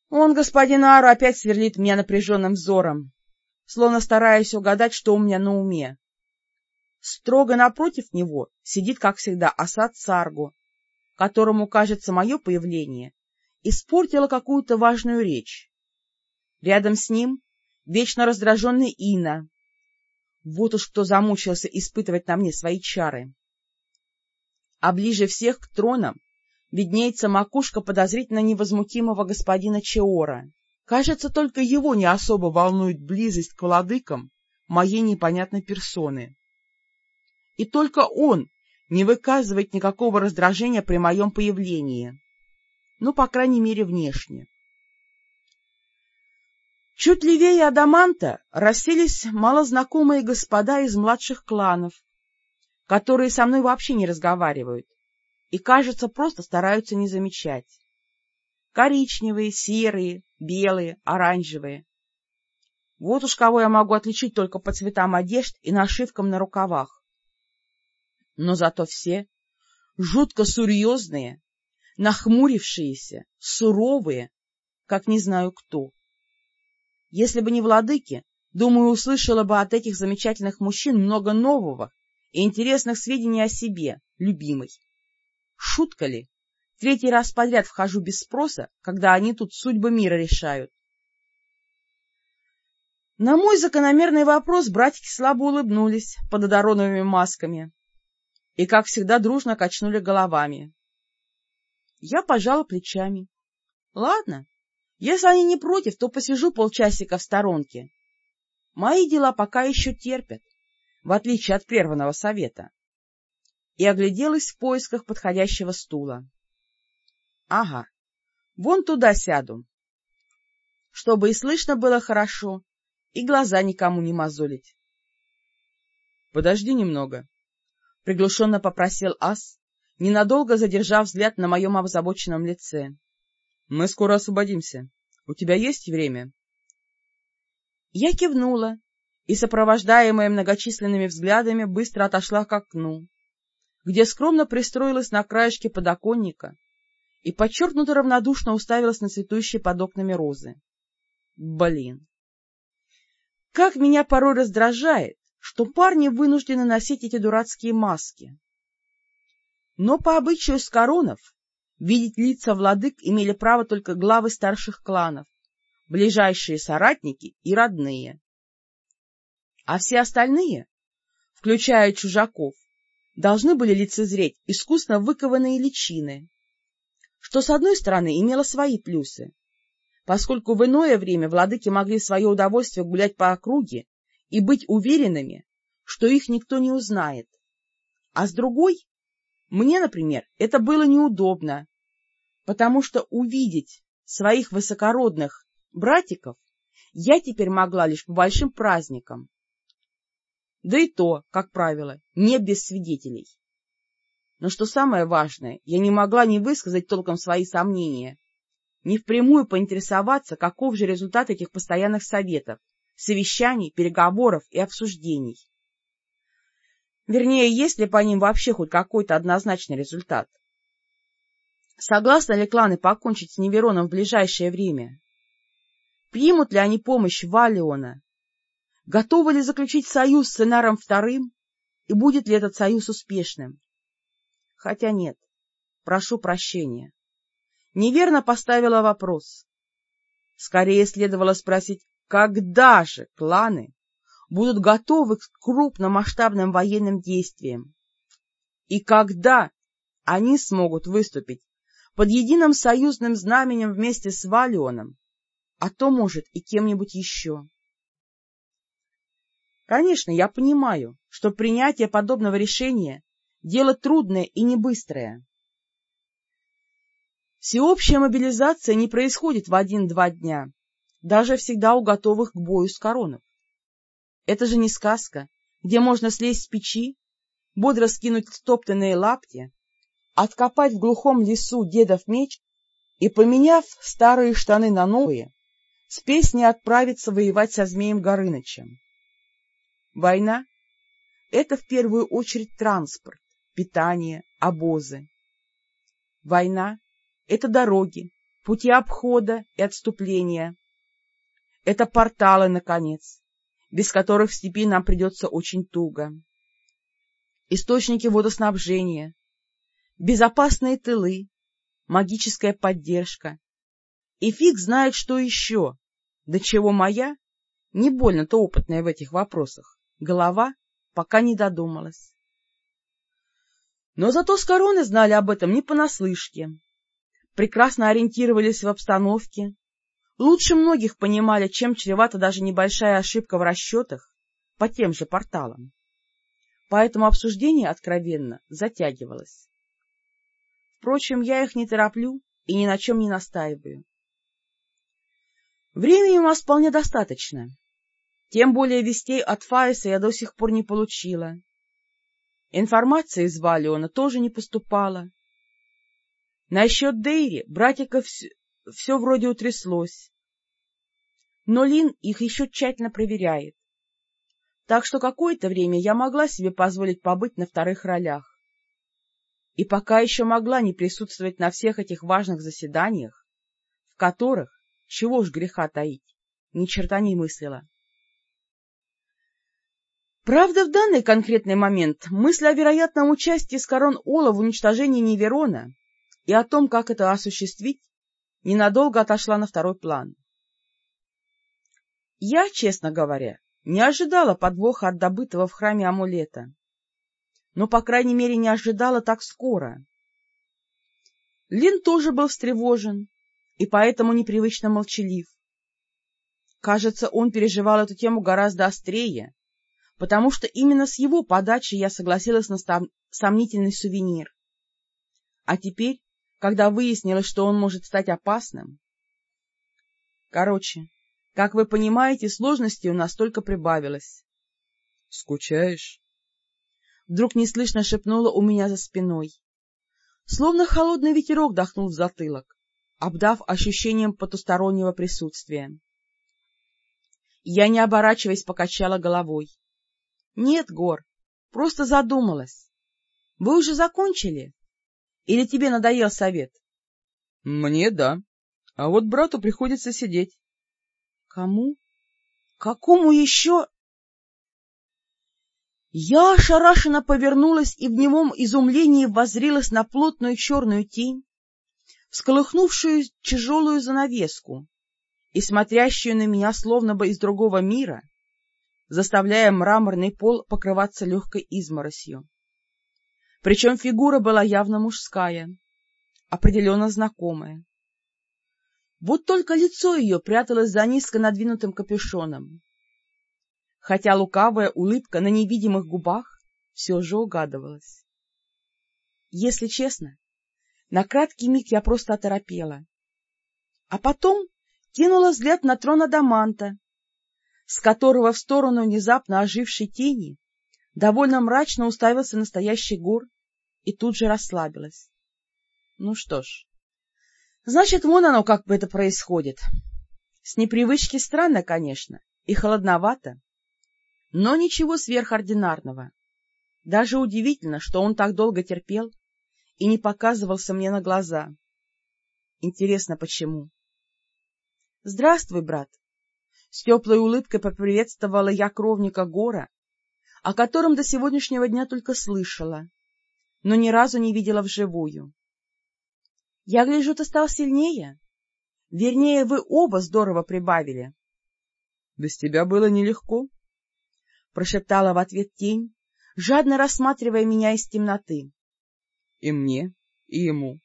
Он, господин Ару, опять сверлит меня напряженным взором, словно стараясь угадать, что у меня на уме. Строго напротив него сидит, как всегда, Асад Саргу, которому, кажется, мое появление испортило какую-то важную речь. Рядом с ним вечно раздраженный Ина, Вот уж кто замучился испытывать на мне свои чары. А ближе всех к тронам виднеется макушка подозрительно невозмутимого господина Чеора. Кажется, только его не особо волнует близость к владыкам моей непонятной персоны. И только он не выказывает никакого раздражения при моем появлении. Ну, по крайней мере, внешне. Чуть левее Адаманта расселись малознакомые господа из младших кланов, которые со мной вообще не разговаривают и, кажется, просто стараются не замечать. Коричневые, серые, белые, оранжевые. Вот уж кого я могу отличить только по цветам одежд и нашивкам на рукавах. Но зато все жутко серьезные, нахмурившиеся, суровые, как не знаю кто. Если бы не владыки, думаю, услышала бы от этих замечательных мужчин много нового и интересных сведений о себе, любимой. Шутка ли? Третий раз подряд вхожу без спроса, когда они тут судьбы мира решают. На мой закономерный вопрос братики слабо улыбнулись под одароновыми масками и, как всегда, дружно качнули головами. Я пожала плечами. Ладно, если они не против, то посижу полчасика в сторонке. Мои дела пока еще терпят, в отличие от прерванного совета. И огляделась в поисках подходящего стула. Ага, вон туда сяду, чтобы и слышно было хорошо, и глаза никому не мозолить. — Подожди немного, — приглушенно попросил Ас, ненадолго задержав взгляд на моем озабоченном лице. — Мы скоро освободимся. У тебя есть время? Я кивнула и, сопровождаемая многочисленными взглядами, быстро отошла к окну, где скромно пристроилась на краешке подоконника и подчеркнуто равнодушно уставилась на цветущие под окнами розы. Блин! Как меня порой раздражает, что парни вынуждены носить эти дурацкие маски. Но по обычаю Скоронов видеть лица владык имели право только главы старших кланов, ближайшие соратники и родные. А все остальные, включая чужаков, должны были лицезреть искусно выкованные личины, что, с одной стороны, имело свои плюсы, поскольку в иное время владыки могли в свое удовольствие гулять по округе и быть уверенными, что их никто не узнает. А с другой, мне, например, это было неудобно, потому что увидеть своих высокородных братиков я теперь могла лишь по большим праздникам. Да и то, как правило, не без свидетелей. Но что самое важное, я не могла не высказать толком свои сомнения, не впрямую поинтересоваться, каков же результат этих постоянных советов, совещаний, переговоров и обсуждений. Вернее, есть ли по ним вообще хоть какой-то однозначный результат? Согласны ли кланы покончить с Невероном в ближайшее время? Примут ли они помощь Валиона? Готовы ли заключить союз с Энаром Вторым? И будет ли этот союз успешным? Хотя нет, прошу прощения. Неверно поставила вопрос. Скорее следовало спросить, когда же кланы будут готовы к крупномасштабным военным действиям, и когда они смогут выступить под единым союзным знаменем вместе с Валионом, а то, может, и кем-нибудь еще. Конечно, я понимаю, что принятие подобного решения — дело трудное и не быстрое. Всеобщая мобилизация не происходит в один-два дня, даже всегда у готовых к бою с коронов. Это же не сказка, где можно слезть с печи, бодро скинуть стоптанные лапти, откопать в глухом лесу дедов меч и, поменяв старые штаны на новые, с песней отправиться воевать со Змеем Горынычем. Война — это в первую очередь транспорт, питание, обозы. Война — это дороги, пути обхода и отступления. Это порталы, наконец, без которых в степи нам придется очень туго. Источники водоснабжения, безопасные тылы, магическая поддержка. И фиг знает, что еще, до чего моя, не больно-то опытная в этих вопросах, Голова пока не додумалась. Но зато с короны знали об этом не понаслышке. Прекрасно ориентировались в обстановке, лучше многих понимали, чем чревата даже небольшая ошибка в расчетах по тем же порталам. Поэтому обсуждение откровенно затягивалось. Впрочем, я их не тороплю и ни на чем не настаиваю. Времени у нас вполне достаточно. Тем более вестей от Фаиса я до сих пор не получила. Информация из Валиона тоже не поступала. Насчет Дейри братиков все, все вроде утряслось. Но Лин их еще тщательно проверяет. Так что какое-то время я могла себе позволить побыть на вторых ролях. И пока еще могла не присутствовать на всех этих важных заседаниях, в которых, чего ж греха таить, ни черта не мыслила. Правда, в данный конкретный момент мысль о вероятном участии Скорон Ола в уничтожении Неверона и о том, как это осуществить, ненадолго отошла на второй план. Я, честно говоря, не ожидала подвоха от добытого в храме амулета, но, по крайней мере, не ожидала так скоро. Лин тоже был встревожен и поэтому непривычно молчалив. Кажется, он переживал эту тему гораздо острее, потому что именно с его подачи я согласилась на сомнительный сувенир. А теперь, когда выяснилось, что он может стать опасным... Короче, как вы понимаете, сложностей у нас только прибавилось. — Скучаешь? Вдруг неслышно шепнула у меня за спиной. Словно холодный ветерок дохнул в затылок, обдав ощущением потустороннего присутствия. Я, не оборачиваясь, покачала головой. Нет, Гор, просто задумалась. Вы уже закончили? Или тебе надоел совет? Мне да. А вот брату приходится сидеть. Кому? Какому еще? Я ошарашенно повернулась и в немом изумлении воззрилась на плотную черную тень, всколыхнувшую тяжелую занавеску и смотрящую на меня словно бы из другого мира, заставляя мраморный пол покрываться легкой изморосью. Причем фигура была явно мужская, определенно знакомая. Вот только лицо ее пряталось за низко надвинутым капюшоном, хотя лукавая улыбка на невидимых губах все же угадывалась. Если честно, на краткий миг я просто оторопела, а потом кинула взгляд на трон Адаманта, с которого в сторону внезапно ожившей тени довольно мрачно уставился настоящий гор и тут же расслабилась. Ну что ж, значит, вон оно как бы это происходит. С непривычки странно, конечно, и холодновато, но ничего сверхординарного. Даже удивительно, что он так долго терпел и не показывался мне на глаза. Интересно, почему? — Здравствуй, брат, с теплой улыбкой поприветствовала я кровника Гора, о котором до сегодняшнего дня только слышала, но ни разу не видела вживую. — Я гляжу, ты стал сильнее. Вернее, вы оба здорово прибавили. — Без тебя было нелегко, — прошептала в ответ тень, жадно рассматривая меня из темноты. — И мне, и ему.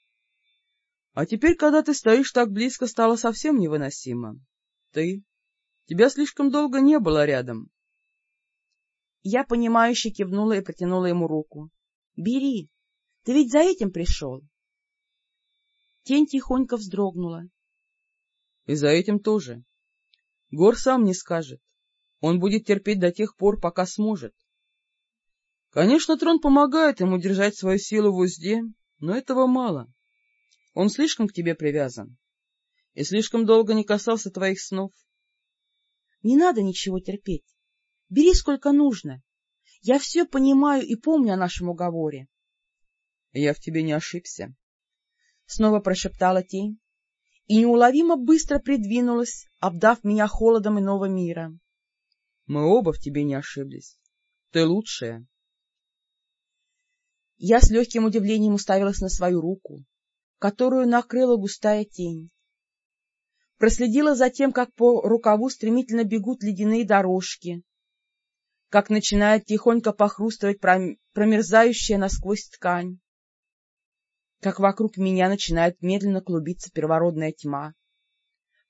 А теперь, когда ты стоишь так близко, стало совсем невыносимо. Ты Тебя слишком долго не было рядом. Я, понимающе кивнула и протянула ему руку. — Бери, ты ведь за этим пришел. Тень тихонько вздрогнула. — И за этим тоже. Гор сам не скажет. Он будет терпеть до тех пор, пока сможет. Конечно, трон помогает ему держать свою силу в узде, но этого мало. Он слишком к тебе привязан и слишком долго не касался твоих снов. Не надо ничего терпеть. Бери сколько нужно. Я все понимаю и помню о нашем уговоре. — Я в тебе не ошибся. Снова прошептала тень и неуловимо быстро придвинулась, обдав меня холодом иного мира. — Мы оба в тебе не ошиблись. Ты лучшая. Я с легким удивлением уставилась на свою руку, которую накрыла густая тень проследила за тем, как по рукаву стремительно бегут ледяные дорожки, как начинает тихонько похрустывать промерзающая насквозь ткань, как вокруг меня начинает медленно клубиться первородная тьма,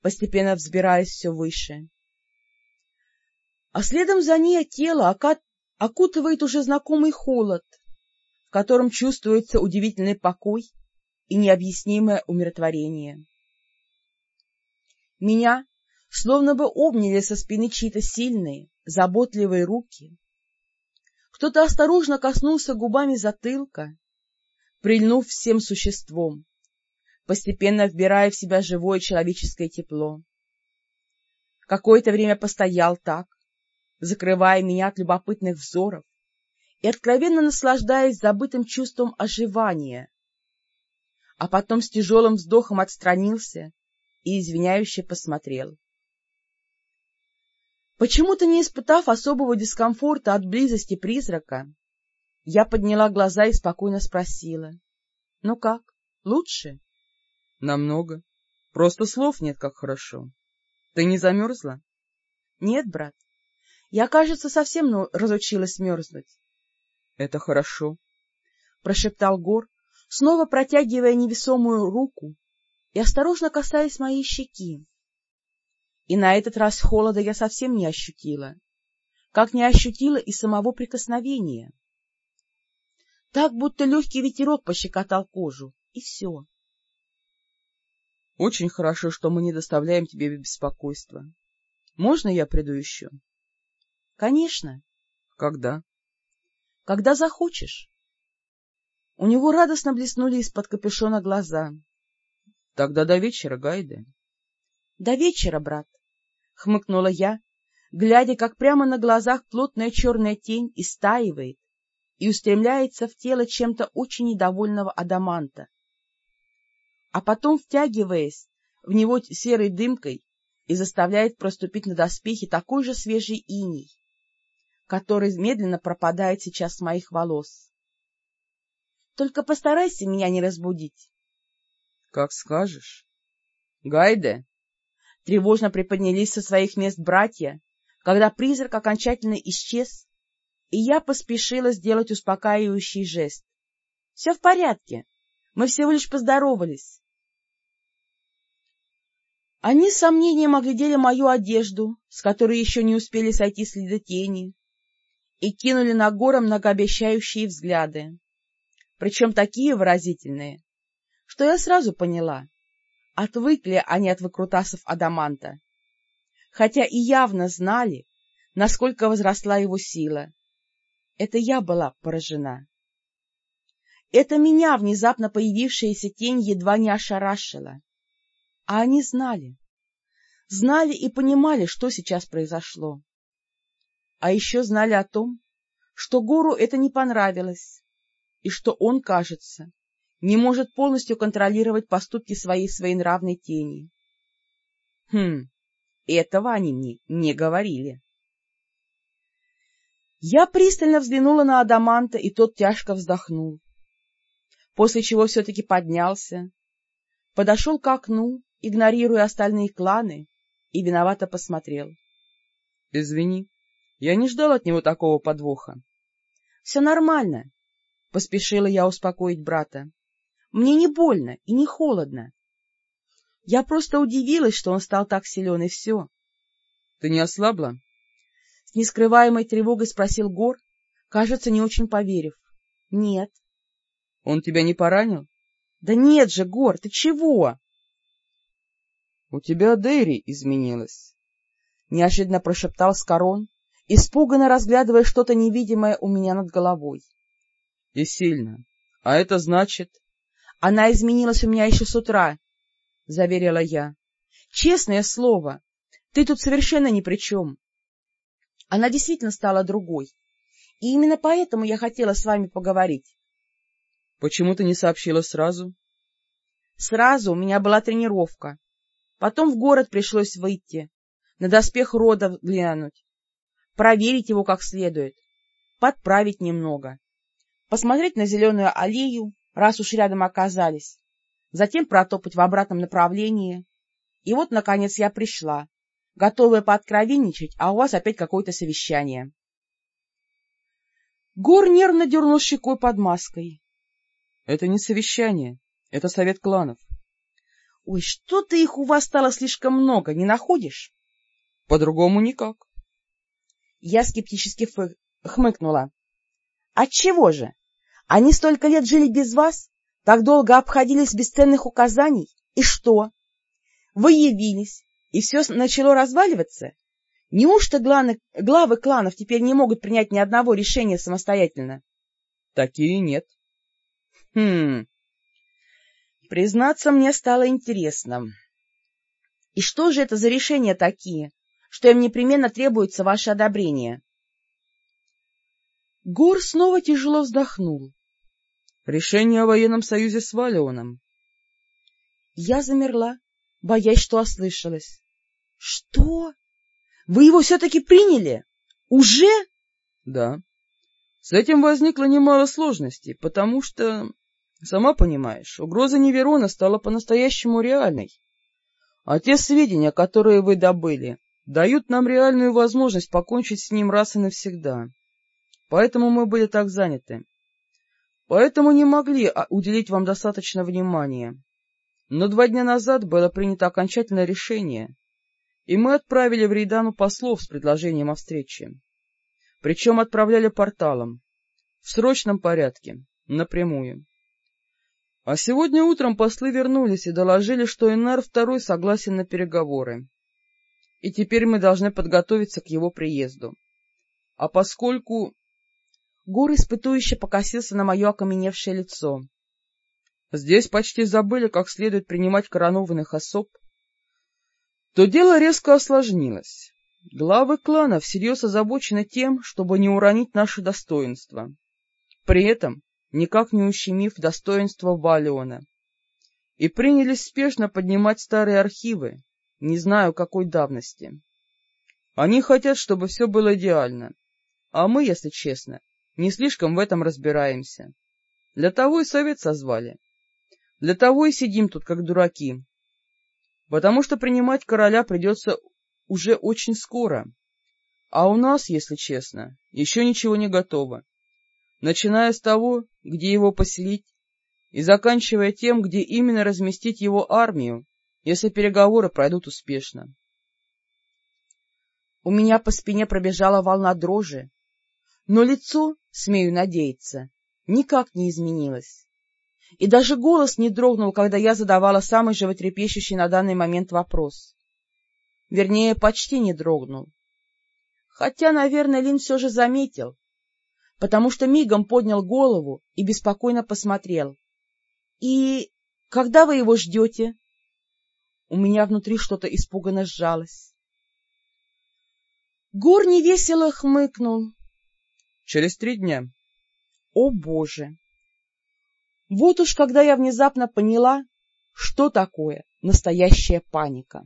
постепенно взбираясь все выше. А следом за ней тело окутывает уже знакомый холод, в котором чувствуется удивительный покой и необъяснимое умиротворение. Меня словно бы обняли со спины чьи-то сильные, заботливые руки. Кто-то осторожно коснулся губами затылка, прильнув всем существом, постепенно вбирая в себя живое человеческое тепло. Какое-то время постоял так, закрывая меня от любопытных взоров и откровенно наслаждаясь забытым чувством оживания, а потом с тяжелым вздохом отстранился и извиняюще посмотрел. Почему-то не испытав особого дискомфорта от близости призрака, я подняла глаза и спокойно спросила. — Ну как, лучше? — Намного. Просто слов нет, как хорошо. Ты не замерзла? — Нет, брат. Я, кажется, совсем ну, разучилась мерзнуть. — Это хорошо, — прошептал Гор, снова протягивая невесомую руку и осторожно касаясь моей щеки. И на этот раз холода я совсем не ощутила, как не ощутила и самого прикосновения. Так, будто легкий ветерок пощекотал кожу, и все. — Очень хорошо, что мы не доставляем тебе беспокойства. Можно я приду еще? —— Конечно. — Когда? — Когда захочешь. У него радостно блеснули из-под капюшона глаза. — Тогда до вечера, Гайде. — До вечера, брат, — хмыкнула я, глядя, как прямо на глазах плотная черная тень истаивает и устремляется в тело чем-то очень недовольного адаманта. А потом, втягиваясь в него серой дымкой, и заставляет проступить на доспехи такой же свежий иней, который медленно пропадает сейчас с моих волос. Только постарайся меня не разбудить. — Как скажешь. — Гайде! Тревожно приподнялись со своих мест братья, когда призрак окончательно исчез, и я поспешила сделать успокаивающий жест. — Все в порядке, мы всего лишь поздоровались. Они с сомнением оглядели мою одежду, с которой еще не успели сойти следы тени, и кинули на горы многообещающие взгляды, причем такие выразительные, что я сразу поняла, отвыкли они от выкрутасов Адаманта, хотя и явно знали, насколько возросла его сила. Это я была поражена. Это меня внезапно появившаяся тень едва не ошарашила. А они знали. Знали и понимали, что сейчас произошло а еще знали о том, что Гуру это не понравилось, и что он, кажется, не может полностью контролировать поступки своей своенравной тени. Хм, этого они мне не говорили. Я пристально взглянула на Адаманта, и тот тяжко вздохнул, после чего все-таки поднялся, подошел к окну, игнорируя остальные кланы, и виновато посмотрел. — Извини, я не ждал от него такого подвоха. — Все нормально, — поспешила я успокоить брата. — Мне не больно и не холодно. Я просто удивилась, что он стал так силен, и все. — Ты не ослабла? — с нескрываемой тревогой спросил Гор, кажется, не очень поверив. — Нет. — Он тебя не поранил? — Да нет же, Гор, ты чего? — У тебя Дэри изменилась, — неожиданно прошептал Скорон, испуганно разглядывая что-то невидимое у меня над головой. — И сильно. А это значит... — Она изменилась у меня еще с утра, — заверила я. — Честное слово, ты тут совершенно ни при чем. Она действительно стала другой. И именно поэтому я хотела с вами поговорить. — Почему ты не сообщила сразу? — Сразу у меня была тренировка. Потом в город пришлось выйти, на доспех рода глянуть проверить его как следует, подправить немного, посмотреть на зеленую аллею, раз уж рядом оказались, затем протопать в обратном направлении. И вот, наконец, я пришла, готовая пооткровенничать, а у вас опять какое-то совещание. Гор нервно дернул щекой под маской. — Это не совещание, это совет кланов. — Ой, что-то их у вас стало слишком много, не находишь? — По-другому никак. Я скептически хмыкнула. — Отчего же? Они столько лет жили без вас, так долго обходились без ценных указаний, и что? Вы явились, и все начало разваливаться? Неужто главы, главы кланов теперь не могут принять ни одного решения самостоятельно? — Такие нет. — Хм... Признаться, мне стало интересно. И что же это за решения такие, что им непременно требуется ваше одобрение? Гор снова тяжело вздохнул. — Решение о военном союзе с Валионом. Я замерла, боясь, что ослышалась. — Что? Вы его все-таки приняли? Уже? — Да. С этим возникло немало сложностей, потому что, сама понимаешь, угроза Неверона стала по-настоящему реальной. А те сведения, которые вы добыли, дают нам реальную возможность покончить с ним раз и навсегда. Поэтому мы были так заняты. Поэтому не могли а, уделить вам достаточно внимания. Но два дня назад было принято окончательное решение, и мы отправили в Рейдану послов с предложением о встрече. Причем отправляли порталом, в срочном порядке, напрямую. А сегодня утром послы вернулись и доложили, что Инар II согласен на переговоры. И теперь мы должны подготовиться к его приезду. А поскольку... Гор испытующе покосился на мое окаменевшее лицо. Здесь почти забыли, как следует принимать коронованных особ, то дело резко осложнилось. Главы клана всерьез озабочены тем, чтобы не уронить наше достоинство, при этом никак не ущемив достоинство Валиона, и принялись спешно поднимать старые архивы, не знаю какой давности. Они хотят, чтобы все было идеально, а мы, если честно, не слишком в этом разбираемся. Для того и совет созвали. Для того и сидим тут, как дураки, потому что принимать короля придется уже очень скоро. А у нас, если честно, еще ничего не готово, начиная с того, где его поселить, и заканчивая тем, где именно разместить его армию, если переговоры пройдут успешно. У меня по спине пробежала волна дрожи, но лицо, смею надеяться, никак не изменилось и даже голос не дрогнул, когда я задавала самый животрепещущий на данный момент вопрос. Вернее, почти не дрогнул. Хотя, наверное, Лин все же заметил, потому что мигом поднял голову и беспокойно посмотрел. — И когда вы его ждете? У меня внутри что-то испуганно сжалось. Гор невесело хмыкнул. — Через три дня. — О, Боже! Вот уж когда я внезапно поняла, что такое настоящая паника.